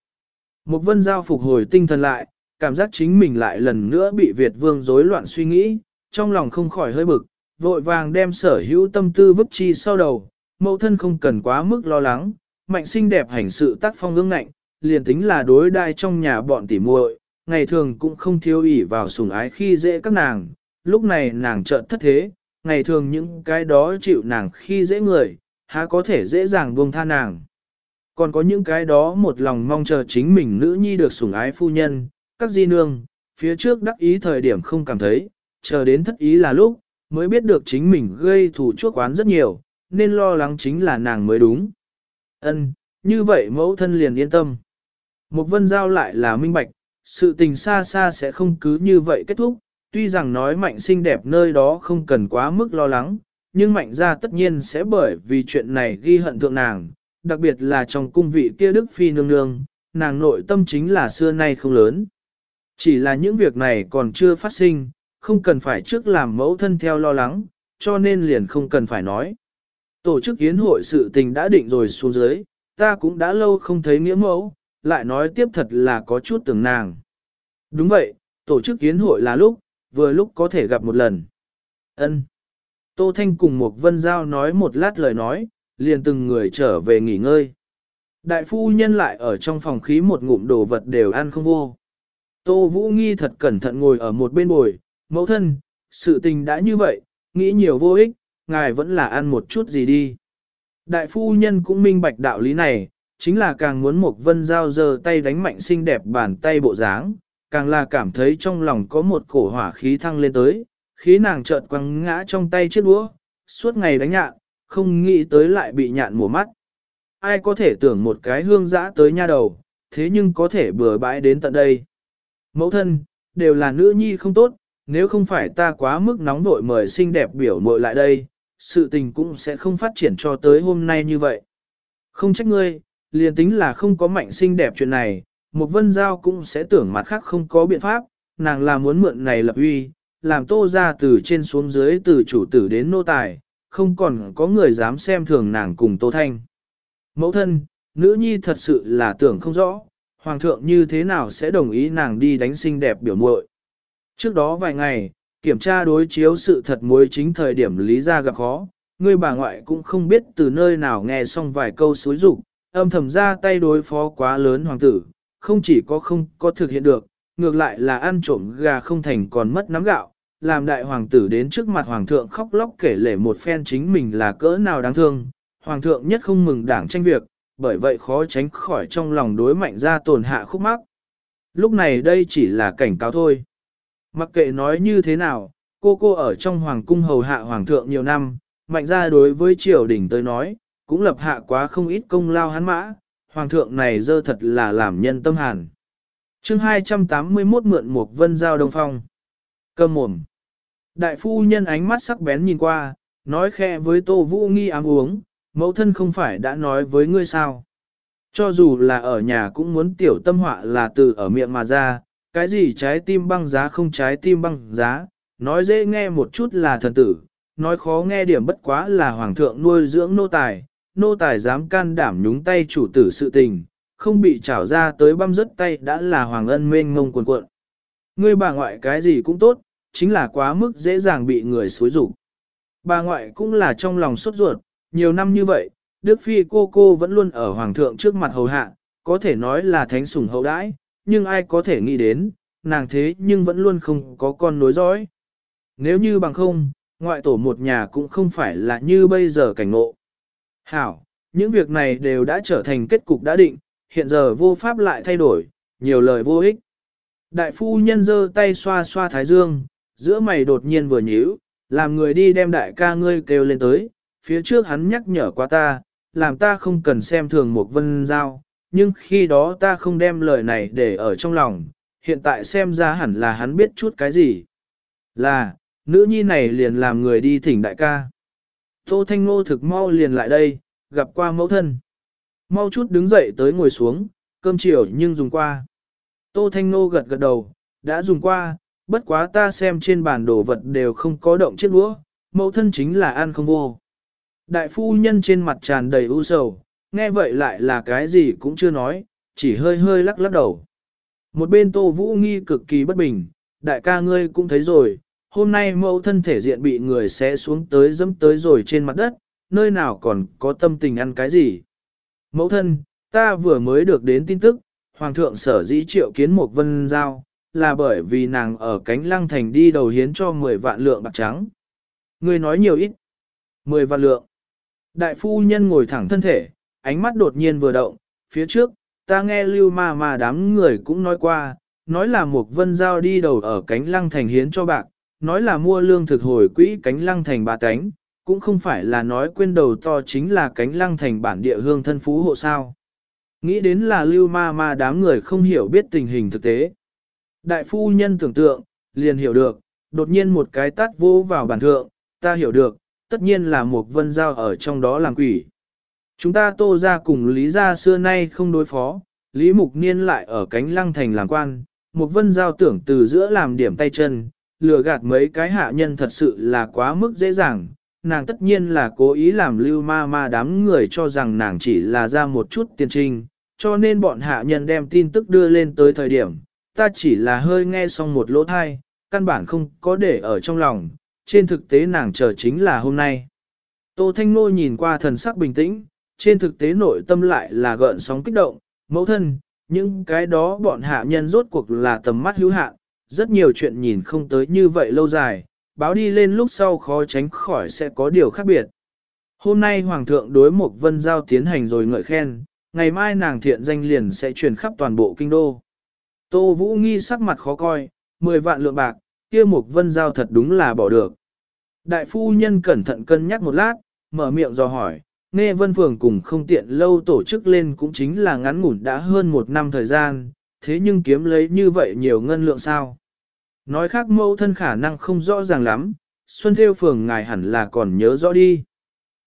[SPEAKER 1] Một vân giao phục hồi tinh thần lại, cảm giác chính mình lại lần nữa bị Việt vương rối loạn suy nghĩ, trong lòng không khỏi hơi bực, vội vàng đem sở hữu tâm tư vứt chi sau đầu, mẫu thân không cần quá mức lo lắng, mạnh xinh đẹp hành sự tác phong ương ngạnh, liền tính là đối đai trong nhà bọn tỉ muội, ngày thường cũng không thiếu ỷ vào sủng ái khi dễ các nàng, lúc này nàng chợt thất thế, ngày thường những cái đó chịu nàng khi dễ người, há có thể dễ dàng buông tha nàng. Còn có những cái đó một lòng mong chờ chính mình nữ nhi được sủng ái phu nhân, các di nương, phía trước đắc ý thời điểm không cảm thấy, chờ đến thất ý là lúc, mới biết được chính mình gây thủ chuốc quán rất nhiều, nên lo lắng chính là nàng mới đúng. Ân, như vậy mẫu thân liền yên tâm. Một vân giao lại là minh bạch, sự tình xa xa sẽ không cứ như vậy kết thúc, tuy rằng nói mạnh xinh đẹp nơi đó không cần quá mức lo lắng, nhưng mạnh ra tất nhiên sẽ bởi vì chuyện này ghi hận thượng nàng, đặc biệt là trong cung vị kia Đức Phi nương nương, nàng nội tâm chính là xưa nay không lớn. Chỉ là những việc này còn chưa phát sinh, không cần phải trước làm mẫu thân theo lo lắng, cho nên liền không cần phải nói. Tổ chức yến hội sự tình đã định rồi xuống dưới, ta cũng đã lâu không thấy nghĩa mẫu, lại nói tiếp thật là có chút tưởng nàng. Đúng vậy, tổ chức yến hội là lúc, vừa lúc có thể gặp một lần. Ân. Tô Thanh cùng một vân giao nói một lát lời nói, liền từng người trở về nghỉ ngơi. Đại phu nhân lại ở trong phòng khí một ngụm đồ vật đều ăn không vô. Tô Vũ Nghi thật cẩn thận ngồi ở một bên bồi, mẫu thân, sự tình đã như vậy, nghĩ nhiều vô ích, ngài vẫn là ăn một chút gì đi. Đại phu nhân cũng minh bạch đạo lý này, chính là càng muốn một vân giao giờ tay đánh mạnh xinh đẹp bàn tay bộ dáng, càng là cảm thấy trong lòng có một cổ hỏa khí thăng lên tới, khí nàng chợt quăng ngã trong tay chiếc đũa, suốt ngày đánh nhạn, không nghĩ tới lại bị nhạn mùa mắt. Ai có thể tưởng một cái hương dã tới nha đầu, thế nhưng có thể bừa bãi đến tận đây. Mẫu thân, đều là nữ nhi không tốt, nếu không phải ta quá mức nóng vội mời xinh đẹp biểu muội lại đây, sự tình cũng sẽ không phát triển cho tới hôm nay như vậy. Không trách ngươi, liền tính là không có mạnh xinh đẹp chuyện này, một vân giao cũng sẽ tưởng mặt khác không có biện pháp, nàng là muốn mượn này lập uy, làm tô ra từ trên xuống dưới từ chủ tử đến nô tài, không còn có người dám xem thường nàng cùng tô thanh. Mẫu thân, nữ nhi thật sự là tưởng không rõ, hoàng thượng như thế nào sẽ đồng ý nàng đi đánh xinh đẹp biểu muội. Trước đó vài ngày, kiểm tra đối chiếu sự thật mối chính thời điểm lý ra gặp khó, người bà ngoại cũng không biết từ nơi nào nghe xong vài câu xối rụng, âm thầm ra tay đối phó quá lớn hoàng tử, không chỉ có không có thực hiện được, ngược lại là ăn trộm gà không thành còn mất nắm gạo, làm đại hoàng tử đến trước mặt hoàng thượng khóc lóc kể lể một phen chính mình là cỡ nào đáng thương, hoàng thượng nhất không mừng đảng tranh việc, bởi vậy khó tránh khỏi trong lòng đối mạnh ra tổn hạ khúc mắc. Lúc này đây chỉ là cảnh cáo thôi. Mặc kệ nói như thế nào, cô cô ở trong hoàng cung hầu hạ hoàng thượng nhiều năm, mạnh ra đối với triều đình tới nói, cũng lập hạ quá không ít công lao hắn mã, hoàng thượng này dơ thật là làm nhân tâm hàn. chương 281 mượn một vân giao đông phong. Cầm mồm. Đại phu nhân ánh mắt sắc bén nhìn qua, nói khe với Tô Vũ Nghi ám uống, mẫu thân không phải đã nói với ngươi sao. Cho dù là ở nhà cũng muốn tiểu tâm họa là từ ở miệng mà ra, cái gì trái tim băng giá không trái tim băng giá, nói dễ nghe một chút là thần tử, nói khó nghe điểm bất quá là hoàng thượng nuôi dưỡng nô tài, nô tài dám can đảm nhúng tay chủ tử sự tình, không bị trảo ra tới băm rứt tay đã là hoàng ân mênh ngông cuồn cuộn. Ngươi bà ngoại cái gì cũng tốt, chính là quá mức dễ dàng bị người xối rủ Bà ngoại cũng là trong lòng sốt ruột, nhiều năm như vậy, Đức Phi cô cô vẫn luôn ở Hoàng thượng trước mặt hầu hạ, có thể nói là thánh sủng hậu đãi, nhưng ai có thể nghĩ đến, nàng thế nhưng vẫn luôn không có con nối dõi. Nếu như bằng không, ngoại tổ một nhà cũng không phải là như bây giờ cảnh ngộ. Hảo, những việc này đều đã trở thành kết cục đã định, hiện giờ vô pháp lại thay đổi, nhiều lời vô ích. Đại phu nhân giơ tay xoa xoa thái dương, giữa mày đột nhiên vừa nhíu, làm người đi đem đại ca ngươi kêu lên tới, phía trước hắn nhắc nhở qua ta, làm ta không cần xem thường một vân giao, nhưng khi đó ta không đem lời này để ở trong lòng, hiện tại xem ra hẳn là hắn biết chút cái gì. Là, nữ nhi này liền làm người đi thỉnh đại ca. Tô Thanh Ngô thực mau liền lại đây, gặp qua mẫu thân. Mau chút đứng dậy tới ngồi xuống, cơm chiều nhưng dùng qua. Tô Thanh Ngô gật gật đầu, đã dùng qua, bất quá ta xem trên bản đồ vật đều không có động chiếc đũa, mẫu thân chính là ăn không vô. Đại phu nhân trên mặt tràn đầy u sầu, nghe vậy lại là cái gì cũng chưa nói, chỉ hơi hơi lắc lắc đầu. Một bên Tô Vũ Nghi cực kỳ bất bình, đại ca ngươi cũng thấy rồi, hôm nay mẫu thân thể diện bị người sẽ xuống tới dẫm tới rồi trên mặt đất, nơi nào còn có tâm tình ăn cái gì. Mẫu thân, ta vừa mới được đến tin tức, Hoàng thượng sở dĩ triệu kiến một vân giao, là bởi vì nàng ở cánh lăng thành đi đầu hiến cho 10 vạn lượng bạc trắng. Ngươi nói nhiều ít. 10 vạn lượng. Đại phu nhân ngồi thẳng thân thể, ánh mắt đột nhiên vừa động, phía trước, ta nghe lưu ma Ma đám người cũng nói qua, nói là một vân giao đi đầu ở cánh lăng thành hiến cho bạc, nói là mua lương thực hồi quỹ cánh lăng thành ba cánh, cũng không phải là nói quên đầu to chính là cánh lăng thành bản địa hương thân phú hộ sao. Nghĩ đến là lưu ma ma đám người không hiểu biết tình hình thực tế. Đại phu nhân tưởng tượng, liền hiểu được, đột nhiên một cái tát vô vào bàn thượng, ta hiểu được, tất nhiên là một vân giao ở trong đó làm quỷ. Chúng ta tô ra cùng Lý gia xưa nay không đối phó, Lý Mục Niên lại ở cánh lăng thành làm quan, một vân giao tưởng từ giữa làm điểm tay chân, lừa gạt mấy cái hạ nhân thật sự là quá mức dễ dàng, nàng tất nhiên là cố ý làm lưu ma ma đám người cho rằng nàng chỉ là ra một chút tiền trình cho nên bọn hạ nhân đem tin tức đưa lên tới thời điểm, ta chỉ là hơi nghe xong một lỗ thai, căn bản không có để ở trong lòng, trên thực tế nàng chờ chính là hôm nay. Tô Thanh Nô nhìn qua thần sắc bình tĩnh, trên thực tế nội tâm lại là gợn sóng kích động, mẫu thân, những cái đó bọn hạ nhân rốt cuộc là tầm mắt hữu hạn, rất nhiều chuyện nhìn không tới như vậy lâu dài, báo đi lên lúc sau khó tránh khỏi sẽ có điều khác biệt. Hôm nay Hoàng thượng đối một vân giao tiến hành rồi ngợi khen, ngày mai nàng thiện danh liền sẽ truyền khắp toàn bộ kinh đô. Tô Vũ Nghi sắc mặt khó coi, 10 vạn lượng bạc, kia một vân giao thật đúng là bỏ được. Đại phu nhân cẩn thận cân nhắc một lát, mở miệng dò hỏi, nghe vân phường cùng không tiện lâu tổ chức lên cũng chính là ngắn ngủn đã hơn một năm thời gian, thế nhưng kiếm lấy như vậy nhiều ngân lượng sao. Nói khác mâu thân khả năng không rõ ràng lắm, Xuân Theo Phường ngài hẳn là còn nhớ rõ đi.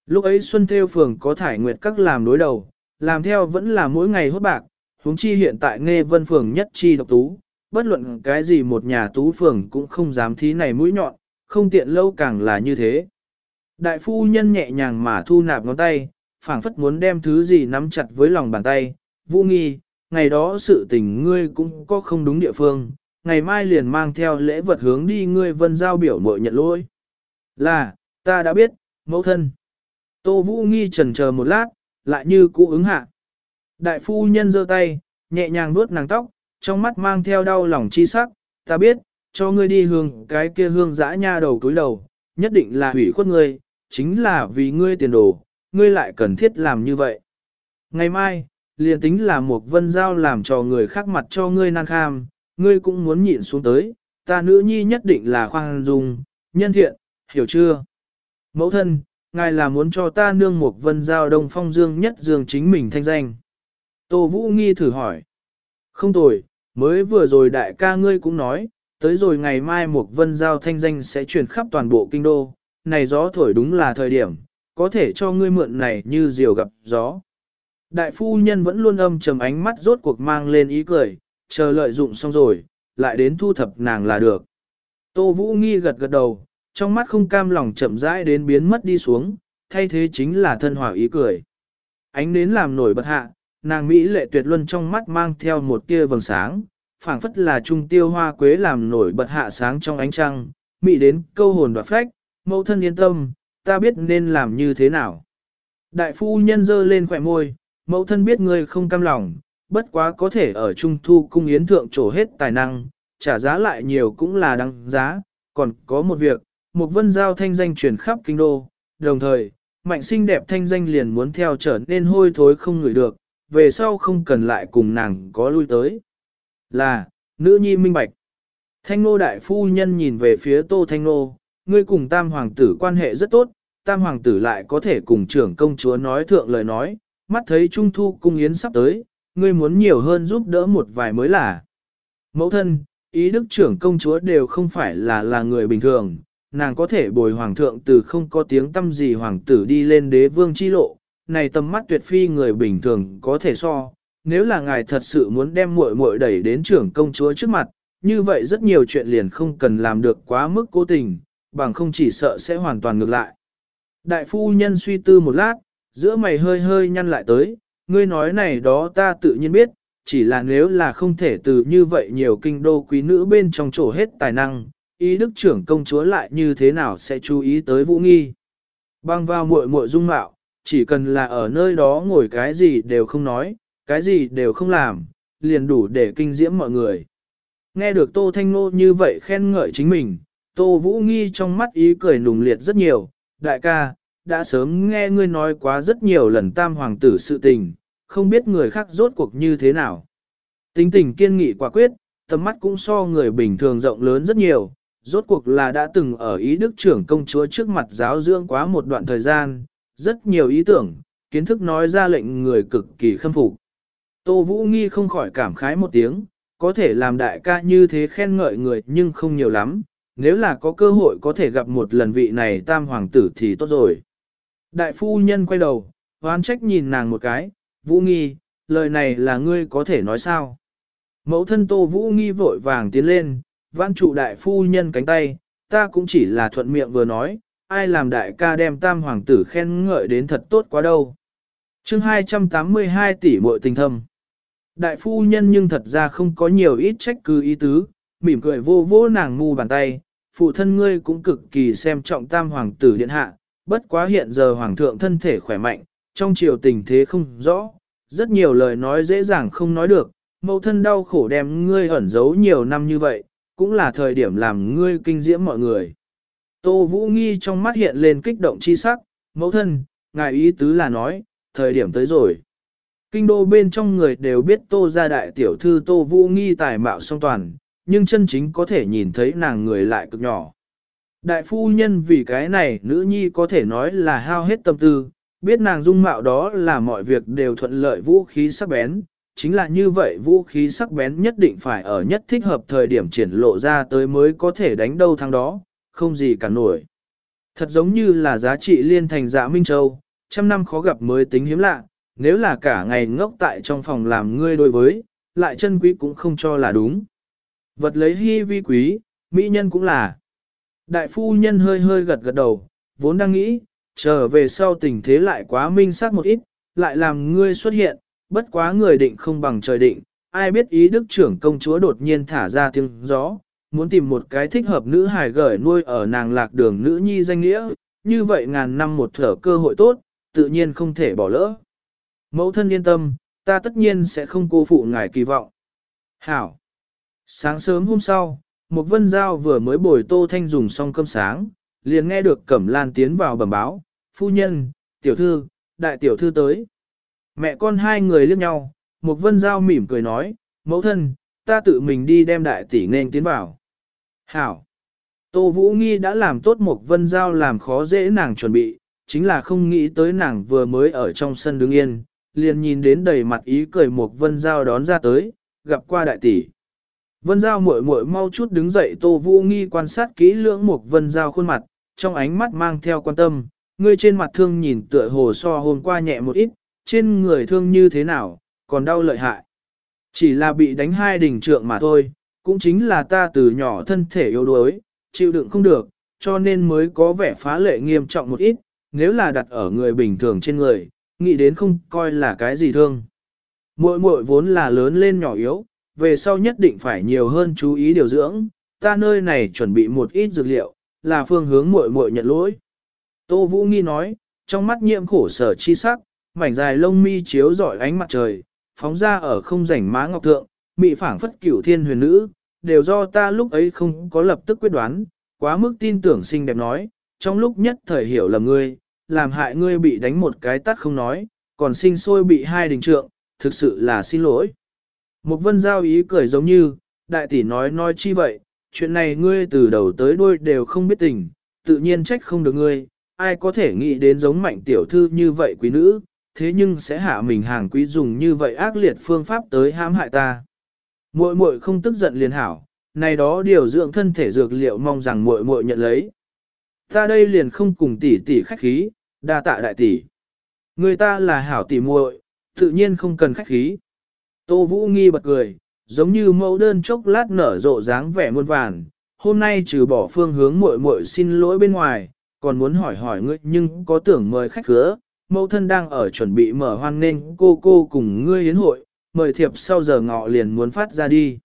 [SPEAKER 1] Lúc ấy Xuân Theo Phường có thải nguyệt các làm đối đầu, làm theo vẫn là mỗi ngày hốt bạc, huống chi hiện tại nghe vân phường nhất chi độc tú, bất luận cái gì một nhà tú phường cũng không dám thí này mũi nhọn, không tiện lâu càng là như thế. Đại phu nhân nhẹ nhàng mà thu nạp ngón tay, phảng phất muốn đem thứ gì nắm chặt với lòng bàn tay, vũ nghi, ngày đó sự tình ngươi cũng có không đúng địa phương, ngày mai liền mang theo lễ vật hướng đi ngươi vân giao biểu mội nhận lỗi. Là, ta đã biết, mẫu thân. Tô vũ nghi trần chờ một lát, lại như cũ ứng hạ. Đại phu nhân giơ tay, nhẹ nhàng vuốt nàng tóc, trong mắt mang theo đau lòng chi sắc, ta biết, cho ngươi đi hương cái kia hương dã nha đầu túi đầu, nhất định là hủy khuất ngươi, chính là vì ngươi tiền đồ, ngươi lại cần thiết làm như vậy. Ngày mai, liền tính là một vân giao làm cho người khác mặt cho ngươi nan kham, ngươi cũng muốn nhịn xuống tới, ta nữ nhi nhất định là khoan dung, nhân thiện, hiểu chưa? Mẫu thân, ngài là muốn cho ta nương một vân giao đông phong dương nhất dương chính mình thanh danh. Tô Vũ Nghi thử hỏi. Không tồi, mới vừa rồi đại ca ngươi cũng nói, tới rồi ngày mai một vân giao thanh danh sẽ truyền khắp toàn bộ kinh đô, này gió thổi đúng là thời điểm, có thể cho ngươi mượn này như diều gặp gió. Đại phu nhân vẫn luôn âm trầm ánh mắt rốt cuộc mang lên ý cười, chờ lợi dụng xong rồi, lại đến thu thập nàng là được. Tô Vũ Nghi gật gật đầu, trong mắt không cam lòng chậm rãi đến biến mất đi xuống, thay thế chính là thân hòa ý cười. Ánh đến làm nổi bật hạ, nàng Mỹ lệ tuyệt luân trong mắt mang theo một tia vầng sáng, phảng phất là trung tiêu hoa quế làm nổi bật hạ sáng trong ánh trăng, Mỹ đến câu hồn đoạt phách, mẫu thân yên tâm, ta biết nên làm như thế nào. Đại phu nhân dơ lên khỏe môi, mẫu thân biết ngươi không cam lòng, bất quá có thể ở trung thu cung yến thượng trổ hết tài năng, trả giá lại nhiều cũng là đăng giá, còn có một việc, một vân giao thanh danh truyền khắp kinh đô, đồng thời, mạnh xinh đẹp thanh danh liền muốn theo trở nên hôi thối không ngửi được, về sau không cần lại cùng nàng có lui tới. Là, nữ nhi minh bạch. Thanh nô đại phu nhân nhìn về phía tô thanh nô, ngươi cùng tam hoàng tử quan hệ rất tốt, tam hoàng tử lại có thể cùng trưởng công chúa nói thượng lời nói, mắt thấy trung thu cung yến sắp tới, ngươi muốn nhiều hơn giúp đỡ một vài mới là. Mẫu thân, ý đức trưởng công chúa đều không phải là là người bình thường, nàng có thể bồi hoàng thượng từ không có tiếng tâm gì hoàng tử đi lên đế vương chi lộ, này tầm mắt tuyệt phi người bình thường có thể so. Nếu là ngài thật sự muốn đem muội muội đẩy đến trưởng công chúa trước mặt, như vậy rất nhiều chuyện liền không cần làm được quá mức cố tình, bằng không chỉ sợ sẽ hoàn toàn ngược lại. Đại phu nhân suy tư một lát, giữa mày hơi hơi nhăn lại tới, ngươi nói này đó ta tự nhiên biết, chỉ là nếu là không thể từ như vậy nhiều kinh đô quý nữ bên trong chỗ hết tài năng, ý đức trưởng công chúa lại như thế nào sẽ chú ý tới vũ nghi. Băng vào muội muội dung mạo, chỉ cần là ở nơi đó ngồi cái gì đều không nói, cái gì đều không làm, liền đủ để kinh diễm mọi người. Nghe được Tô Thanh Nô như vậy khen ngợi chính mình, Tô Vũ Nghi trong mắt ý cười nùng liệt rất nhiều, đại ca, đã sớm nghe ngươi nói quá rất nhiều lần tam hoàng tử sự tình, không biết người khác rốt cuộc như thế nào. Tính tình kiên nghị quả quyết, tầm mắt cũng so người bình thường rộng lớn rất nhiều, rốt cuộc là đã từng ở ý đức trưởng công chúa trước mặt giáo dưỡng quá một đoạn thời gian, rất nhiều ý tưởng, kiến thức nói ra lệnh người cực kỳ khâm phục. Tô Vũ Nghi không khỏi cảm khái một tiếng, có thể làm đại ca như thế khen ngợi người nhưng không nhiều lắm, nếu là có cơ hội có thể gặp một lần vị này tam hoàng tử thì tốt rồi. Đại phu nhân quay đầu, hoán trách nhìn nàng một cái, Vũ Nghi, lời này là ngươi có thể nói sao? Mẫu thân Tô Vũ Nghi vội vàng tiến lên, văn trụ đại phu nhân cánh tay, ta cũng chỉ là thuận miệng vừa nói, ai làm đại ca đem tam hoàng tử khen ngợi đến thật tốt quá đâu. chương 282 tỷ muội tình thâm. Đại phu nhân nhưng thật ra không có nhiều ít trách cứ ý tứ, mỉm cười vô vô nàng ngu bàn tay, phụ thân ngươi cũng cực kỳ xem trọng tam hoàng tử điện hạ, bất quá hiện giờ hoàng thượng thân thể khỏe mạnh, trong triều tình thế không rõ, rất nhiều lời nói dễ dàng không nói được, mẫu thân đau khổ đem ngươi ẩn giấu nhiều năm như vậy, cũng là thời điểm làm ngươi kinh diễm mọi người. Tô Vũ Nghi trong mắt hiện lên kích động chi sắc, mẫu thân, ngài ý tứ là nói, thời điểm tới rồi. Kinh đô bên trong người đều biết Tô gia đại tiểu thư Tô Vũ Nghi tài mạo song toàn, nhưng chân chính có thể nhìn thấy nàng người lại cực nhỏ. Đại phu nhân vì cái này nữ nhi có thể nói là hao hết tâm tư, biết nàng dung mạo đó là mọi việc đều thuận lợi vũ khí sắc bén, chính là như vậy vũ khí sắc bén nhất định phải ở nhất thích hợp thời điểm triển lộ ra tới mới có thể đánh đâu thắng đó, không gì cả nổi. Thật giống như là giá trị liên thành dạ Minh Châu, trăm năm khó gặp mới tính hiếm lạ, nếu là cả ngày ngốc tại trong phòng làm ngươi đối với, lại chân quý cũng không cho là đúng. Vật lấy hy vi quý, mỹ nhân cũng là. Đại phu nhân hơi hơi gật gật đầu, vốn đang nghĩ, trở về sau tình thế lại quá minh xác một ít, lại làm ngươi xuất hiện, bất quá người định không bằng trời định, ai biết ý đức trưởng công chúa đột nhiên thả ra tiếng gió, muốn tìm một cái thích hợp nữ hài gởi nuôi ở nàng lạc đường nữ nhi danh nghĩa, như vậy ngàn năm một thở cơ hội tốt, tự nhiên không thể bỏ lỡ. Mẫu thân yên tâm, ta tất nhiên sẽ không cô phụ ngài kỳ vọng. Hảo! Sáng sớm hôm sau, một vân giao vừa mới bồi tô thanh dùng xong cơm sáng, liền nghe được cẩm lan tiến vào bẩm báo, phu nhân, tiểu thư, đại tiểu thư tới. Mẹ con hai người liếc nhau, một vân giao mỉm cười nói, mẫu thân, ta tự mình đi đem đại tỷ nên tiến vào. Hảo! Tô Vũ Nghi đã làm tốt một vân giao làm khó dễ nàng chuẩn bị, chính là không nghĩ tới nàng vừa mới ở trong sân đứng yên, liền nhìn đến đầy mặt ý cười một vân giao đón ra tới, gặp qua đại tỷ. Vân Giao muội muội mau chút đứng dậy Tô Vũ Nghi quan sát kỹ lưỡng một Vân Giao khuôn mặt, trong ánh mắt mang theo quan tâm, ngươi trên mặt thương nhìn tựa hồ so hôm qua nhẹ một ít, trên người thương như thế nào, còn đau lợi hại. Chỉ là bị đánh hai đỉnh trượng mà thôi, cũng chính là ta từ nhỏ thân thể yếu đuối, chịu đựng không được, cho nên mới có vẻ phá lệ nghiêm trọng một ít, nếu là đặt ở người bình thường trên người, nghĩ đến không coi là cái gì thương. Muội muội vốn là lớn lên nhỏ yếu, về sau nhất định phải nhiều hơn chú ý điều dưỡng, ta nơi này chuẩn bị một ít dược liệu, là phương hướng muội muội nhận lỗi. Tô Vũ Nghi nói, trong mắt nhiễm khổ sở chi sắc, mảnh dài lông mi chiếu rọi ánh mặt trời, phóng ra ở không rảnh má ngọc thượng, mị phảng phất cửu thiên huyền nữ, đều do ta lúc ấy không có lập tức quyết đoán, quá mức tin tưởng xinh đẹp nói, trong lúc nhất thời hiểu lầm ngươi, làm hại ngươi bị đánh một cái tắt không nói, còn sinh sôi bị hai đình trượng, thực sự là xin lỗi. Một vân giao ý cười giống như, đại tỷ nói nói chi vậy, chuyện này ngươi từ đầu tới đuôi đều không biết tình, tự nhiên trách không được ngươi, ai có thể nghĩ đến giống mạnh tiểu thư như vậy quý nữ, thế nhưng sẽ hạ mình hàng quý dùng như vậy ác liệt phương pháp tới hãm hại ta. Muội muội không tức giận liền hảo, này đó điều dưỡng thân thể dược liệu mong rằng muội muội nhận lấy. Ta đây liền không cùng tỷ tỷ khách khí, đa tạ đại tỷ. Người ta là hảo tỷ muội, tự nhiên không cần khách khí. Tô Vũ Nghi bật cười, giống như mẫu đơn chốc lát nở rộ dáng vẻ muôn vàn. Hôm nay trừ bỏ phương hướng muội muội xin lỗi bên ngoài, còn muốn hỏi hỏi ngươi nhưng có tưởng mời khách khứa, mẫu thân đang ở chuẩn bị mở hoan nên cô cô cùng ngươi yến hội, mời thiệp sau giờ ngọ liền muốn phát ra đi.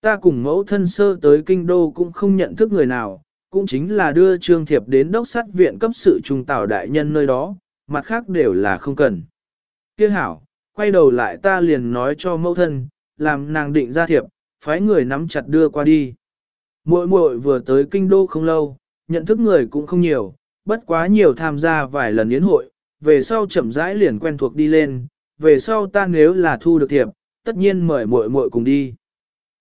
[SPEAKER 1] Ta cùng mẫu thân sơ tới kinh đô cũng không nhận thức người nào, cũng chính là đưa trương thiệp đến đốc sát viện cấp sự trung tảo đại nhân nơi đó, mặt khác đều là không cần. Kia hảo, quay đầu lại ta liền nói cho mẫu thân, làm nàng định ra thiệp, phái người nắm chặt đưa qua đi. Muội muội vừa tới kinh đô không lâu, nhận thức người cũng không nhiều, bất quá nhiều tham gia vài lần yến hội, về sau chậm rãi liền quen thuộc đi lên, về sau ta nếu là thu được thiệp, tất nhiên mời muội muội cùng đi.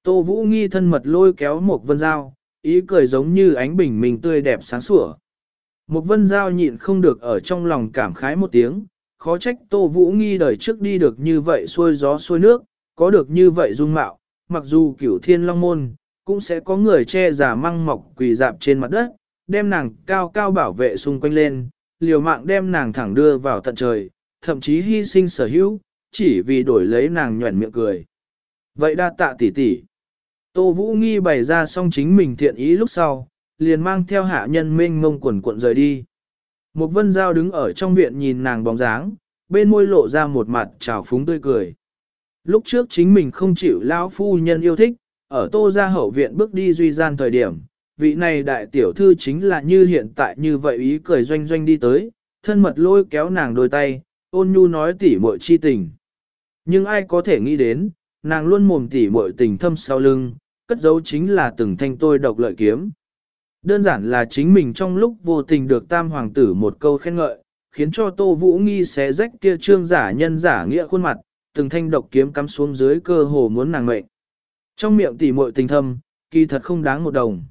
[SPEAKER 1] Tô Vũ nghi thân mật lôi kéo một vân dao, ý cười giống như ánh bình minh tươi đẹp sáng sủa. Một vân giao nhịn không được ở trong lòng cảm khái một tiếng, khó trách Tô Vũ nghi đời trước đi được như vậy xuôi gió xuôi nước, có được như vậy dung mạo, mặc dù cửu thiên long môn, cũng sẽ có người che giả măng mọc quỳ dạp trên mặt đất, đem nàng cao cao bảo vệ xung quanh lên, liều mạng đem nàng thẳng đưa vào tận trời, thậm chí hy sinh sở hữu, chỉ vì đổi lấy nàng nhuẩn miệng cười. Vậy đa tạ tỷ tỷ. Tô Vũ Nghi bày ra xong chính mình thiện ý lúc sau, liền mang theo hạ nhân mênh mông quần cuộn rời đi. Một vân giao đứng ở trong viện nhìn nàng bóng dáng, bên môi lộ ra một mặt trào phúng tươi cười. Lúc trước chính mình không chịu lão phu nhân yêu thích, ở tô ra hậu viện bước đi duy gian thời điểm, vị này đại tiểu thư chính là như hiện tại như vậy ý cười doanh doanh đi tới, thân mật lôi kéo nàng đôi tay, ôn nhu nói tỉ muội chi tình. Nhưng ai có thể nghĩ đến, nàng luôn mồm tỉ muội tình thâm sau lưng, cất giấu chính là từng thanh tôi độc lợi kiếm. Đơn giản là chính mình trong lúc vô tình được tam hoàng tử một câu khen ngợi, khiến cho Tô Vũ Nghi xé rách kia trương giả nhân giả nghĩa khuôn mặt, từng thanh độc kiếm cắm xuống dưới cơ hồ muốn nàng mệnh. Trong miệng tỉ muội tình thâm, kỳ thật không đáng một đồng.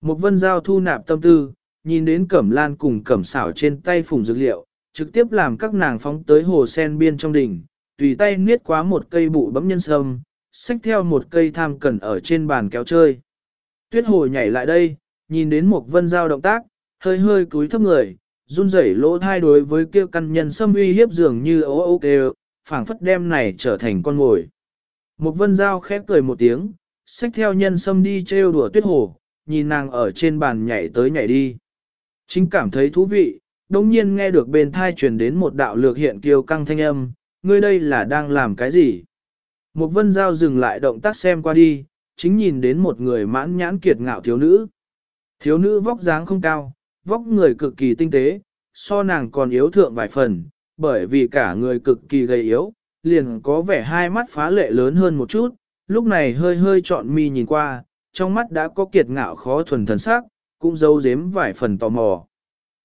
[SPEAKER 1] Một vân giao thu nạp tâm tư, nhìn đến cẩm lan cùng cẩm xảo trên tay phùng dược liệu, trực tiếp làm các nàng phóng tới hồ sen biên trong đỉnh, tùy tay niết quá một cây bụ bấm nhân sâm, xách theo một cây tham cần ở trên bàn kéo chơi. Tuyết hồ nhảy lại đây, nhìn đến một vân giao động tác, hơi hơi cúi thấp người, run rẩy lỗ thai đối với kia căn nhân sâm uy hiếp dường như ố ô kêu, phảng phất đem này trở thành con mồi. Một vân giao khép cười một tiếng, xách theo nhân sâm đi trêu đùa tuyết hồ, nhìn nàng ở trên bàn nhảy tới nhảy đi. Chính cảm thấy thú vị, đồng nhiên nghe được bên thai truyền đến một đạo lược hiện kiêu căng thanh âm, ngươi đây là đang làm cái gì? Một vân giao dừng lại động tác xem qua đi, chính nhìn đến một người mãn nhãn kiệt ngạo thiếu nữ. Thiếu nữ vóc dáng không cao, vóc người cực kỳ tinh tế, so nàng còn yếu thượng vài phần, bởi vì cả người cực kỳ gầy yếu, liền có vẻ hai mắt phá lệ lớn hơn một chút, lúc này hơi hơi trọn mi nhìn qua, trong mắt đã có kiệt ngạo khó thuần thần sắc, cũng giấu giếm vài phần tò mò.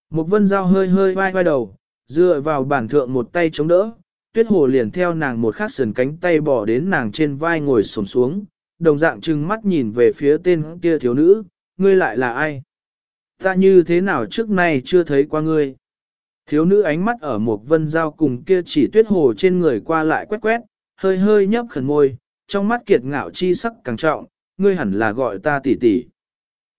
[SPEAKER 1] Một vân dao hơi hơi vai vai đầu, dựa vào bản thượng một tay chống đỡ, tuyết hồ liền theo nàng một khắc sườn cánh tay bỏ đến nàng trên vai ngồi sổm xuống, đồng dạng trừng mắt nhìn về phía tên kia thiếu nữ, ngươi lại là ai? Ta như thế nào trước nay chưa thấy qua ngươi? Thiếu nữ ánh mắt ở một vân dao cùng kia chỉ tuyết hồ trên người qua lại quét quét, hơi hơi nhấp khẩn môi, trong mắt kiệt ngạo chi sắc càng trọng, ngươi hẳn là gọi ta tỷ tỷ.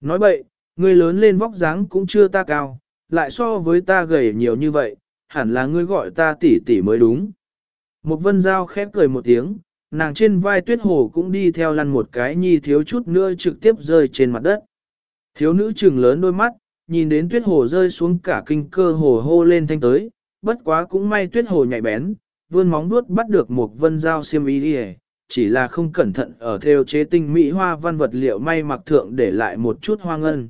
[SPEAKER 1] Nói bậy, ngươi lớn lên vóc dáng cũng chưa ta cao, lại so với ta gầy nhiều như vậy, hẳn là ngươi gọi ta tỷ tỷ mới đúng. Một vân giao khép cười một tiếng, nàng trên vai tuyết hồ cũng đi theo lăn một cái nhi thiếu chút nữa trực tiếp rơi trên mặt đất. Thiếu nữ trừng lớn đôi mắt, nhìn đến tuyết hồ rơi xuống cả kinh cơ hồ hô lên thanh tới, bất quá cũng may tuyết hồ nhạy bén, vươn móng vuốt bắt được một vân dao xiêm y đi chỉ là không cẩn thận ở theo chế tinh mỹ hoa văn vật liệu may mặc thượng để lại một chút hoa ngân.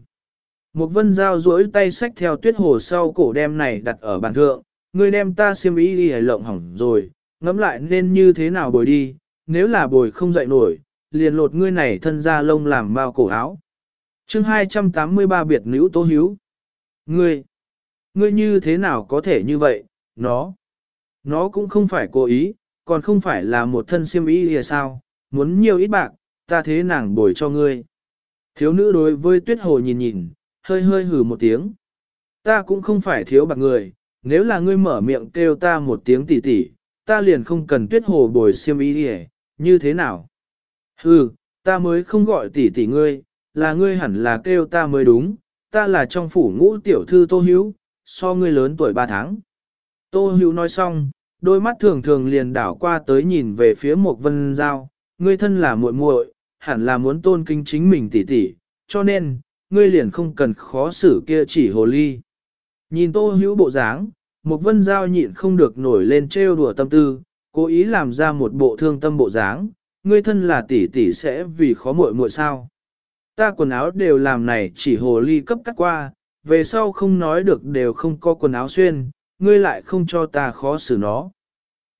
[SPEAKER 1] Một vân dao duỗi tay xách theo tuyết hồ sau cổ đem này đặt ở bàn thượng, người đem ta xiêm y đi lộng hỏng rồi, ngẫm lại nên như thế nào bồi đi, nếu là bồi không dậy nổi, liền lột ngươi này thân ra lông làm bao cổ áo chương 283 biệt nữ tố hiếu. Ngươi, ngươi như thế nào có thể như vậy, nó, nó cũng không phải cố ý, còn không phải là một thân siêm ý thì sao, muốn nhiều ít bạc, ta thế nàng bồi cho ngươi. Thiếu nữ đối với tuyết hồ nhìn nhìn, hơi hơi hừ một tiếng. Ta cũng không phải thiếu bạc người, nếu là ngươi mở miệng kêu ta một tiếng tỉ tỉ, ta liền không cần tuyết hồ bồi siêm ý thì, như thế nào? Hừ, ta mới không gọi tỷ tỷ ngươi, là ngươi hẳn là kêu ta mới đúng, ta là trong phủ ngũ tiểu thư Tô Hữu, so ngươi lớn tuổi 3 tháng. Tô Hữu nói xong, đôi mắt thường thường liền đảo qua tới nhìn về phía một vân giao, ngươi thân là muội muội, hẳn là muốn tôn kính chính mình tỷ tỷ, cho nên, ngươi liền không cần khó xử kia chỉ hồ ly. Nhìn Tô Hữu bộ dáng, một vân giao nhịn không được nổi lên trêu đùa tâm tư, cố ý làm ra một bộ thương tâm bộ dáng, ngươi thân là tỷ tỷ sẽ vì khó muội muội sao. Ta quần áo đều làm này chỉ hồ ly cấp cắt qua, về sau không nói được đều không có quần áo xuyên, ngươi lại không cho ta khó xử nó.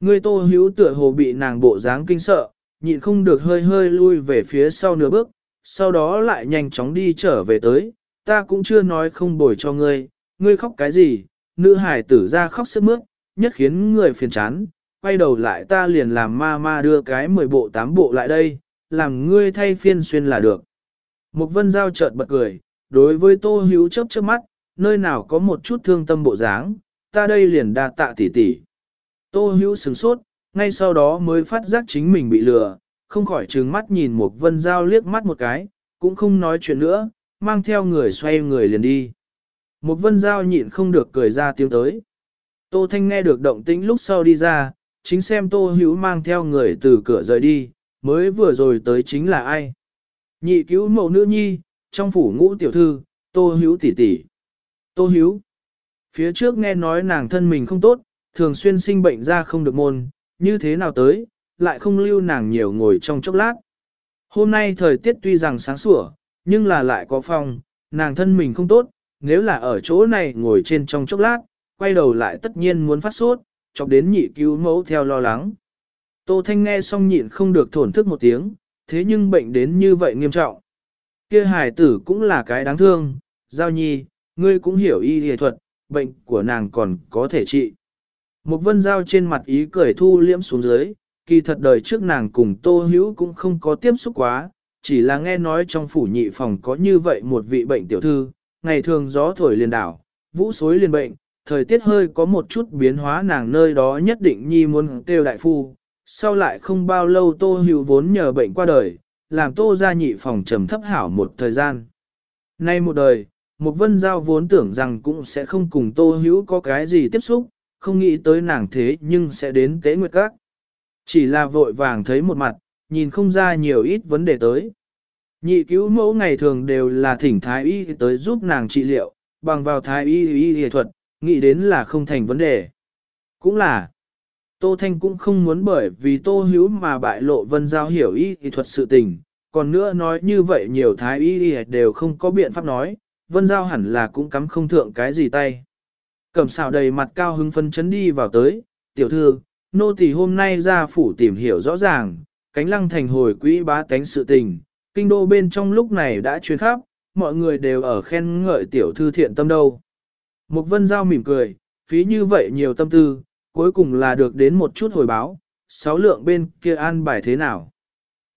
[SPEAKER 1] Ngươi tô hữu tựa hồ bị nàng bộ dáng kinh sợ, nhịn không được hơi hơi lui về phía sau nửa bước, sau đó lại nhanh chóng đi trở về tới, ta cũng chưa nói không bồi cho ngươi, ngươi khóc cái gì, nữ hải tử ra khóc sức mướt, nhất khiến người phiền chán, quay đầu lại ta liền làm ma ma đưa cái 10 bộ 8 bộ lại đây, làm ngươi thay phiên xuyên là được. Một vân giao chợt bật cười, đối với tô hữu chớp chớp mắt, nơi nào có một chút thương tâm bộ dáng, ta đây liền đa tạ tỉ tỉ. Tô hữu sửng sốt, ngay sau đó mới phát giác chính mình bị lừa, không khỏi trừng mắt nhìn một vân giao liếc mắt một cái, cũng không nói chuyện nữa, mang theo người xoay người liền đi. Một vân giao nhịn không được cười ra tiếng tới. Tô Thanh nghe được động tĩnh lúc sau đi ra, chính xem Tô Hữu mang theo người từ cửa rời đi, mới vừa rồi tới chính là ai. Nhị cứu mẫu nữ nhi, trong phủ ngũ tiểu thư, Tô Hữu tỷ tỷ. Tô Hữu. Phía trước nghe nói nàng thân mình không tốt, thường xuyên sinh bệnh ra không được môn, như thế nào tới, lại không lưu nàng nhiều ngồi trong chốc lát. Hôm nay thời tiết tuy rằng sáng sủa, nhưng là lại có phong, nàng thân mình không tốt, nếu là ở chỗ này ngồi trên trong chốc lát, quay đầu lại tất nhiên muốn phát sốt, chọc đến nhị cứu mẫu theo lo lắng. Tô Thanh nghe xong nhịn không được thổn thức một tiếng, thế nhưng bệnh đến như vậy nghiêm trọng. Kia hài tử cũng là cái đáng thương, giao nhi, ngươi cũng hiểu y y thuật, bệnh của nàng còn có thể trị. Một vân giao trên mặt ý cười thu liễm xuống dưới, kỳ thật đời trước nàng cùng tô hữu cũng không có tiếp xúc quá, chỉ là nghe nói trong phủ nhị phòng có như vậy một vị bệnh tiểu thư, ngày thường gió thổi liền đảo, vũ xối liền bệnh, thời tiết hơi có một chút biến hóa nàng nơi đó nhất định nhi muốn kêu đại phu, sau lại không bao lâu tô hữu vốn nhờ bệnh qua đời, làm tô ra nhị phòng trầm thấp hảo một thời gian. Nay một đời, một vân giao vốn tưởng rằng cũng sẽ không cùng tô hữu có cái gì tiếp xúc, không nghĩ tới nàng thế nhưng sẽ đến tế nguyệt các. Chỉ là vội vàng thấy một mặt, nhìn không ra nhiều ít vấn đề tới. Nhị cứu mẫu ngày thường đều là thỉnh thái y tới giúp nàng trị liệu, bằng vào thái y y y thuật, nghĩ đến là không thành vấn đề. Cũng là, Tô Thanh cũng không muốn bởi vì Tô Hữu mà bại lộ vân giao hiểu y thì thuật sự tình, còn nữa nói như vậy nhiều thái y đều không có biện pháp nói, vân giao hẳn là cũng cắm không thượng cái gì tay. Cẩm xào đầy mặt cao hứng phân chấn đi vào tới, tiểu thư, nô tỳ hôm nay ra phủ tìm hiểu rõ ràng, cánh lăng thành hồi quỹ bá tánh sự tình, kinh đô bên trong lúc này đã truyền khắp, mọi người đều ở khen ngợi tiểu thư thiện tâm đâu. Mục vân giao mỉm cười, phí như vậy nhiều tâm tư, cuối cùng là được đến một chút hồi báo, sáu lượng bên kia an bài thế nào.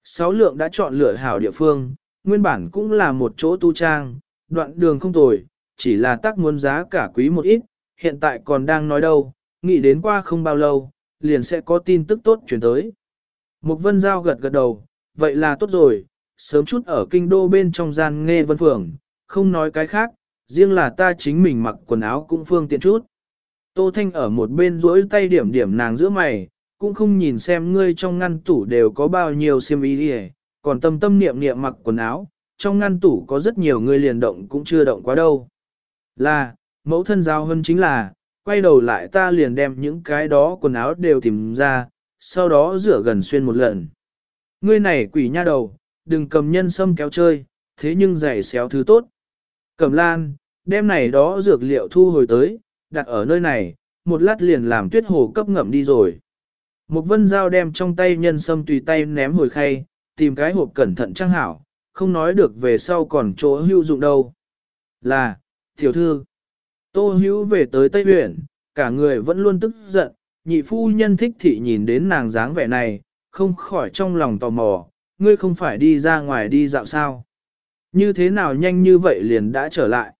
[SPEAKER 1] Sáu lượng đã chọn lựa hảo địa phương, nguyên bản cũng là một chỗ tu trang, đoạn đường không tồi, chỉ là tác muốn giá cả quý một ít, hiện tại còn đang nói đâu, nghĩ đến qua không bao lâu, liền sẽ có tin tức tốt chuyển tới. Mục vân giao gật gật đầu, vậy là tốt rồi, sớm chút ở kinh đô bên trong gian nghe vân phường, không nói cái khác, riêng là ta chính mình mặc quần áo cũng phương tiện chút. Tô Thanh ở một bên rỗi tay điểm điểm nàng giữa mày, cũng không nhìn xem ngươi trong ngăn tủ đều có bao nhiêu xiêm y đi còn tâm tâm niệm niệm mặc quần áo, trong ngăn tủ có rất nhiều người liền động cũng chưa động quá đâu. Là, mẫu thân giao hơn chính là, quay đầu lại ta liền đem những cái đó quần áo đều tìm ra, sau đó rửa gần xuyên một lần. Ngươi này quỷ nha đầu, đừng cầm nhân sâm kéo chơi, thế nhưng giày xéo thứ tốt. Cầm lan, đem này đó dược liệu thu hồi tới, đặt ở nơi này, một lát liền làm tuyết hồ cấp ngậm đi rồi. Một vân dao đem trong tay nhân sâm tùy tay ném hồi khay, tìm cái hộp cẩn thận trang hảo, không nói được về sau còn chỗ hữu dụng đâu. Là, tiểu thư, tô hữu về tới Tây huyện, cả người vẫn luôn tức giận, nhị phu nhân thích thị nhìn đến nàng dáng vẻ này, không khỏi trong lòng tò mò, ngươi không phải đi ra ngoài đi dạo sao. Như thế nào nhanh như vậy liền đã trở lại.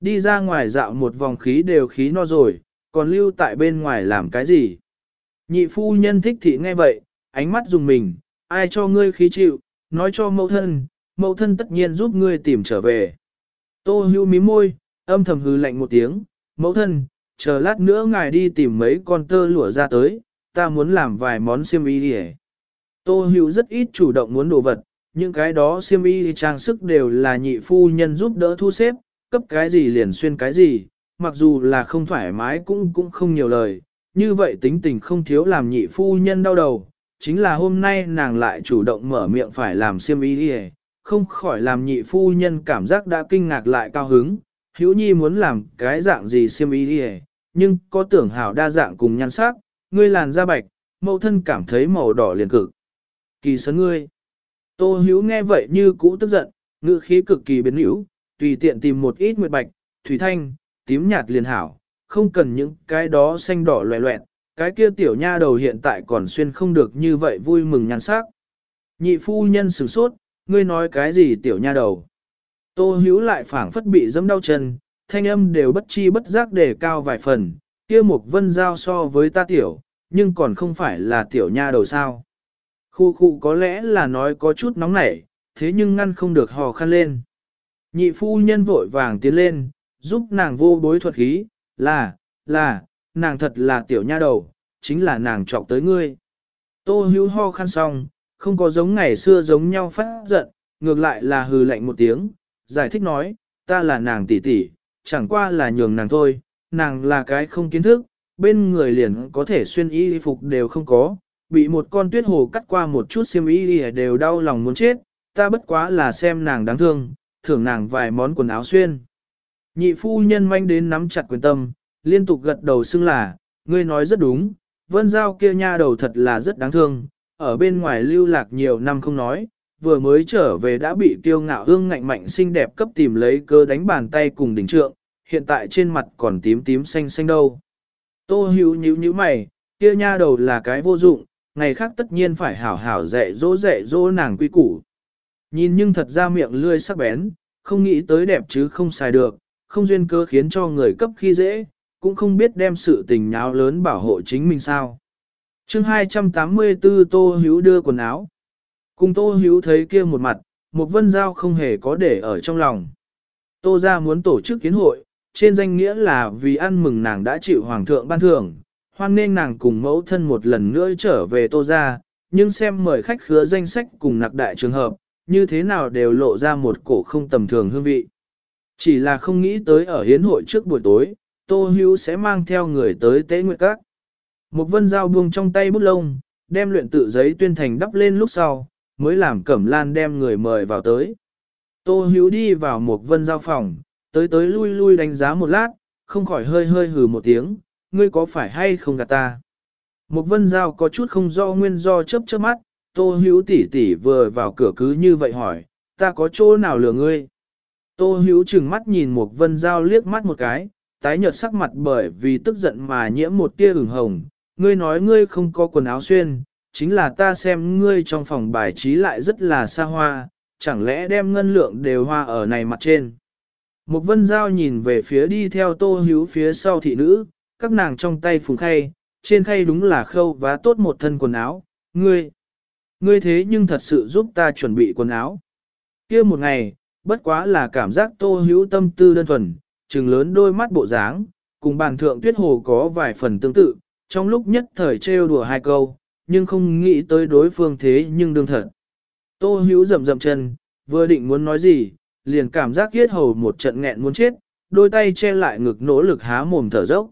[SPEAKER 1] Đi ra ngoài dạo một vòng khí đều khí no rồi, còn lưu tại bên ngoài làm cái gì? Nhị phu nhân thích thị nghe vậy, ánh mắt dùng mình, ai cho ngươi khí chịu, nói cho mẫu thân, mẫu thân tất nhiên giúp ngươi tìm trở về. Tô hưu mí môi, âm thầm hư lạnh một tiếng, mẫu thân, chờ lát nữa ngài đi tìm mấy con tơ lụa ra tới, ta muốn làm vài món xiêm y đi Tô hưu rất ít chủ động muốn đồ vật, những cái đó xiêm y trang sức đều là nhị phu nhân giúp đỡ thu xếp, cấp cái gì liền xuyên cái gì, mặc dù là không thoải mái cũng cũng không nhiều lời, như vậy tính tình không thiếu làm nhị phu nhân đau đầu, chính là hôm nay nàng lại chủ động mở miệng phải làm xiêm ý đi không khỏi làm nhị phu nhân cảm giác đã kinh ngạc lại cao hứng, hữu nhi muốn làm cái dạng gì xiêm ý đi nhưng có tưởng hảo đa dạng cùng nhan sắc, ngươi làn da bạch, mẫu thân cảm thấy màu đỏ liền cực. kỳ sấn ngươi. Tô hữu nghe vậy như cũ tức giận, ngữ khí cực kỳ biến hữu, tùy tiện tìm một ít nguyệt bạch, thủy thanh, tím nhạt liền hảo, không cần những cái đó xanh đỏ loẹ loẹt, cái kia tiểu nha đầu hiện tại còn xuyên không được như vậy vui mừng nhan sắc. Nhị phu nhân sửng sốt, ngươi nói cái gì tiểu nha đầu. Tô hữu lại phảng phất bị dẫm đau chân, thanh âm đều bất chi bất giác đề cao vài phần, kia một vân giao so với ta tiểu, nhưng còn không phải là tiểu nha đầu sao. Khu khu có lẽ là nói có chút nóng nảy, thế nhưng ngăn không được hò khăn lên. Nhị phu nhân vội vàng tiến lên, giúp nàng vô bối thuật khí, là, là, nàng thật là tiểu nha đầu, chính là nàng trọc tới ngươi. Tô hữu ho khăn xong, không có giống ngày xưa giống nhau phát giận, ngược lại là hừ lạnh một tiếng, giải thích nói, ta là nàng tỷ tỷ, chẳng qua là nhường nàng thôi, nàng là cái không kiến thức, bên người liền có thể xuyên y phục đều không có, bị một con tuyết hồ cắt qua một chút xiêm y đều đau lòng muốn chết, ta bất quá là xem nàng đáng thương, thưởng nàng vài món quần áo xuyên. Nhị phu nhân manh đến nắm chặt quyền tâm, liên tục gật đầu xưng là, ngươi nói rất đúng, vân giao kia nha đầu thật là rất đáng thương, ở bên ngoài lưu lạc nhiều năm không nói, vừa mới trở về đã bị tiêu ngạo hương ngạnh mạnh xinh đẹp cấp tìm lấy cơ đánh bàn tay cùng đỉnh trượng, hiện tại trên mặt còn tím tím xanh xanh đâu. Tô hữu nhíu nhíu mày, kia nha đầu là cái vô dụng, ngày khác tất nhiên phải hảo hảo dạy dỗ dạy dỗ nàng quy củ. Nhìn nhưng thật ra miệng lươi sắc bén, không nghĩ tới đẹp chứ không xài được, không duyên cơ khiến cho người cấp khi dễ, cũng không biết đem sự tình nháo lớn bảo hộ chính mình sao. chương 284 Tô Hữu đưa quần áo. Cùng Tô Hữu thấy kia một mặt, một vân giao không hề có để ở trong lòng. Tô ra muốn tổ chức kiến hội, trên danh nghĩa là vì ăn mừng nàng đã chịu hoàng thượng ban thưởng, hoan nên nàng cùng mẫu thân một lần nữa trở về Tô ra, nhưng xem mời khách khứa danh sách cùng nặc đại trường hợp, như thế nào đều lộ ra một cổ không tầm thường hương vị. Chỉ là không nghĩ tới ở hiến hội trước buổi tối, Tô Hữu sẽ mang theo người tới tế nguyệt các. Một vân dao buông trong tay bút lông, đem luyện tự giấy tuyên thành đắp lên lúc sau, mới làm cẩm lan đem người mời vào tới. Tô Hữu đi vào một vân giao phòng, tới tới lui lui đánh giá một lát, không khỏi hơi hơi hừ một tiếng, ngươi có phải hay không gạt ta. Một vân giao có chút không do nguyên do chớp chớp mắt, Tô Hữu tỷ tỷ vừa vào cửa cứ như vậy hỏi, ta có chỗ nào lừa ngươi? Tô Hữu trừng mắt nhìn một vân giao liếc mắt một cái, tái nhợt sắc mặt bởi vì tức giận mà nhiễm một tia ửng hồng. Ngươi nói ngươi không có quần áo xuyên, chính là ta xem ngươi trong phòng bài trí lại rất là xa hoa, chẳng lẽ đem ngân lượng đều hoa ở này mặt trên. Một vân giao nhìn về phía đi theo tô hữu phía sau thị nữ, các nàng trong tay phùng khay, trên khay đúng là khâu vá tốt một thân quần áo, ngươi, ngươi thế nhưng thật sự giúp ta chuẩn bị quần áo. kia một ngày, bất quá là cảm giác tô hữu tâm tư đơn thuần, trừng lớn đôi mắt bộ dáng, cùng bàn thượng tuyết hồ có vài phần tương tự, trong lúc nhất thời trêu đùa hai câu, nhưng không nghĩ tới đối phương thế nhưng đương thật. Tô hữu rầm rầm chân, vừa định muốn nói gì, liền cảm giác kiết hầu một trận nghẹn muốn chết, đôi tay che lại ngực nỗ lực há mồm thở dốc.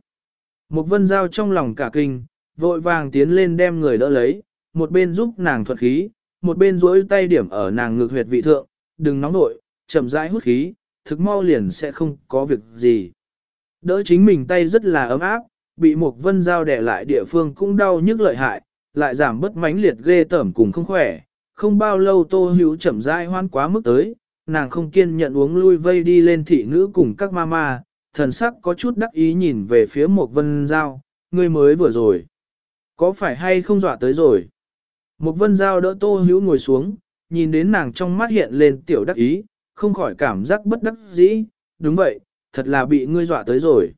[SPEAKER 1] Một vân dao trong lòng cả kinh, vội vàng tiến lên đem người đỡ lấy, một bên giúp nàng thuật khí, một bên duỗi tay điểm ở nàng ngược huyệt vị thượng, đừng nóng nội, chậm rãi hút khí, thực mau liền sẽ không có việc gì. Đỡ chính mình tay rất là ấm áp, bị một vân dao đẻ lại địa phương cũng đau nhức lợi hại, lại giảm bất mánh liệt ghê tởm cùng không khỏe. Không bao lâu tô hữu chậm rãi hoan quá mức tới, nàng không kiên nhận uống lui vây đi lên thị nữ cùng các mama, thần sắc có chút đắc ý nhìn về phía một vân dao, ngươi mới vừa rồi. Có phải hay không dọa tới rồi? Một vân Giao đỡ tô hữu ngồi xuống, nhìn đến nàng trong mắt hiện lên tiểu đắc ý, không khỏi cảm giác bất đắc dĩ, đúng vậy, thật là bị ngươi dọa tới rồi.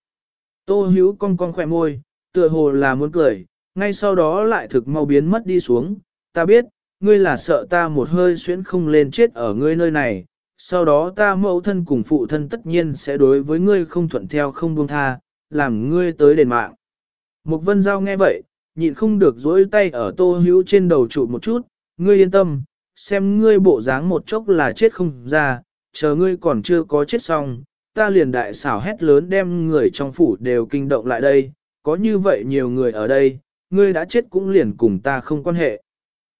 [SPEAKER 1] Tô hữu cong cong khỏe môi, tựa hồ là muốn cười, ngay sau đó lại thực mau biến mất đi xuống, ta biết, ngươi là sợ ta một hơi xuyến không lên chết ở ngươi nơi này, sau đó ta mẫu thân cùng phụ thân tất nhiên sẽ đối với ngươi không thuận theo không buông tha, làm ngươi tới đền mạng. Mục vân giao nghe vậy, nhịn không được dối tay ở tô hữu trên đầu trụ một chút, ngươi yên tâm, xem ngươi bộ dáng một chốc là chết không ra, chờ ngươi còn chưa có chết xong, ta liền đại xảo hét lớn đem người trong phủ đều kinh động lại đây, có như vậy nhiều người ở đây, ngươi đã chết cũng liền cùng ta không quan hệ.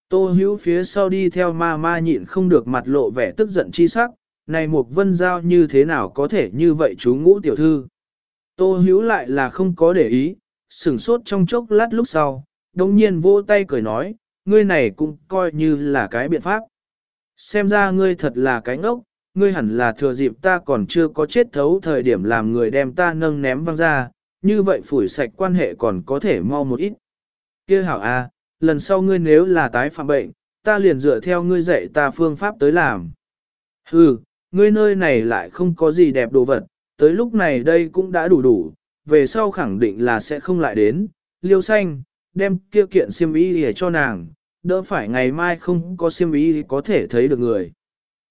[SPEAKER 1] Tô hữu phía sau đi theo ma ma nhịn không được mặt lộ vẻ tức giận chi sắc, này một vân giao như thế nào có thể như vậy chú ngũ tiểu thư. Tô hữu lại là không có để ý, sửng sốt trong chốc lát lúc sau, đồng nhiên vỗ tay cười nói, ngươi này cũng coi như là cái biện pháp. Xem ra ngươi thật là cái ngốc, ngươi hẳn là thừa dịp ta còn chưa có chết thấu thời điểm làm người đem ta nâng ném văng ra, như vậy phủi sạch quan hệ còn có thể mau một ít. Kia hảo a, à, lần sau ngươi nếu là tái phạm bệnh, ta liền dựa theo ngươi dạy ta phương pháp tới làm. Hừ, ngươi nơi này lại không có gì đẹp đồ vật, tới lúc này đây cũng đã đủ đủ, về sau khẳng định là sẽ không lại đến, liêu xanh, đem kia kiện xiêm y để cho nàng, đỡ phải ngày mai không có xiêm y có thể thấy được người.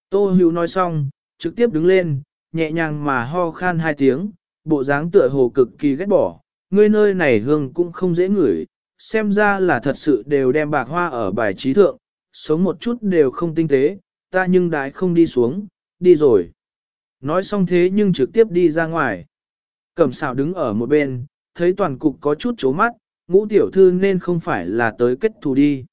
[SPEAKER 1] Tô hữu nói xong, trực tiếp đứng lên, nhẹ nhàng mà ho khan hai tiếng, bộ dáng tựa hồ cực kỳ ghét bỏ, ngươi nơi này hương cũng không dễ ngửi, xem ra là thật sự đều đem bạc hoa ở bài trí thượng, sống một chút đều không tinh tế, ta nhưng đãi không đi xuống, đi rồi. Nói xong thế nhưng trực tiếp đi ra ngoài. Cẩm xào đứng ở một bên, thấy toàn cục có chút chố mắt, ngũ tiểu thư nên không phải là tới kết thù đi.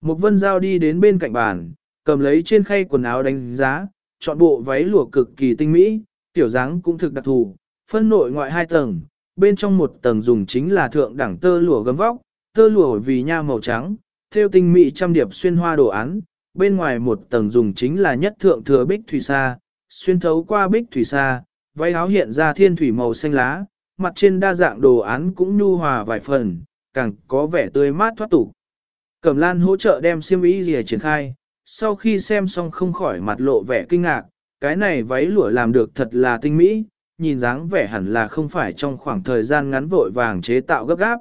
[SPEAKER 1] Một vân giao đi đến bên cạnh bàn, cầm lấy trên khay quần áo đánh giá, chọn bộ váy lụa cực kỳ tinh mỹ, tiểu dáng cũng thực đặc thù, phân nội ngoại hai tầng, bên trong một tầng dùng chính là thượng đẳng tơ lụa gấm vóc, tơ lụa vì nha màu trắng, theo tinh mỹ trăm điệp xuyên hoa đồ án, bên ngoài một tầng dùng chính là nhất thượng thừa bích thủy sa, xuyên thấu qua bích thủy sa, váy áo hiện ra thiên thủy màu xanh lá, mặt trên đa dạng đồ án cũng nhu hòa vài phần, càng có vẻ tươi mát thoát tục. Cẩm Lan hỗ trợ đem xiêm y gì triển khai, sau khi xem xong không khỏi mặt lộ vẻ kinh ngạc, cái này váy lụa làm được thật là tinh mỹ, nhìn dáng vẻ hẳn là không phải trong khoảng thời gian ngắn vội vàng chế tạo gấp gáp.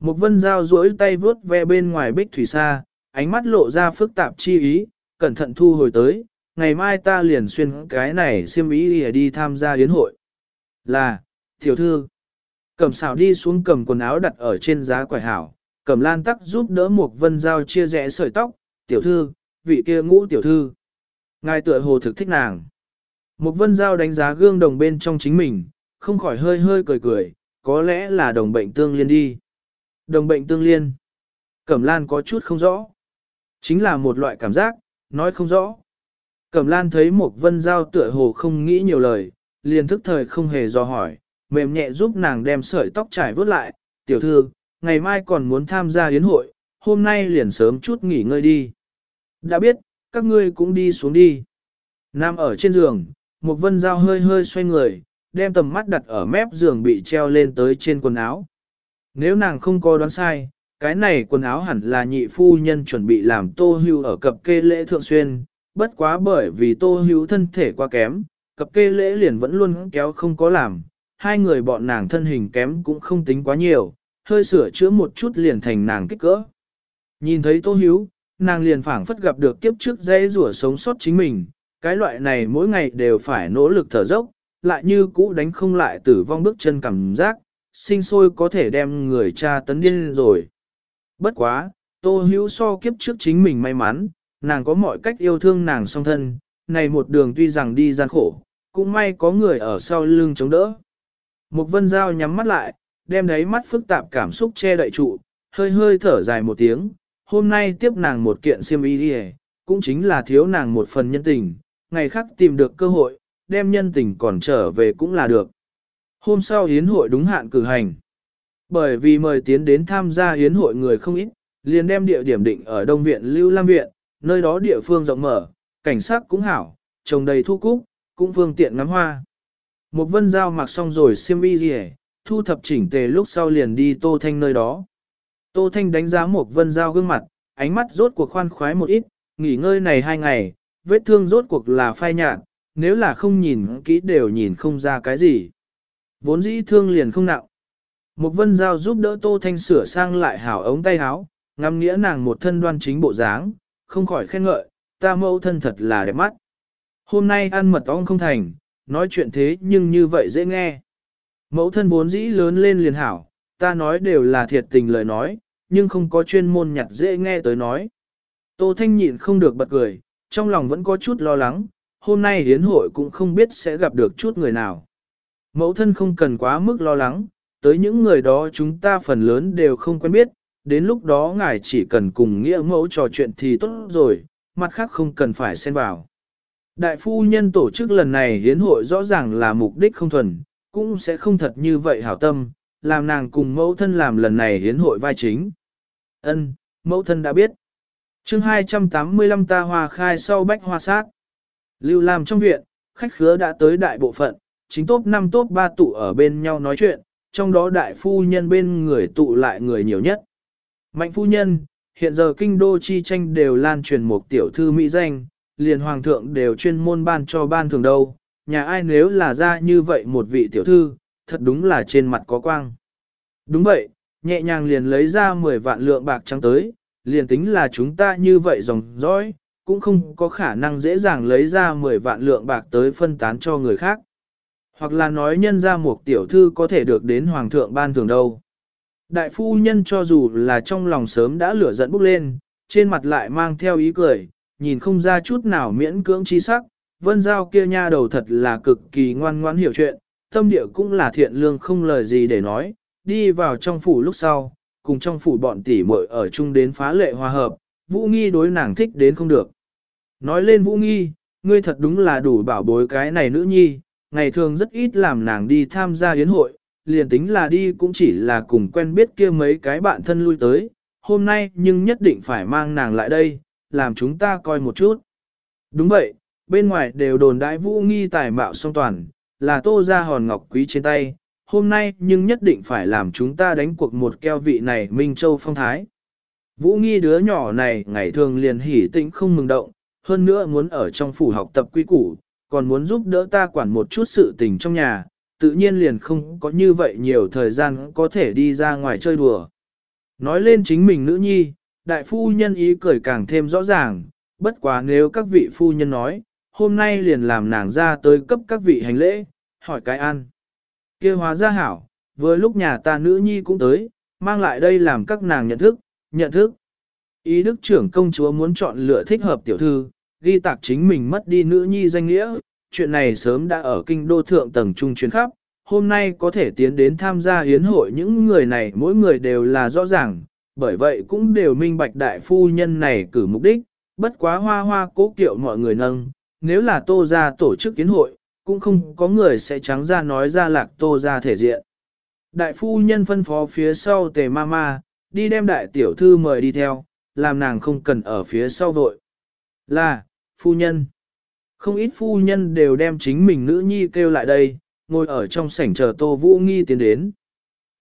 [SPEAKER 1] Một vân dao duỗi tay vướt ve bên ngoài bích thủy xa ánh mắt lộ ra phức tạp chi ý, cẩn thận thu hồi tới, ngày mai ta liền xuyên cái này xiêm ý để đi tham gia yến hội. Là, tiểu thư, cầm xảo đi xuống cầm quần áo đặt ở trên giá quải hảo, cầm lan tắc giúp đỡ một vân dao chia rẽ sợi tóc, tiểu thư, vị kia ngũ tiểu thư. Ngài tựa hồ thực thích nàng. Một vân giao đánh giá gương đồng bên trong chính mình, không khỏi hơi hơi cười cười, có lẽ là đồng bệnh tương liên đi. Đồng bệnh tương liên. Cẩm lan có chút không rõ. Chính là một loại cảm giác, nói không rõ. Cẩm lan thấy một vân giao tựa hồ không nghĩ nhiều lời, liền thức thời không hề do hỏi, mềm nhẹ giúp nàng đem sợi tóc trải vớt lại, tiểu thư, ngày mai còn muốn tham gia yến hội, hôm nay liền sớm chút nghỉ ngơi đi. Đã biết, các ngươi cũng đi xuống đi. Nam ở trên giường, một vân dao hơi hơi xoay người, đem tầm mắt đặt ở mép giường bị treo lên tới trên quần áo. Nếu nàng không có đoán sai, cái này quần áo hẳn là nhị phu nhân chuẩn bị làm tô hưu ở cập kê lễ thượng xuyên, bất quá bởi vì tô hữu thân thể quá kém, cặp kê lễ liền vẫn luôn kéo không có làm, hai người bọn nàng thân hình kém cũng không tính quá nhiều, hơi sửa chữa một chút liền thành nàng kích cỡ. Nhìn thấy tô hữu, nàng liền phảng phất gặp được kiếp trước dây rủa sống sót chính mình, cái loại này mỗi ngày đều phải nỗ lực thở dốc, lại như cũ đánh không lại tử vong bước chân cảm giác, sinh sôi có thể đem người cha tấn điên rồi. Bất quá, tô hữu so kiếp trước chính mình may mắn, nàng có mọi cách yêu thương nàng song thân, này một đường tuy rằng đi gian khổ, cũng may có người ở sau lưng chống đỡ. Một vân dao nhắm mắt lại, đem đáy mắt phức tạp cảm xúc che đậy trụ, hơi hơi thở dài một tiếng, hôm nay tiếp nàng một kiện xiêm y đi cũng chính là thiếu nàng một phần nhân tình, ngày khác tìm được cơ hội, đem nhân tình còn trở về cũng là được. Hôm sau hiến hội đúng hạn cử hành. Bởi vì mời tiến đến tham gia hiến hội người không ít, liền đem địa điểm định ở Đông Viện Lưu Lam Viện, nơi đó địa phương rộng mở, cảnh sát cũng hảo, trồng đầy thu cúc, cũng phương tiện ngắm hoa. Một vân giao mặc xong rồi xiêm y gì thu thập chỉnh tề lúc sau liền đi Tô Thanh nơi đó. Tô Thanh đánh giá một vân giao gương mặt, ánh mắt rốt cuộc khoan khoái một ít, nghỉ ngơi này hai ngày, vết thương rốt cuộc là phai nhạt, nếu là không nhìn kỹ đều nhìn không ra cái gì. Vốn dĩ thương liền không nặng. Một vân giao giúp đỡ Tô Thanh sửa sang lại hảo ống tay áo, ngắm nghĩa nàng một thân đoan chính bộ dáng, không khỏi khen ngợi, ta mẫu thân thật là đẹp mắt. Hôm nay ăn mật ong không thành, nói chuyện thế nhưng như vậy dễ nghe. Mẫu thân vốn dĩ lớn lên liền hảo, ta nói đều là thiệt tình lời nói, nhưng không có chuyên môn nhặt dễ nghe tới nói. Tô Thanh nhịn không được bật cười, trong lòng vẫn có chút lo lắng, hôm nay hiến hội cũng không biết sẽ gặp được chút người nào. Mẫu thân không cần quá mức lo lắng, tới những người đó chúng ta phần lớn đều không quen biết, đến lúc đó ngài chỉ cần cùng nghĩa mẫu trò chuyện thì tốt rồi, mặt khác không cần phải xen vào. Đại phu nhân tổ chức lần này hiến hội rõ ràng là mục đích không thuần, cũng sẽ không thật như vậy hảo tâm, làm nàng cùng mẫu thân làm lần này hiến hội vai chính. Ân, mẫu thân đã biết. chương 285 ta hòa khai sau bách hoa sát. Lưu Lam trong viện, khách khứa đã tới đại bộ phận, chính tốt 5 tốt 3 tụ ở bên nhau nói chuyện, trong đó đại phu nhân bên người tụ lại người nhiều nhất. Mạnh phu nhân, hiện giờ kinh đô chi tranh đều lan truyền một tiểu thư mỹ danh, liền hoàng thượng đều chuyên môn ban cho ban thường đâu, nhà ai nếu là ra như vậy một vị tiểu thư, thật đúng là trên mặt có quang. Đúng vậy, nhẹ nhàng liền lấy ra 10 vạn lượng bạc trắng tới, liền tính là chúng ta như vậy dòng dõi, cũng không có khả năng dễ dàng lấy ra 10 vạn lượng bạc tới phân tán cho người khác. Hoặc là nói nhân ra một tiểu thư có thể được đến hoàng thượng ban thường đâu. Đại phu nhân cho dù là trong lòng sớm đã lửa giận bốc lên, trên mặt lại mang theo ý cười, nhìn không ra chút nào miễn cưỡng chi sắc, vân giao kia nha đầu thật là cực kỳ ngoan ngoãn hiểu chuyện, tâm địa cũng là thiện lương không lời gì để nói, đi vào trong phủ lúc sau, cùng trong phủ bọn tỷ muội ở chung đến phá lệ hòa hợp, Vũ Nghi đối nàng thích đến không được. Nói lên Vũ Nghi, ngươi thật đúng là đủ bảo bối cái này nữ nhi, ngày thường rất ít làm nàng đi tham gia yến hội, liền tính là đi cũng chỉ là cùng quen biết kia mấy cái bạn thân lui tới, hôm nay nhưng nhất định phải mang nàng lại đây, làm chúng ta coi một chút. Đúng vậy, bên ngoài đều đồn đại Vũ Nghi tài mạo song toàn, là tô ra hòn ngọc quý trên tay, hôm nay nhưng nhất định phải làm chúng ta đánh cuộc một keo vị này Minh Châu phong thái. Vũ nghi đứa nhỏ này ngày thường liền hỉ tĩnh không mừng động, hơn nữa muốn ở trong phủ học tập quy củ, còn muốn giúp đỡ ta quản một chút sự tình trong nhà, tự nhiên liền không có như vậy nhiều thời gian có thể đi ra ngoài chơi đùa. Nói lên chính mình nữ nhi, đại phu nhân ý cười càng thêm rõ ràng, bất quá nếu các vị phu nhân nói, hôm nay liền làm nàng ra tới cấp các vị hành lễ, hỏi cái ăn kia hóa ra hảo, vừa lúc nhà ta nữ nhi cũng tới, mang lại đây làm các nàng nhận thức, nhận thức. Ý đức trưởng công chúa muốn chọn lựa thích hợp tiểu thư, ghi tạc chính mình mất đi nữ nhi danh nghĩa, chuyện này sớm đã ở kinh đô thượng tầng trung chuyến khắp, hôm nay có thể tiến đến tham gia hiến hội những người này mỗi người đều là rõ ràng, bởi vậy cũng đều minh bạch đại phu nhân này cử mục đích, bất quá hoa hoa cố kiệu mọi người nâng, nếu là tô ra tổ chức hiến hội, cũng không có người sẽ trắng ra nói ra lạc tô ra thể diện. Đại phu nhân phân phó phía sau tề ma ma, đi đem đại tiểu thư mời đi theo, làm nàng không cần ở phía sau vội. Là, phu nhân. Không ít phu nhân đều đem chính mình nữ nhi kêu lại đây, ngồi ở trong sảnh chờ Tô Vũ Nghi tiến đến.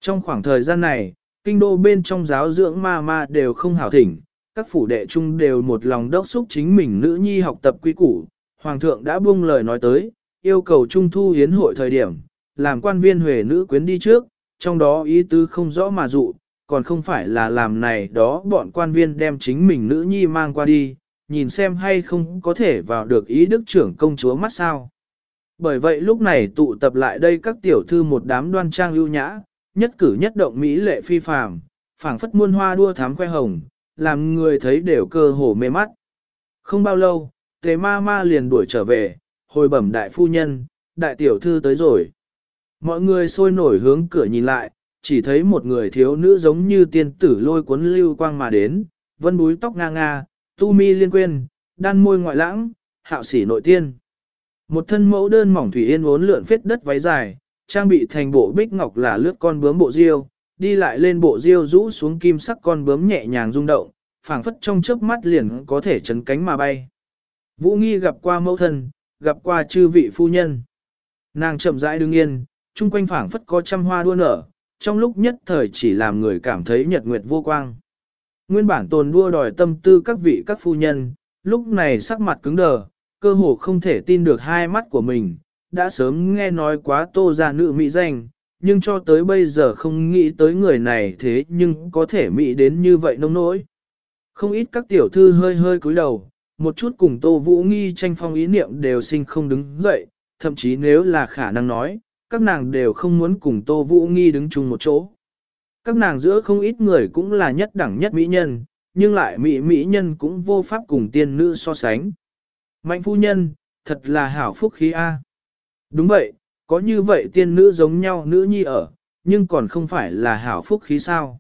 [SPEAKER 1] Trong khoảng thời gian này, kinh đô bên trong giáo dưỡng ma ma đều không hảo thỉnh, các phủ đệ chung đều một lòng đốc xúc chính mình nữ nhi học tập quy củ. Hoàng thượng đã buông lời nói tới, yêu cầu trung thu hiến hội thời điểm, làm quan viên huệ nữ quyến đi trước, trong đó ý tứ không rõ mà dụ, còn không phải là làm này đó bọn quan viên đem chính mình nữ nhi mang qua đi, nhìn xem hay không có thể vào được ý đức trưởng công chúa mắt sao. Bởi vậy lúc này tụ tập lại đây các tiểu thư một đám đoan trang ưu nhã, nhất cử nhất động mỹ lệ phi phàm, phảng phất muôn hoa đua thám khoe hồng, làm người thấy đều cơ hồ mê mắt. Không bao lâu, tề ma ma liền đuổi trở về, hồi bẩm đại phu nhân, đại tiểu thư tới rồi. Mọi người sôi nổi hướng cửa nhìn lại, chỉ thấy một người thiếu nữ giống như tiên tử lôi cuốn lưu quang mà đến, vân búi tóc nga nga, tu mi liên quên, đan môi ngoại lãng, hạo sỉ nội tiên. Một thân mẫu đơn mỏng thủy yên uốn lượn phết đất váy dài, trang bị thành bộ bích ngọc là lướt con bướm bộ diêu, đi lại lên bộ diêu rũ xuống kim sắc con bướm nhẹ nhàng rung động, phảng phất trong chớp mắt liền có thể chấn cánh mà bay. Vũ Nghi gặp qua mẫu thân, gặp qua chư vị phu nhân. Nàng chậm rãi đứng yên, chung quanh phảng phất có trăm hoa đua nở, trong lúc nhất thời chỉ làm người cảm thấy nhật nguyệt vô quang. Nguyên bản tồn đua đòi tâm tư các vị các phu nhân, lúc này sắc mặt cứng đờ, cơ hồ không thể tin được hai mắt của mình, đã sớm nghe nói quá tô ra nữ mỹ danh, nhưng cho tới bây giờ không nghĩ tới người này thế nhưng có thể mỹ đến như vậy nông nỗi. Không ít các tiểu thư hơi hơi cúi đầu, một chút cùng Tô Vũ Nghi tranh phong ý niệm đều sinh không đứng dậy, thậm chí nếu là khả năng nói, các nàng đều không muốn cùng Tô Vũ Nghi đứng chung một chỗ. Các nàng giữa không ít người cũng là nhất đẳng nhất mỹ nhân, nhưng lại mỹ mỹ nhân cũng vô pháp cùng tiên nữ so sánh. Mạnh phu nhân, thật là hảo phúc khí A. Đúng vậy, có như vậy tiên nữ giống nhau nữ nhi ở, nhưng còn không phải là hảo phúc khí sao.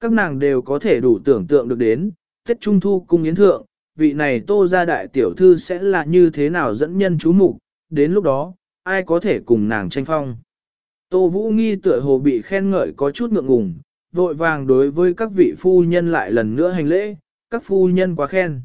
[SPEAKER 1] Các nàng đều có thể đủ tưởng tượng được đến, Tết Trung Thu cung yến thượng, vị này tô ra đại tiểu thư sẽ là như thế nào dẫn nhân chú mục đến lúc đó, ai có thể cùng nàng tranh phong. Tô Vũ Nghi tựa hồ bị khen ngợi có chút ngượng ngùng, vội vàng đối với các vị phu nhân lại lần nữa hành lễ, các phu nhân quá khen.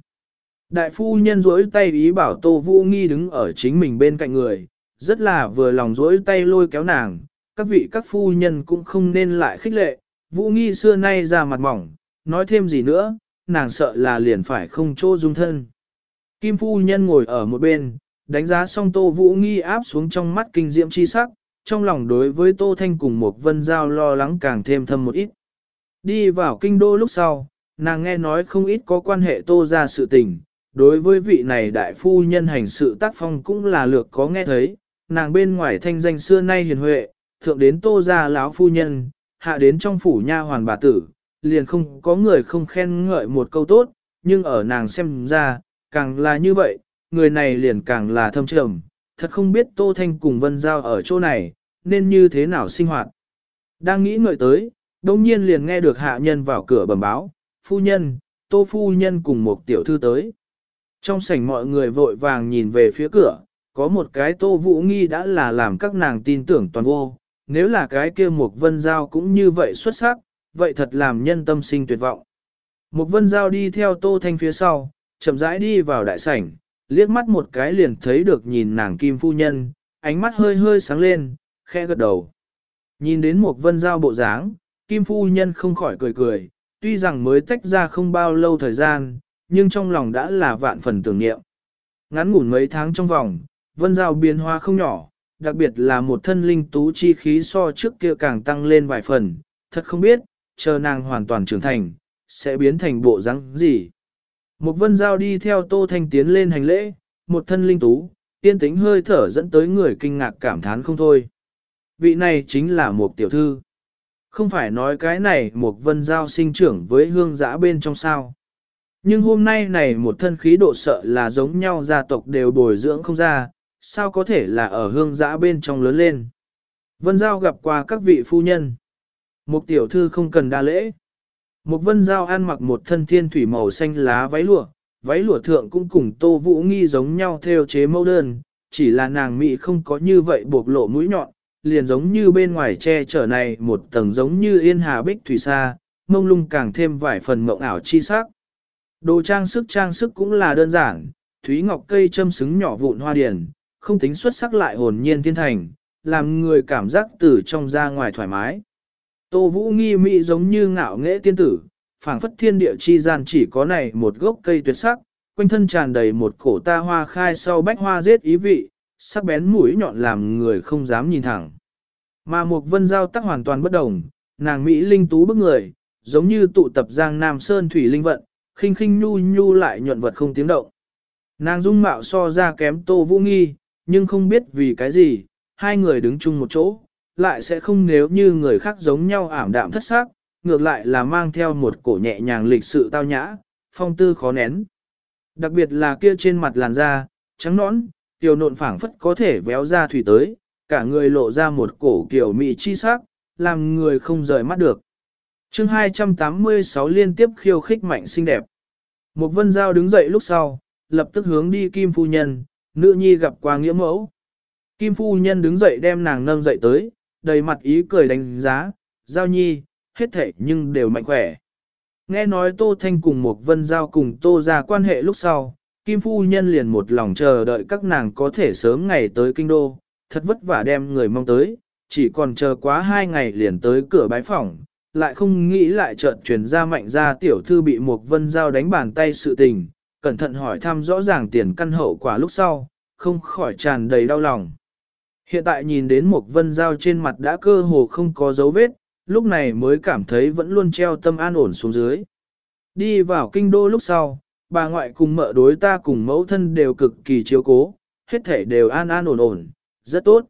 [SPEAKER 1] Đại phu nhân rỗi tay ý bảo Tô Vũ Nghi đứng ở chính mình bên cạnh người, rất là vừa lòng rỗi tay lôi kéo nàng, các vị các phu nhân cũng không nên lại khích lệ, Vũ Nghi xưa nay ra mặt mỏng, nói thêm gì nữa, nàng sợ là liền phải không chỗ dung thân. Kim phu nhân ngồi ở một bên, đánh giá xong Tô Vũ Nghi áp xuống trong mắt kinh diệm chi sắc, trong lòng đối với Tô Thanh cùng một vân giao lo lắng càng thêm thâm một ít. Đi vào kinh đô lúc sau, nàng nghe nói không ít có quan hệ Tô ra sự tình, đối với vị này đại phu nhân hành sự tác phong cũng là lược có nghe thấy, nàng bên ngoài thanh danh xưa nay hiền huệ, thượng đến Tô ra lão phu nhân, hạ đến trong phủ nha hoàn bà tử, liền không có người không khen ngợi một câu tốt, nhưng ở nàng xem ra, càng là như vậy, người này liền càng là thâm trầm, thật không biết Tô Thanh cùng Vân Giao ở chỗ này, nên như thế nào sinh hoạt. Đang nghĩ ngợi tới, đông nhiên liền nghe được hạ nhân vào cửa bẩm báo, phu nhân, Tô phu nhân cùng một tiểu thư tới. Trong sảnh mọi người vội vàng nhìn về phía cửa, có một cái Tô Vũ Nghi đã là làm các nàng tin tưởng toàn vô, nếu là cái kia một Vân Giao cũng như vậy xuất sắc, vậy thật làm nhân tâm sinh tuyệt vọng. Một Vân Giao đi theo Tô Thanh phía sau, chậm rãi đi vào đại sảnh, liếc mắt một cái liền thấy được nhìn nàng kim phu nhân, ánh mắt hơi hơi sáng lên, khe gật đầu. Nhìn đến một vân giao bộ dáng, kim phu nhân không khỏi cười cười, tuy rằng mới tách ra không bao lâu thời gian, nhưng trong lòng đã là vạn phần tưởng niệm. Ngắn ngủn mấy tháng trong vòng, vân giao biến hóa không nhỏ, đặc biệt là một thân linh tú chi khí so trước kia càng tăng lên vài phần, thật không biết, chờ nàng hoàn toàn trưởng thành, sẽ biến thành bộ dáng gì. Một vân giao đi theo Tô Thanh tiến lên hành lễ, một thân linh tú, tiên tính hơi thở dẫn tới người kinh ngạc cảm thán không thôi. Vị này chính là một tiểu thư. Không phải nói cái này một vân giao sinh trưởng với hương giã bên trong sao. Nhưng hôm nay này một thân khí độ sợ là giống nhau gia tộc đều bồi dưỡng không ra, sao có thể là ở hương giã bên trong lớn lên. Vân giao gặp qua các vị phu nhân. Một tiểu thư không cần đa lễ. Một vân giao ăn mặc một thân thiên thủy màu xanh lá váy lụa, váy lụa thượng cũng cùng tô vũ nghi giống nhau theo chế mẫu đơn, chỉ là nàng mỹ không có như vậy buộc lộ mũi nhọn, liền giống như bên ngoài che chở này một tầng giống như yên hà bích thủy xa mông lung càng thêm vài phần mộng ảo chi sắc. Đồ trang sức trang sức cũng là đơn giản, thúy ngọc cây châm xứng nhỏ vụn hoa điển, không tính xuất sắc lại hồn nhiên thiên thành, làm người cảm giác từ trong ra ngoài thoải mái. Tô Vũ nghi mỹ giống như ngạo nghệ tiên tử, phảng phất thiên địa chi gian chỉ có này một gốc cây tuyệt sắc, quanh thân tràn đầy một cổ ta hoa khai sau bách hoa giết ý vị, sắc bén mũi nhọn làm người không dám nhìn thẳng. Mà một vân giao tắc hoàn toàn bất đồng, nàng Mỹ linh tú bức người, giống như tụ tập giang nam sơn thủy linh vận, khinh khinh nhu nhu lại nhuận vật không tiếng động. Nàng dung mạo so ra kém tô vũ nghi, nhưng không biết vì cái gì, hai người đứng chung một chỗ, lại sẽ không nếu như người khác giống nhau ảm đạm thất xác, ngược lại là mang theo một cổ nhẹ nhàng lịch sự tao nhã, phong tư khó nén. Đặc biệt là kia trên mặt làn da, trắng nõn, tiểu nộn phảng phất có thể véo ra thủy tới, cả người lộ ra một cổ kiểu mị chi sắc, làm người không rời mắt được. chương 286 liên tiếp khiêu khích mạnh xinh đẹp. Một vân giao đứng dậy lúc sau, lập tức hướng đi Kim Phu Nhân, nữ nhi gặp qua nghĩa mẫu. Kim Phu Nhân đứng dậy đem nàng nâng dậy tới, đầy mặt ý cười đánh giá, giao nhi, hết thể nhưng đều mạnh khỏe. Nghe nói Tô Thanh cùng một vân giao cùng Tô ra quan hệ lúc sau, Kim Phu Nhân liền một lòng chờ đợi các nàng có thể sớm ngày tới kinh đô, thật vất vả đem người mong tới, chỉ còn chờ quá hai ngày liền tới cửa bái phòng, lại không nghĩ lại chợt truyền ra mạnh ra tiểu thư bị một vân giao đánh bàn tay sự tình, cẩn thận hỏi thăm rõ ràng tiền căn hậu quả lúc sau, không khỏi tràn đầy đau lòng. Hiện tại nhìn đến một vân dao trên mặt đã cơ hồ không có dấu vết, lúc này mới cảm thấy vẫn luôn treo tâm an ổn xuống dưới. Đi vào kinh đô lúc sau, bà ngoại cùng mợ đối ta cùng mẫu thân đều cực kỳ chiếu cố, hết thể đều an an ổn ổn, rất tốt.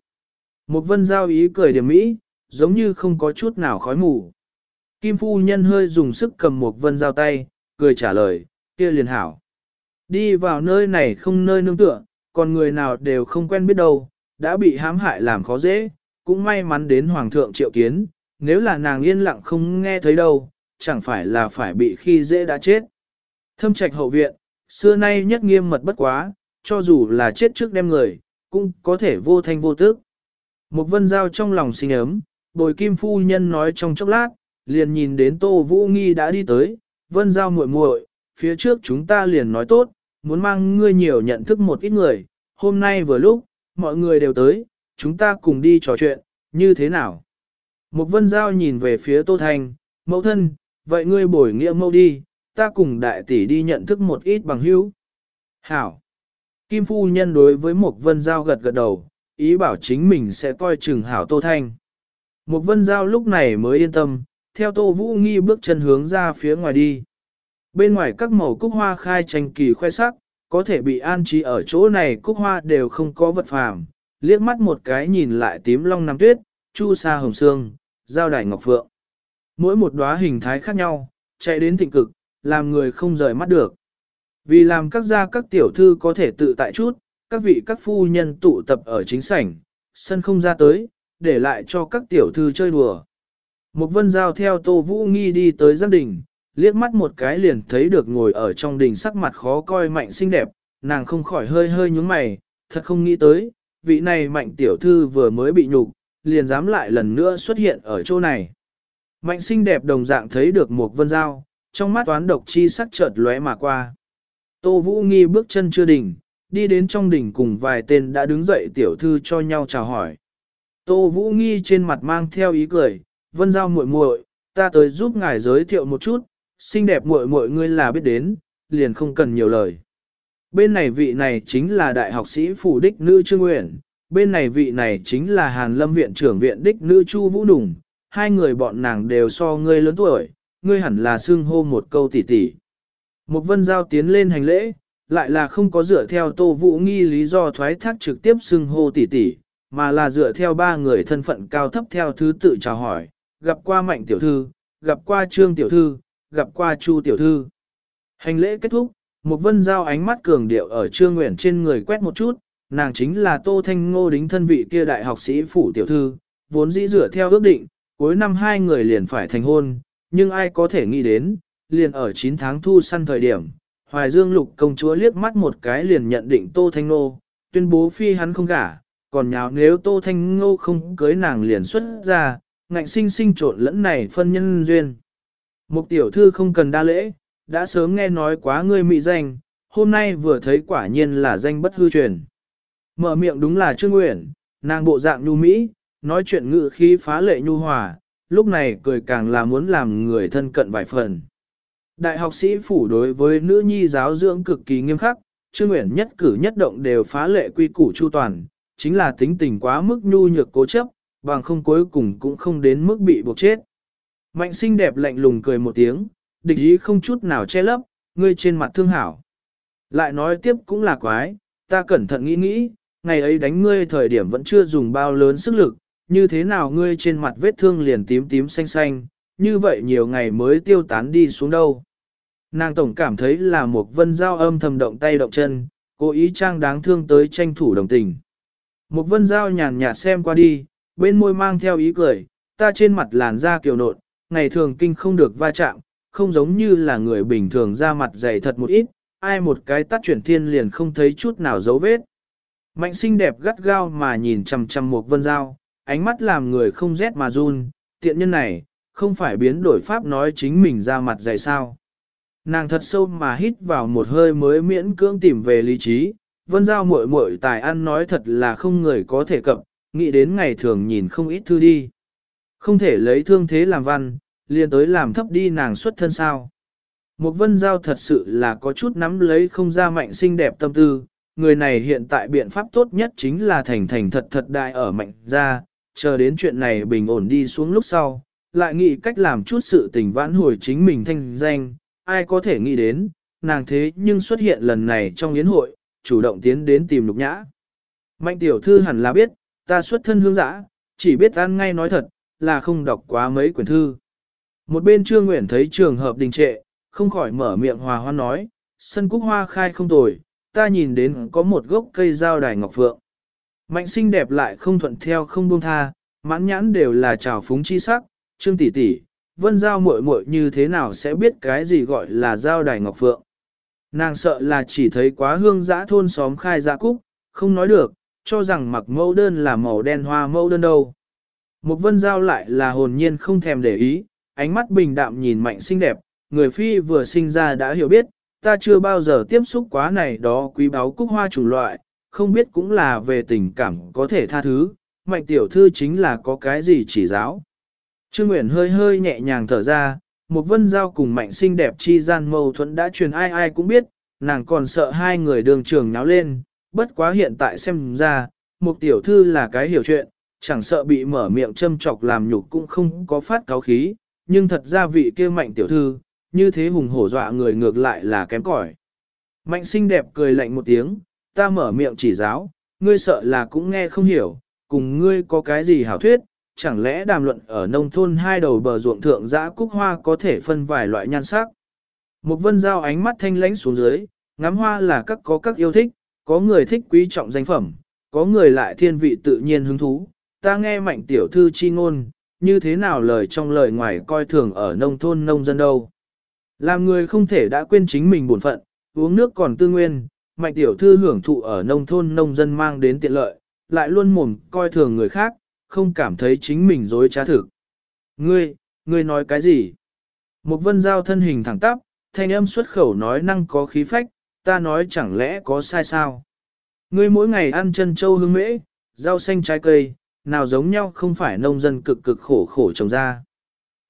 [SPEAKER 1] Một vân giao ý cười điểm mỹ, giống như không có chút nào khói mù. Kim phu nhân hơi dùng sức cầm một vân giao tay, cười trả lời, kia liền hảo. Đi vào nơi này không nơi nương tựa, còn người nào đều không quen biết đâu, đã bị hãm hại làm khó dễ, cũng may mắn đến Hoàng thượng triệu kiến, nếu là nàng yên lặng không nghe thấy đâu, chẳng phải là phải bị khi dễ đã chết. Thâm trạch hậu viện, xưa nay nhất nghiêm mật bất quá, cho dù là chết trước đem người, cũng có thể vô thanh vô tức. Một vân giao trong lòng sinh ấm, bồi kim phu nhân nói trong chốc lát, liền nhìn đến tô vũ nghi đã đi tới, vân giao muội muội, phía trước chúng ta liền nói tốt, muốn mang ngươi nhiều nhận thức một ít người, hôm nay vừa lúc, mọi người đều tới, chúng ta cùng đi trò chuyện, như thế nào? Một vân giao nhìn về phía Tô Thanh, mẫu thân, vậy ngươi bồi nghĩa mẫu đi, ta cùng đại tỷ đi nhận thức một ít bằng hữu. Hảo! Kim phu nhân đối với mục vân giao gật gật đầu, ý bảo chính mình sẽ coi chừng hảo Tô Thanh. mục vân giao lúc này mới yên tâm, theo Tô Vũ Nghi bước chân hướng ra phía ngoài đi. Bên ngoài các màu cúc hoa khai tranh kỳ khoe sắc, có thể bị an trí ở chỗ này cúc hoa đều không có vật phàm, liếc mắt một cái nhìn lại tím long nam tuyết, chu sa hồng sương, giao đài ngọc phượng. Mỗi một đóa hình thái khác nhau, chạy đến thịnh cực, làm người không rời mắt được. Vì làm các gia các tiểu thư có thể tự tại chút, các vị các phu nhân tụ tập ở chính sảnh, sân không ra tới, để lại cho các tiểu thư chơi đùa. Một vân giao theo Tô Vũ Nghi đi tới giáp đình, liếc mắt một cái liền thấy được ngồi ở trong đình sắc mặt khó coi mạnh xinh đẹp, nàng không khỏi hơi hơi nhúng mày, thật không nghĩ tới, vị này mạnh tiểu thư vừa mới bị nhục, liền dám lại lần nữa xuất hiện ở chỗ này. Mạnh xinh đẹp đồng dạng thấy được một vân giao, trong mắt toán độc chi sắc chợt lóe mà qua. Tô Vũ Nghi bước chân chưa đỉnh, đi đến trong đỉnh cùng vài tên đã đứng dậy tiểu thư cho nhau chào hỏi. Tô Vũ Nghi trên mặt mang theo ý cười, vân giao muội muội, ta tới giúp ngài giới thiệu một chút, xinh đẹp muội muội ngươi là biết đến, liền không cần nhiều lời. Bên này vị này chính là đại học sĩ phủ đích nữ Trương uyển. bên này vị này chính là Hàn Lâm viện trưởng viện đích nữ Chu Vũ Đùng, hai người bọn nàng đều so ngươi lớn tuổi, ngươi hẳn là xưng hô một câu tỷ tỷ. Một vân giao tiến lên hành lễ, lại là không có dựa theo Tô Vũ nghi lý do thoái thác trực tiếp xưng hô tỷ tỷ, mà là dựa theo ba người thân phận cao thấp theo thứ tự chào hỏi, gặp qua mạnh tiểu thư, gặp qua trương tiểu thư, gặp qua chu tiểu thư. Hành lễ kết thúc, một vân giao ánh mắt cường điệu ở trương nguyện trên người quét một chút, nàng chính là Tô Thanh Ngô đính thân vị kia đại học sĩ phủ tiểu thư, vốn dĩ dựa theo ước định, cuối năm hai người liền phải thành hôn, nhưng ai có thể nghĩ đến, liền ở 9 tháng thu săn thời điểm, Hoài Dương lục công chúa liếc mắt một cái liền nhận định Tô Thanh Ngô, tuyên bố phi hắn không gả, còn nháo nếu Tô Thanh Ngô không cưới nàng liền xuất ra, ngạnh sinh sinh trộn lẫn này phân nhân duyên. Một tiểu thư không cần đa lễ, đã sớm nghe nói quá ngươi mị danh, hôm nay vừa thấy quả nhiên là danh bất hư truyền. Mở miệng đúng là Trương Nguyễn, nàng bộ dạng nhu mỹ, nói chuyện ngự khí phá lệ nhu hòa, lúc này cười càng là muốn làm người thân cận vài phần. Đại học sĩ phủ đối với nữ nhi giáo dưỡng cực kỳ nghiêm khắc, Trương Nguyễn nhất cử nhất động đều phá lệ quy củ chu toàn, chính là tính tình quá mức nhu nhược cố chấp, bằng không cuối cùng cũng không đến mức bị buộc chết. Mạnh xinh đẹp lạnh lùng cười một tiếng, địch ý không chút nào che lấp, ngươi trên mặt thương hảo. Lại nói tiếp cũng là quái, ta cẩn thận nghĩ nghĩ, ngày ấy đánh ngươi thời điểm vẫn chưa dùng bao lớn sức lực, như thế nào ngươi trên mặt vết thương liền tím tím xanh xanh, như vậy nhiều ngày mới tiêu tán đi xuống đâu. Nàng tổng cảm thấy là một vân giao âm thầm động tay động chân, cố ý trang đáng thương tới tranh thủ đồng tình. Một vân giao nhàn nhạt xem qua đi, bên môi mang theo ý cười, ta trên mặt làn da kiều nộn, ngày thường kinh không được va chạm, không giống như là người bình thường da mặt dày thật một ít, ai một cái tắt chuyển thiên liền không thấy chút nào dấu vết. Mạnh xinh đẹp gắt gao mà nhìn chằm chằm một vân Giao ánh mắt làm người không rét mà run, tiện nhân này, không phải biến đổi pháp nói chính mình ra mặt dày sao. Nàng thật sâu mà hít vào một hơi mới miễn cưỡng tìm về lý trí, vân giao muội muội tài ăn nói thật là không người có thể cập, nghĩ đến ngày thường nhìn không ít thư đi. Không thể lấy thương thế làm văn, liền tới làm thấp đi nàng xuất thân sao. Một vân giao thật sự là có chút nắm lấy không ra mạnh xinh đẹp tâm tư, người này hiện tại biện pháp tốt nhất chính là thành thành thật thật đại ở mạnh ra, chờ đến chuyện này bình ổn đi xuống lúc sau, lại nghĩ cách làm chút sự tình vãn hồi chính mình thanh danh, ai có thể nghĩ đến, nàng thế nhưng xuất hiện lần này trong yến hội, chủ động tiến đến tìm lục nhã. Mạnh tiểu thư hẳn là biết, ta xuất thân hương giã, chỉ biết ăn ngay nói thật, là không đọc quá mấy quyển thư. Một bên Trương Nguyện thấy trường hợp đình trệ, không khỏi mở miệng hòa hoan nói, sân cúc hoa khai không tồi, ta nhìn đến có một gốc cây dao đài ngọc phượng. Mạnh xinh đẹp lại không thuận theo không buông tha, mãn nhãn đều là trào phúng chi sắc, Trương tỷ tỷ, vân giao muội muội như thế nào sẽ biết cái gì gọi là giao đài ngọc phượng. Nàng sợ là chỉ thấy quá hương giã thôn xóm khai giã cúc, không nói được, cho rằng mặc mẫu đơn là màu đen hoa mẫu đơn đâu. Một vân giao lại là hồn nhiên không thèm để ý, ánh mắt bình đạm nhìn mạnh xinh đẹp, người phi vừa sinh ra đã hiểu biết, ta chưa bao giờ tiếp xúc quá này đó quý báu cúc hoa chủ loại, không biết cũng là về tình cảm có thể tha thứ, mạnh tiểu thư chính là có cái gì chỉ giáo. Trương Nguyễn hơi hơi nhẹ nhàng thở ra, một vân giao cùng mạnh xinh đẹp chi gian mâu thuẫn đã truyền ai ai cũng biết, nàng còn sợ hai người đường trường náo lên, bất quá hiện tại xem ra, một tiểu thư là cái hiểu chuyện, chẳng sợ bị mở miệng châm chọc làm nhục cũng không có phát cáo khí, nhưng thật ra vị kia mạnh tiểu thư, như thế hùng hổ dọa người ngược lại là kém cỏi. Mạnh xinh đẹp cười lạnh một tiếng, ta mở miệng chỉ giáo, ngươi sợ là cũng nghe không hiểu, cùng ngươi có cái gì hảo thuyết, chẳng lẽ đàm luận ở nông thôn hai đầu bờ ruộng thượng dã cúc hoa có thể phân vài loại nhan sắc. Một vân giao ánh mắt thanh lãnh xuống dưới, ngắm hoa là các có các yêu thích, có người thích quý trọng danh phẩm, có người lại thiên vị tự nhiên hứng thú. Ta nghe mạnh tiểu thư chi ngôn, như thế nào lời trong lời ngoài coi thường ở nông thôn nông dân đâu. Làm người không thể đã quên chính mình bổn phận, uống nước còn tư nguyên, mạnh tiểu thư hưởng thụ ở nông thôn nông dân mang đến tiện lợi, lại luôn mồm coi thường người khác, không cảm thấy chính mình dối trá thực. Ngươi, ngươi nói cái gì? Một vân giao thân hình thẳng tắp, thanh âm xuất khẩu nói năng có khí phách, ta nói chẳng lẽ có sai sao? Ngươi mỗi ngày ăn chân châu hương mễ, rau xanh trái cây, nào giống nhau không phải nông dân cực cực khổ khổ trồng ra.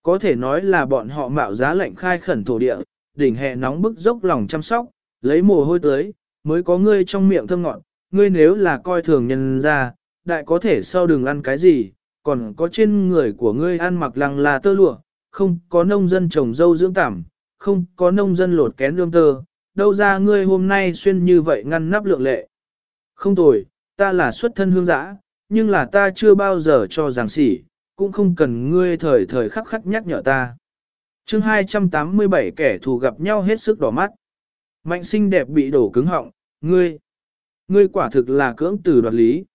[SPEAKER 1] Có thể nói là bọn họ mạo giá lệnh khai khẩn thổ địa, đỉnh hè nóng bức dốc lòng chăm sóc, lấy mồ hôi tới, mới có ngươi trong miệng thơm ngọt, ngươi nếu là coi thường nhân ra, đại có thể sau đừng ăn cái gì, còn có trên người của ngươi ăn mặc lăng là tơ lụa, không có nông dân trồng dâu dưỡng tảm, không có nông dân lột kén lương tơ, đâu ra ngươi hôm nay xuyên như vậy ngăn nắp lượng lệ. Không tồi, ta là xuất thân hương giã, nhưng là ta chưa bao giờ cho giảng sỉ, cũng không cần ngươi thời thời khắc khắc nhắc nhở ta. chương 287 kẻ thù gặp nhau hết sức đỏ mắt. Mạnh sinh đẹp bị đổ cứng họng, ngươi, ngươi quả thực là cưỡng từ đoạt lý.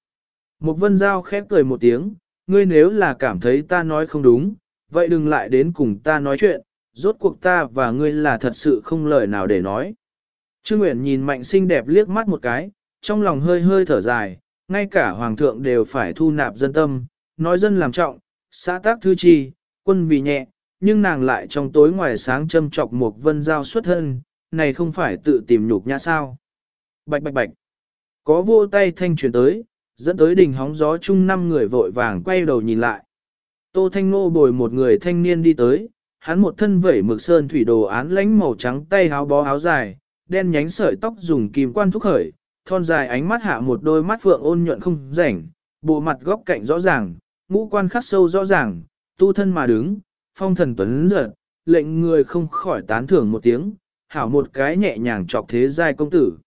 [SPEAKER 1] Một vân giao khép cười một tiếng, ngươi nếu là cảm thấy ta nói không đúng, vậy đừng lại đến cùng ta nói chuyện, rốt cuộc ta và ngươi là thật sự không lời nào để nói. Trương Nguyễn nhìn mạnh xinh đẹp liếc mắt một cái, trong lòng hơi hơi thở dài, ngay cả hoàng thượng đều phải thu nạp dân tâm, nói dân làm trọng, xã tác thư chi, quân vì nhẹ, nhưng nàng lại trong tối ngoài sáng châm chọc một vân giao xuất thân, này không phải tự tìm nhục nhã sao. Bạch bạch bạch, có vô tay thanh truyền tới, dẫn tới đỉnh hóng gió chung năm người vội vàng quay đầu nhìn lại. Tô Thanh Nô bồi một người thanh niên đi tới, hắn một thân vẩy mực sơn thủy đồ án lánh màu trắng tay háo bó áo dài, đen nhánh sợi tóc dùng kim quan thúc khởi, thon dài ánh mắt hạ một đôi mắt phượng ôn nhuận không rảnh, bộ mặt góc cạnh rõ ràng, ngũ quan khắc sâu rõ ràng, tu thân mà đứng, phong thần tuấn giật, lệnh người không khỏi tán thưởng một tiếng, hảo một cái nhẹ nhàng chọc thế giai công tử.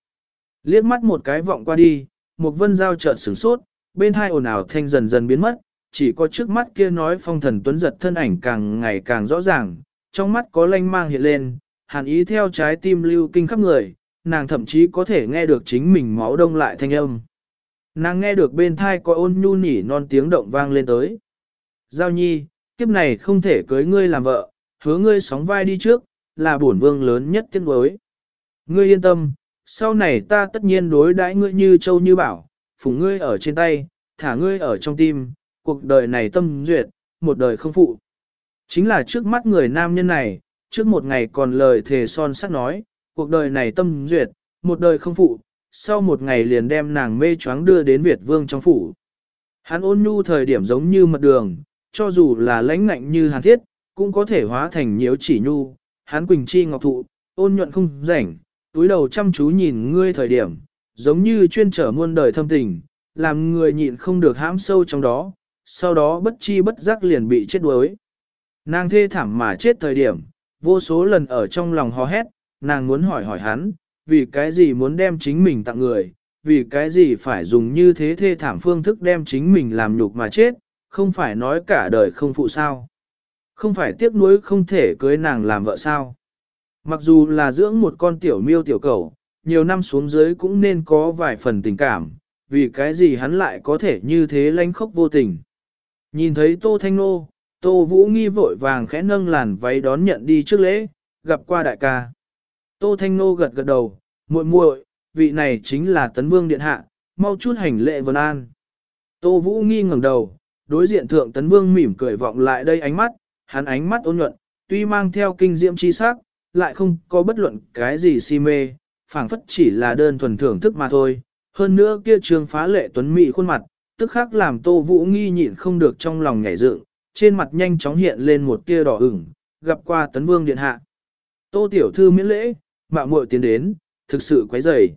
[SPEAKER 1] Liếc mắt một cái vọng qua đi, một vân giao chợt sửng sốt, bên hai ồn ào thanh dần dần biến mất, chỉ có trước mắt kia nói phong thần tuấn giật thân ảnh càng ngày càng rõ ràng, trong mắt có lanh mang hiện lên, hàn ý theo trái tim lưu kinh khắp người, nàng thậm chí có thể nghe được chính mình máu đông lại thanh âm. Nàng nghe được bên thai có ôn nhu nỉ non tiếng động vang lên tới. Giao nhi, kiếp này không thể cưới ngươi làm vợ, hứa ngươi sóng vai đi trước, là bổn vương lớn nhất tiếng đối. Ngươi yên tâm, sau này ta tất nhiên đối đãi ngươi như châu như bảo, phụng ngươi ở trên tay, thả ngươi ở trong tim, cuộc đời này tâm duyệt, một đời không phụ. Chính là trước mắt người nam nhân này, trước một ngày còn lời thề son sắt nói, cuộc đời này tâm duyệt, một đời không phụ, sau một ngày liền đem nàng mê choáng đưa đến Việt vương trong phủ. Hắn ôn nhu thời điểm giống như mật đường, cho dù là lãnh ngạnh như hàn thiết, cũng có thể hóa thành nhiễu chỉ nhu, hắn quỳnh chi ngọc thụ, ôn nhuận không rảnh, túi đầu chăm chú nhìn ngươi thời điểm, giống như chuyên trở muôn đời thâm tình, làm người nhịn không được hãm sâu trong đó, sau đó bất chi bất giác liền bị chết đuối. Nàng thê thảm mà chết thời điểm, vô số lần ở trong lòng hò hét, nàng muốn hỏi hỏi hắn, vì cái gì muốn đem chính mình tặng người, vì cái gì phải dùng như thế thê thảm phương thức đem chính mình làm nhục mà chết, không phải nói cả đời không phụ sao. Không phải tiếc nuối không thể cưới nàng làm vợ sao. Mặc dù là dưỡng một con tiểu miêu tiểu cầu, nhiều năm xuống dưới cũng nên có vài phần tình cảm, vì cái gì hắn lại có thể như thế lanh khốc vô tình. Nhìn thấy Tô Thanh Nô, Tô Vũ Nghi vội vàng khẽ nâng làn váy đón nhận đi trước lễ, gặp qua đại ca. Tô Thanh Nô gật gật đầu, muội muội, vị này chính là Tấn Vương Điện Hạ, mau chút hành lệ vân an. Tô Vũ Nghi ngẩng đầu, đối diện thượng Tấn Vương mỉm cười vọng lại đây ánh mắt, hắn ánh mắt ôn nhuận, tuy mang theo kinh diệm chi sắc, lại không có bất luận cái gì si mê, phảng phất chỉ là đơn thuần thưởng thức mà thôi. Hơn nữa kia trường phá lệ tuấn mỹ khuôn mặt, tức khắc làm Tô Vũ nghi nhịn không được trong lòng nhảy dựng, trên mặt nhanh chóng hiện lên một tia đỏ ửng, gặp qua tấn vương điện hạ. Tô tiểu thư miễn lễ, mạo muội tiến đến, thực sự quấy rầy.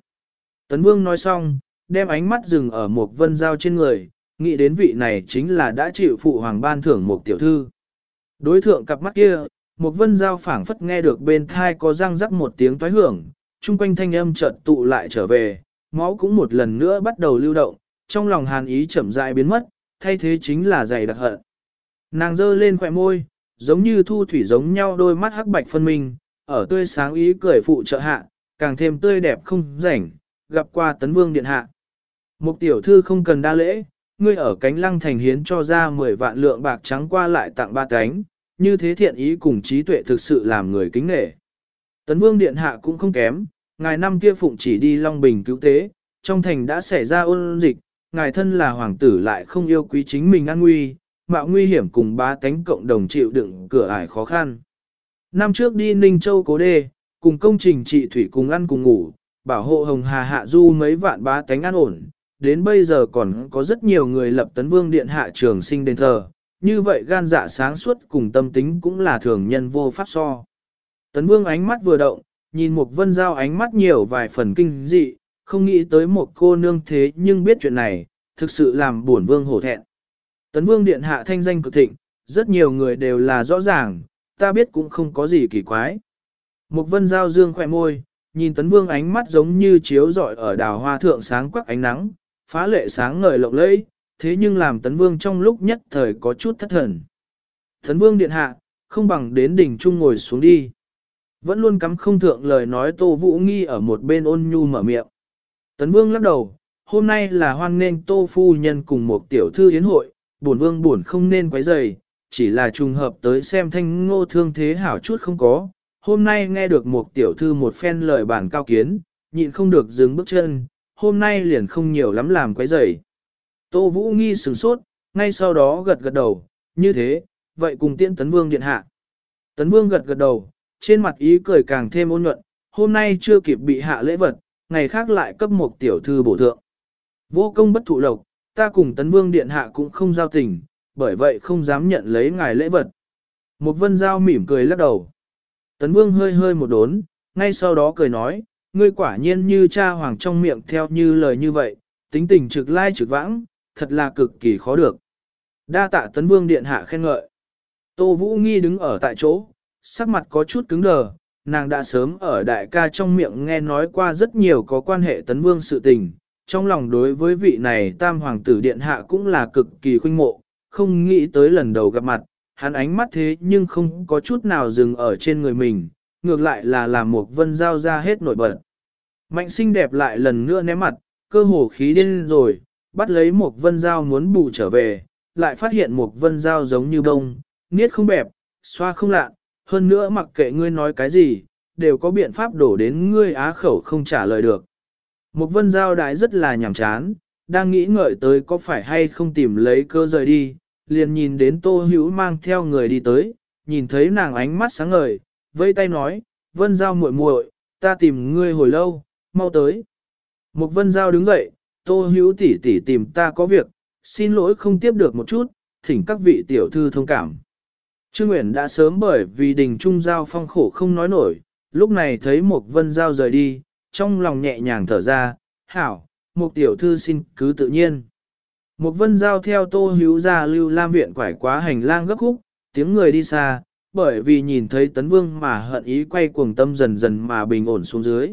[SPEAKER 1] Tấn vương nói xong, đem ánh mắt dừng ở một vân giao trên người, nghĩ đến vị này chính là đã chịu phụ hoàng ban thưởng một tiểu thư. Đối thượng cặp mắt kia, một vân giao phảng phất nghe được bên thai có răng rắc một tiếng toái hưởng, chung quanh thanh âm chợt tụ lại trở về, máu cũng một lần nữa bắt đầu lưu động, trong lòng hàn ý chậm rãi biến mất, thay thế chính là dày đặc hận. Nàng giơ lên khỏe môi, giống như thu thủy giống nhau đôi mắt hắc bạch phân minh, ở tươi sáng ý cười phụ trợ hạ, càng thêm tươi đẹp không rảnh, gặp qua tấn vương điện hạ. Một tiểu thư không cần đa lễ, ngươi ở cánh lăng thành hiến cho ra 10 vạn lượng bạc trắng qua lại tặng ba cánh, như thế thiện ý cùng trí tuệ thực sự làm người kính nể. Tấn vương điện hạ cũng không kém, ngài năm kia phụng chỉ đi Long Bình cứu tế, trong thành đã xảy ra ôn dịch, ngài thân là hoàng tử lại không yêu quý chính mình an nguy, mạo nguy hiểm cùng ba tánh cộng đồng chịu đựng cửa ải khó khăn. Năm trước đi Ninh Châu Cố Đê, cùng công trình trị thủy cùng ăn cùng ngủ, bảo hộ Hồng Hà Hạ Du mấy vạn ba tánh an ổn, đến bây giờ còn có rất nhiều người lập tấn vương điện hạ trường sinh đền thờ, như vậy gan dạ sáng suốt cùng tâm tính cũng là thường nhân vô pháp so. Tấn vương ánh mắt vừa động, nhìn một vân giao ánh mắt nhiều vài phần kinh dị, không nghĩ tới một cô nương thế nhưng biết chuyện này, thực sự làm buồn vương hổ thẹn. Tấn vương điện hạ thanh danh cực thịnh, rất nhiều người đều là rõ ràng, ta biết cũng không có gì kỳ quái. Một vân giao dương khỏe môi, nhìn tấn vương ánh mắt giống như chiếu rọi ở đào hoa thượng sáng quắc ánh nắng, phá lệ sáng ngời lộng lẫy, thế nhưng làm tấn vương trong lúc nhất thời có chút thất thần. Tấn vương điện hạ, không bằng đến đỉnh trung ngồi xuống đi. Vẫn luôn cắm không thượng lời nói Tô Vũ Nghi ở một bên ôn nhu mở miệng. Tấn vương lắc đầu, hôm nay là hoan nên Tô Phu Nhân cùng một tiểu thư yến hội, buồn vương buồn không nên quấy rầy, chỉ là trùng hợp tới xem thanh ngô thương thế hảo chút không có. Hôm nay nghe được một tiểu thư một phen lời bản cao kiến, nhịn không được dừng bước chân, hôm nay liền không nhiều lắm làm quấy rầy. Tô Vũ nghi sửng sốt, ngay sau đó gật gật đầu, như thế, vậy cùng tiễn Tấn Vương điện hạ. Tấn Vương gật gật đầu, trên mặt ý cười càng thêm ôn nhuận, hôm nay chưa kịp bị hạ lễ vật, ngày khác lại cấp một tiểu thư bổ thượng. Vô công bất thụ lộc, ta cùng Tấn Vương điện hạ cũng không giao tình, bởi vậy không dám nhận lấy ngài lễ vật. Một vân giao mỉm cười lắc đầu. Tấn Vương hơi hơi một đốn, ngay sau đó cười nói, ngươi quả nhiên như cha hoàng trong miệng theo như lời như vậy, tính tình trực lai trực vãng, thật là cực kỳ khó được. Đa tạ tấn vương điện hạ khen ngợi. Tô Vũ Nghi đứng ở tại chỗ, sắc mặt có chút cứng đờ, nàng đã sớm ở đại ca trong miệng nghe nói qua rất nhiều có quan hệ tấn vương sự tình, trong lòng đối với vị này tam hoàng tử điện hạ cũng là cực kỳ khuynh mộ, không nghĩ tới lần đầu gặp mặt, hắn ánh mắt thế nhưng không có chút nào dừng ở trên người mình, ngược lại là làm một vân giao ra hết nổi bật. Mạnh xinh đẹp lại lần nữa ném mặt, cơ hồ khí điên rồi, bắt lấy một vân giao muốn bù trở về, lại phát hiện một vân giao giống như bông, niết không bẹp, xoa không lạ, hơn nữa mặc kệ ngươi nói cái gì, đều có biện pháp đổ đến ngươi á khẩu không trả lời được. Một vân giao đái rất là nhàm chán, đang nghĩ ngợi tới có phải hay không tìm lấy cơ rời đi, liền nhìn đến tô hữu mang theo người đi tới, nhìn thấy nàng ánh mắt sáng ngời, vây tay nói, vân giao muội muội, ta tìm ngươi hồi lâu, mau tới. Một vân giao đứng dậy, tô hữu tỷ tỷ tìm ta có việc, xin lỗi không tiếp được một chút, thỉnh các vị tiểu thư thông cảm. Trương Nguyễn đã sớm bởi vì đình trung giao phong khổ không nói nổi, lúc này thấy một vân giao rời đi, trong lòng nhẹ nhàng thở ra, hảo, một tiểu thư xin cứ tự nhiên. Một vân giao theo tô hữu ra lưu lam viện quải quá hành lang gấp khúc, tiếng người đi xa, bởi vì nhìn thấy tấn vương mà hận ý quay cuồng tâm dần dần mà bình ổn xuống dưới.